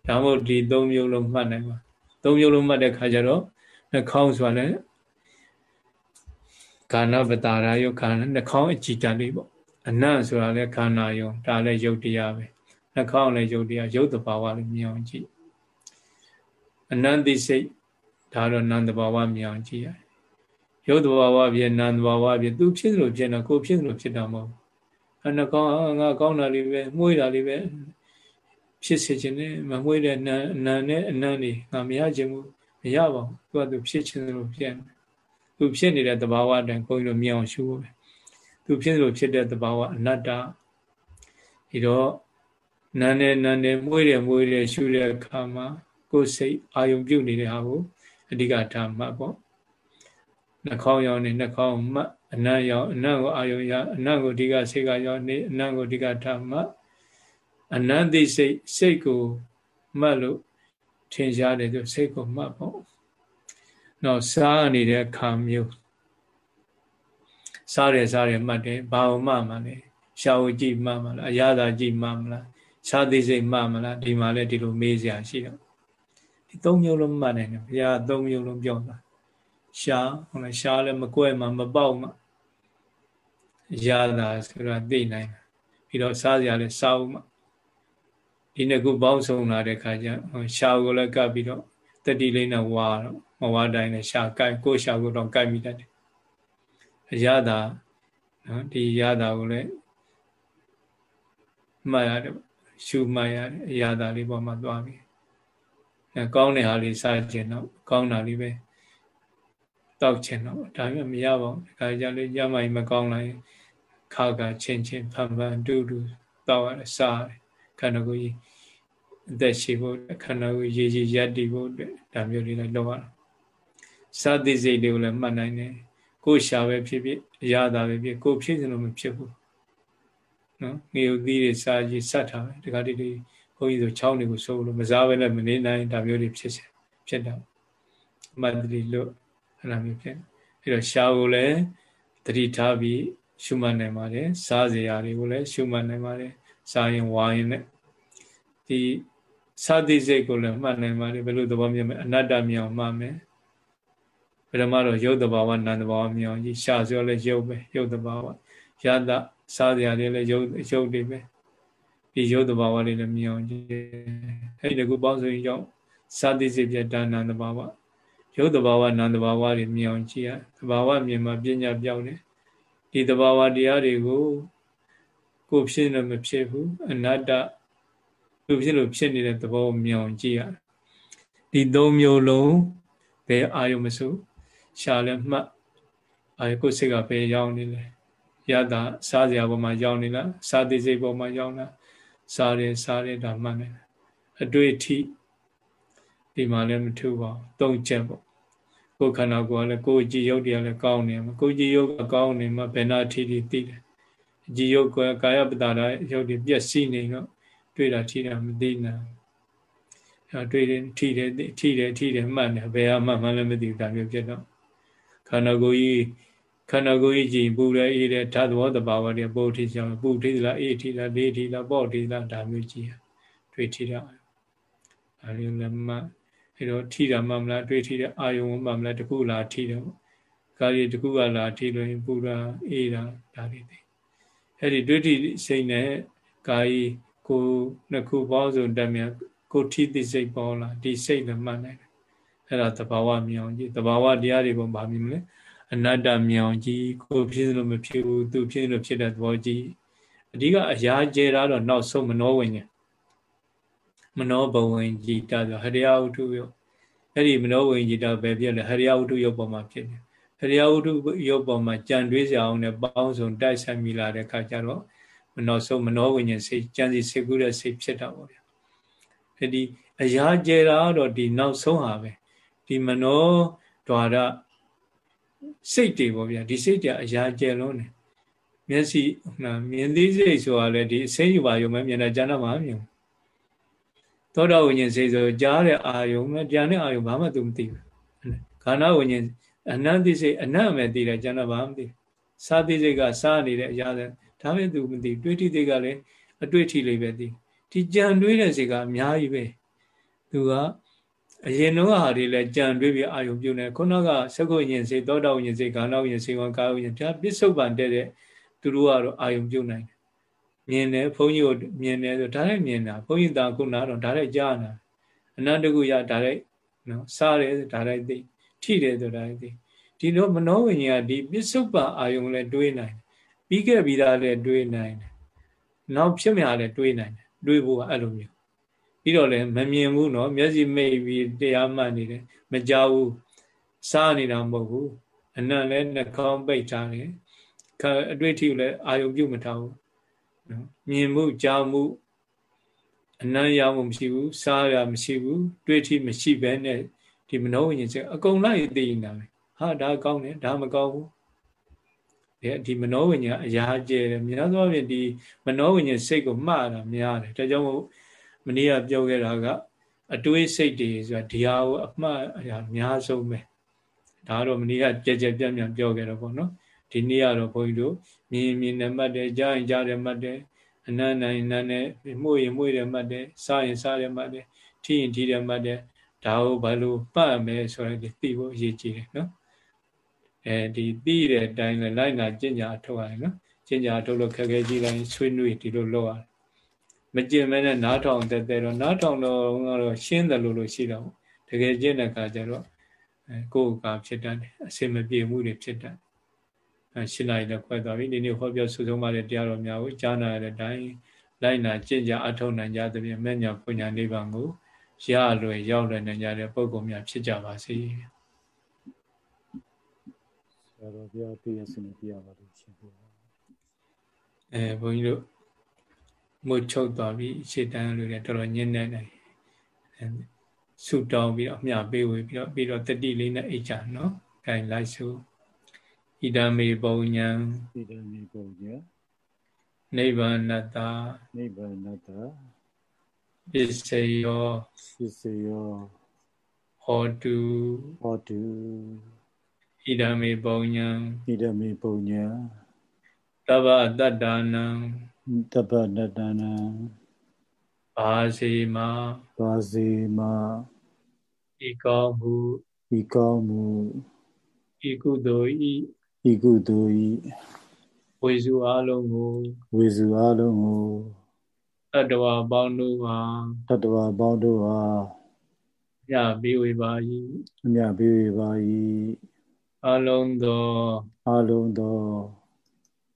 Speaker 2: ဒါမို့ဒီသုံးမျိုးလုံးမှတ်နိုင်ပါသုံးမျိုးလုံးမှတ်တဲ့ခါကျတော့နှာခေါင်းဆိုတာလည်းကာဏပတာရယုခန္ဓာနှာခေါင်းအကြည်တလေးပေါ့အနတ်ဆိုတာလည်းခန္ဓာယုံဒါလည်းယုတ်တရားပဲနှာခေါင်းလည်းယုတ်တရားယုတ်တဘာဝလည်းမြင်အောင်ကြည့်အနန္တိစိတ် ဒါတော့နန္တဘာဝမြင်အောင်ကြည့်ရတယ်ရုပ်တဘာဝဖြစ်နန္တဘာဝဖြစ်သူဖြစ်လို့ဖြစ်တော့ကိုဖြစ်လို့ဖြစ်တာမဟုတ်ဘူးအနှကောင်းငါကောင်းတာလေးပဲမှုေးတာလေးပဲဖြစ်စေခြင်းနဲ့မမှုေးတဲ့နာနာနဲ့အနံ့နေငါမရခြင်းဘူးမရပါဘူးသူကသူဖြစ်ခြင်းလို့ဖြစ်နေသူဖြစ်နေတဲ့တဘာဝတန်ကိုယ်လိုမြင်အောင်ရှုဖို့ပဲသူဖြစ်လို့ဖြစ်တဲ့တဘာဝအနတ္တဒီတော့နာနဲ့နာနဲ့မှုေးတယ်မှုေးတယ်ရှုတဲ့အခါမှာကိုယ်စိတ်အာယုံပြုတ်နေတဲ့ဟာကို အဓိကထားမှတ်ပေါ့နှာခေါင်းရောက်နေနှာခေါင်းမှတ်အနံ့ရောက်အနံ့ကိုအာယုံရအနံ့ကိုအဓိကစိတ်ကရောက်နေအနံ့ကိုအဓိကထားမှတ်အနံ့သိစိတ်စိတ်ကိုမှတ်လို့ထင်ရှားတယ်ဆိုစိတ်ကိုမှတ်ပေါ့နော်စားနေတဲ့ခါမျိုးစားတယ်စားတယ်မှတ်တယ်ဘာမှမှမလဲရှာဝကြည့်မှမလားအရသာကြည့်မှမလားရှားသိစိတ်မှမလားဒီမှာလည်းဒီလိုမေးစရာရှိတော့ဒီ သုံးမျိုးလုံးမှတ်နိုင်တယ်ဘုရားသုံးမျိုးလုံးပြောတာရှားဟုတ်လားရှားလည်းမကွဲမှမပေါက်မှရတာဆိုတာသိနိုင်တာပြီးတော့စားစရာလည်းစားဦးမှဒီနှစ်ခုပေါင်းစုံလာတဲ့ခါကျရှားကိုလည်းကပ်ပြီးတော့တတိလေးနဲ့ဝါတော့မဝါတိုင်းနဲ့ရှားကိုက်ကိုရှားကိုတော့ကိုက်မိတတ်တယ်အရသာနော်ဒီရသာကိုလည်းမှတ်ရတယ်ရှုမှတ်ရတယ်အရသာလေးပေါ်မှာသွားပြီ အဲကောင်းတဲ့ဟာလေးစားခြင်းတော့ကောင်းတာလေးပဲတောက်ချင်တော့ဒါပေမဲ့မရပါဘူးဒါကြလေရမိုင်မကောင်းလိုက်ခါကချင်းချင်းဖန်ဖန်တူတူတောက်ရတယ်စားရတယ်ခန္ဓာကိုယ်ကြီးအသက်ရှိဖို့ခန္ဓာကိုယ်ရည်ရည်ရပ်တည်ဖို့ဒါမျိုးလေးလည်းလုပ်ရအောင်စာသိစိတ်တွေကိုလည်းမှတ်နိုင်တယ်ကိုရှာပဲဖြစ်ဖြစ်အရာသာပဲဖြစ်ကိုဖြစ်စလို့မဖြစ်ဘူးနော်ငေုသီးတွေစာကြီးစတ်ထားတယ်ဒီကတိတွေ ဘုန်းကြီးဆိုချောင်းတွေကိုစိုးလို့မစားပဲလည်းမနေနိုင်ဒါမျိုးတွေဖြစ်ဖြစ်တာအမှတ်တရလို့အဲ့လိုမျိုးဖြစ်အဲ့တော့ရှားကိုလည်းတတိထားပြီးရှုမှတ်နိုင်ပါတယ်စားစရာတွေကိုလည်းရှုမှတ်နိုင်ပါတယ်စားရင်ဝါရင်လည်းဒီစာသိစိတ်ကိုလည်းမှတ်နိုင်ပါတယ်ဘယ်လိုသဘောမျိုးမလဲအနတ္တမြောင်မှမယ်ပထမတော့ရုပ်တဘာဝနာမ်တဘာဝမြောင်ကြီးရှားဆိုလည်းရုပ်ပဲရုပ်တဘာဝယတစားစရာတွေလည်းရုပ်ရုပ်တွေပဲ ဒီရုပ်တဘာဝတွေလည်းမြောင်ကြီးအဲ့ဒီကူပေါင်းစုံကြောင့်စာသိစိတ်ပြဒါနံတဘာဝရုပ်တဘာဝနာမ်တဘာဝတွေမြင်အောင်ကြည့်ရတဘာဝမြင်မှပညာပြောင်းတယ်ဒီတဘာဝတရားတွေကိုကိုဖြစ်လို့မဖြစ်ဘူးအနတ္တသူဖြစ်လို့ဖြစ်နေတဲ့သဘောမြင်အောင်ကြည့်ရဒီသုံးမျိုးလုံးဘယ်အာယုမစုရှာလဲမှတ်အာယကိုစိတ်ကဘယ်ရောက်နေလဲရတာစားစရာပေါ်မှာရောက်နေလားစားသိစိတ်ပေါ်မှာရောက်လား စားတယ်စားတယ်ဒါမှတ်နေအတွေ့အထိဒီမှာလည်းမထူပါဘူးသုံးချက်ပေါ့ကိုယ်ခန္ဓာကိုယ်ကလည်းကိုယ်ကြည်ယုတ်တရားလည်းကောင်းနေမှာကိုယ်ကြည်ယုတ်ကကောင်းနေမှာဘယ်နာထိထိသိတယ်ကြည်ယုတ်ကကာယပတ္တာယုတ်တွေပြက်စီးနေတော့တွေ့တာထိတာမသိနိုင်အဲတွေ့တယ်ထိတယ်ထိတယ်ထိတယ်မှတ်တယ်ဘယ်ဟာမှမှလည်းမသိဘူးဒါမျိုးဖြစ်တော့န္ဓာကိုယ်ကြီး ခန္ဓာကိုယ်ကြီးကြည်ပူရဲအေးတဲ့ဓာတ်သဘောတဘာဝတွေပို့ထိချောင်းပူထိလားအေးထိလားလေးထိလားပေါ့ထိလားဒါမျိုးကြည့်ရတွေ့ထိတာအဲလိုလည်းမှအဲတော့ထိတာမှမလားတွေ့ထိတဲ့အာယုံမှမလားတခုလားထိတယ်ပေါ့ကာရီတခုကလားထိလို့ပူတာအေးတာဒါတွေသိအဲ့ဒီတွေ့ထိစိတ်နဲ့ကာယီကိုနှစ်ခုပေါင်းစုံတက်မြကိုထိသိစိတ်ပေါ်လာဒီစိတ်လည်းမှတ်နိုင်တယ်အဲ့ဒါသဘာဝမြောင်ကြီးသဘာဝတရားတွေပေါ်မှာမြင်မလဲ အနတ္တမြောင်ကြီးကိုဖြစ်လို့မဖြစ်ဘူးသူဖြစ်လို့ဖြစ်တဲ့သဘောကြီးအဓိကအရာကျဲတာတော့နောက်ဆုံးမနောဝိညာဉ်မနောဘဝင်ကြီးတာဆိုဟရိယဝတ္ထုရောအဲ့ဒီမနောဝိညာဉ်တာပဲဖြစ်လဲဟရိယဝတ္ထုရုပ်ပေါ်မှာဖြစ်တယ်ဟရိယဝတ္ထုရုပ်ပေါ်မှာကြံတွေးစရာအောင်နဲ့ပေါင်းစုံတိုက်ဆိုင်မိလာတဲ့အခါကျတော့မနောဆုံးမနောဝိညာဉ်စိတ်ကြံစီစိတ်ကူးတဲ့စိတ်ဖြစ်တာပေါ့ဗျာအဲ့ဒီအရာကျဲတာတော့ဒီနောက်ဆုံးဟာပဲဒီမနောဒွါရ စိတ်တွေပေါ့ဗျာဒီစိတ်တွေအရာကျဲလုံးနေမျက်စိမြင်သိစိတ်ဆိုတာလေဒီအစိမ့်ယူပါယုံမဲ့မြင်တဲ့ဉာဏ်မှာမြင်သောတာဝိညာဉ်စိတ်ဆိုကြားတဲ့အာယုံနဲ့ဉာဏ်နဲ့အာယုံဘာမှသူမသိဘူးခန္ဓာဝိညာဉ်အနန္တိစိတ်အနတ်မဲ့သိတယ်ဉာဏ်ဘာမှမသိစာသိစိတ်ကစားနေတဲ့အရာတွေဒါပဲသူမသိတွေးထိစိတ်ကလည်းအတွေ့အထိလေးပဲသိဒီကြံတွေးတဲ့စိတ်ကအများကြီးပဲသူက အရင်တော့ဟာတွေလည်းကြံတွေးပြီးအာယုံပြုနေခုနကသက္ကုညင်စိတ်သောတာဝညင်စိတ်ခန္ဓာဝညင်စိတ်ဝံကာဝညင်ဒါပစ္စုပန်တဲ့တဲ့သူတို့ကတော့အာယုံပြုနိုင်တယ်မြင်တယ်ဘုန်းကြီးကိုမြင်တယ်ဆိုဒါလည်းမြင်တာဘုန်းကြီးတာခုနတော့ဒါလည်းကြားနာအနန္တကုရဒါလည်းနော်စားတယ်ဒါလည်းသိထိတယ်ဆိုဒါလည်းသိဒီတော့မနောဝိညာဉ်ကဒီပစ္စုပန်အာယုံလည်းတွေးနိုင်ပြီးခဲ့ပြီးသားလည်းတွေးနိုင်တယ်နောက်ဖြစ်မြလည်းတွေးနိုင်တယ်တွေးဖို့ကအဲ့လိုမျိုး ပြီးတော့လည်းမမြင်ဘူးနော်မျက်စိမိတ်ပြီးတရားမှတ်နေတယ်မကြောက်ဘူးစားနေတာမဟုတ်ဘူးအနံ့လည်းနှာခေါင်းပိတ်ထားတယ်အတွေ့အထိလည်းအာယုံပြုတ်မထားဘူးနော်မြင်မှုကြားမှုအနံ့ရမှုမရှိဘူးစားရမရှိဘူးတွေ့ထိမရှိဘဲနဲ့ဒီမနောဝိညာဉ်စိတ်အကုန်လိုက်သိနေတာပဲဟာဒါကောင်းတယ်ဒါမကောင်းဘူးဒီမနောဝိညာဉ်အရာကျဲတယ်များသောအားဖြင့်ဒီမနောဝိညာဉ်စိတ်ကိုမှားတာများတယ်ဒါကြောင့်မို့ မနေ့ကပြောခဲ့တာကအတွေးစိတ်တွေဆိုတာဒီဟာကိုအမှတ်အရာအများဆုံးပဲဒါကတော့မနေ့ကကြက်ကြက်ပြန့်ပြန့်ပြောခဲ့တော့ပေါ့နော်ဒီနေ့ကတော့ဘုန်းကြီးတို့မြင်မြင်နဲ့မှတ်တယ်ကြားရင်ကြားတယ်မှတ်တယ်အနန္နိုင်နန်းနဲ့မှုရင်မှုတယ်မှတ်တယ်စားရင်စားတယ်မှတ်တယ်ထိရင်ထိတယ်မှတ်တယ်ဒါကိုဘာလို့ပတ်ရမယ်ဆိုရင်သိဖို့အရေးကြီးတယ်နော်အဲဒီသိတဲ့အတိုင်းလည်းလိုက်နာကျင့်ကြအထောက်ရတယ်နော်ကျင့်ကြအထောက်လို့ခက်ခဲကြီးတိုင်းဆွေးနွေးဒီလိုလုပ်ရတယ် မကျင်မဲနဲ့နားထောင်တဲ့တဲ့တော့နားထောင်တော့ကတော့ရှင်းတယ်လို့လို့ရှိတော့တကယ်ကျင့်တဲ့အခါကျတော့အဲကိုယ်ကဖြစ်တတ်တယ်အစင်မပြေမှုတွေဖြစ်တတ်အဲရှင်းလိုက်တော့ခွဲသွားပြီဒီနေ့ဟောပြောဆုဆုံးပါတဲ့တရားတော်များကိုကြားနာရတဲ့အတိုင်းလိုက်နာကျင့်ကြအထောက်နိုင်ကြသဖြင့်မဲ့ညာပညာနိဗ္ဗာန်ကိုရလွယ်ရောက်လွယ်နိုင်ကြတဲ့ပုဂ္ဂိုလ်များဖြစ်ကြပါစေ။ဆရာတော်ဘုရားပြည့်ရစနေပြရပါလို့ရှင်ဘုရား။အဲဘုန်းကြီးတို့ မုတ်ချုပ်သွားပြီးရှေ့တန်းလူတွေတော်တော်ညင်နေတယ်ဆူတောင်းပြီးတော့အမြပေးဝေပြီးတော့ပြီးတော့တတိလေးနဲ့အိတ်ချနော်။အဲလိုက်စုဣဒံမေပုံညာဣဒံမေပုံညာနိဗ္ဗာနတနိဗ္ဗာနတပစ္စယောပစ္စယောဟောတုဟောတုဣဒံမေပုံညာဣဒံမေပုံညာတဗ္ဗတတ္တနံ
Speaker 1: တပ္ပနတနာ
Speaker 2: ဘာစီမ
Speaker 1: ဘာစီမ
Speaker 2: ဤကောင်းမှု
Speaker 1: ဤကောင်းမှု
Speaker 2: ဤကုသိုလ်ဤ
Speaker 1: ဤကုသိုလ်ဤ
Speaker 2: ဝေစုအလုံးကို
Speaker 1: ဝေစုအလုံးကို
Speaker 2: တတဝါပေါင်းတို့ဟာ
Speaker 1: တတဝါပေါင်းတို့ဟာ
Speaker 2: ညပေးဝေပါ၏
Speaker 1: အမြပေးဝေပါ၏
Speaker 2: အလုံးသော
Speaker 1: အလုံးသော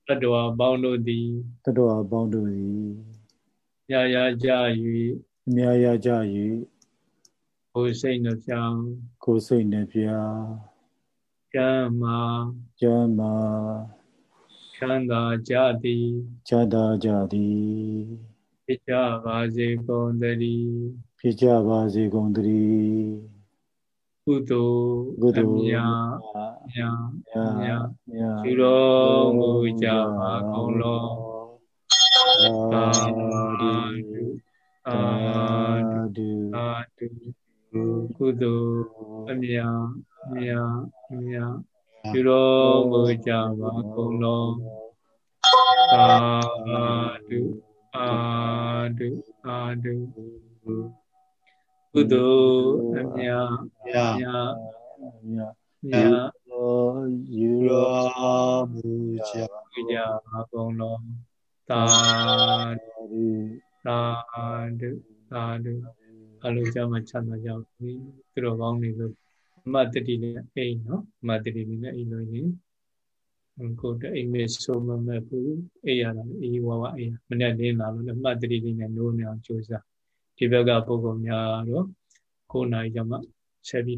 Speaker 2: တတဝါပေါင်းတို့သည်
Speaker 1: တတဝါပေါင်းတို့သည်
Speaker 2: ရာရာကြ၍
Speaker 1: အများရာကြ၍
Speaker 2: ကိုယ်စိတ်နှပြ
Speaker 1: ကိုယ်စိတ်နှပြ
Speaker 2: ကျမ်းမာ
Speaker 1: ကျမ်းမာ
Speaker 2: ချမ်းသာကြသည်
Speaker 1: ချမ်းသာကြသည်
Speaker 2: ဖြစ်ကြပါစေကုန်သတည်း
Speaker 1: ဖြစ်ကြပါစေကုန်သတည်း
Speaker 2: ကုသိုလ်ကုသိုလ်မြတ်မြတ်မြတ်ရှိတော်မူကြပါကုန်လောသာဓုသာဓုသာဓုကုသိုလ်အမြတ်မြတ်မြတ်ပြုတော်မူကြပါကုန်လောအာဒုအာဒုအာဒု ကုသိုလ်အမြတ်မြတ်မြတ်မြတ်
Speaker 3: ယူတော်မူကြ
Speaker 2: ကြပါကုန်လောသာဓုသာဓုသာဓုအလိုကြမှာချမ်းသာကြပါစေသူတော်ကောင်းတွေလို့အမတ်တတိနဲ့အိမ်နော်အမတ်တတိနဲ့အိမ်လို့ရင်ကိုယ်တအိမ်မဲ့ဆုံးမမဲ့ဘူးအိရတာအေးဝါဝအိရမနဲ့လင်းလာလို့အမတ်တတိနဲ့နိုးနေအောင်ကြိုးစား ဒီဘက်ကပုဂ္ဂိုလ်များတော့9နာရီကျမှဆက်ပြီး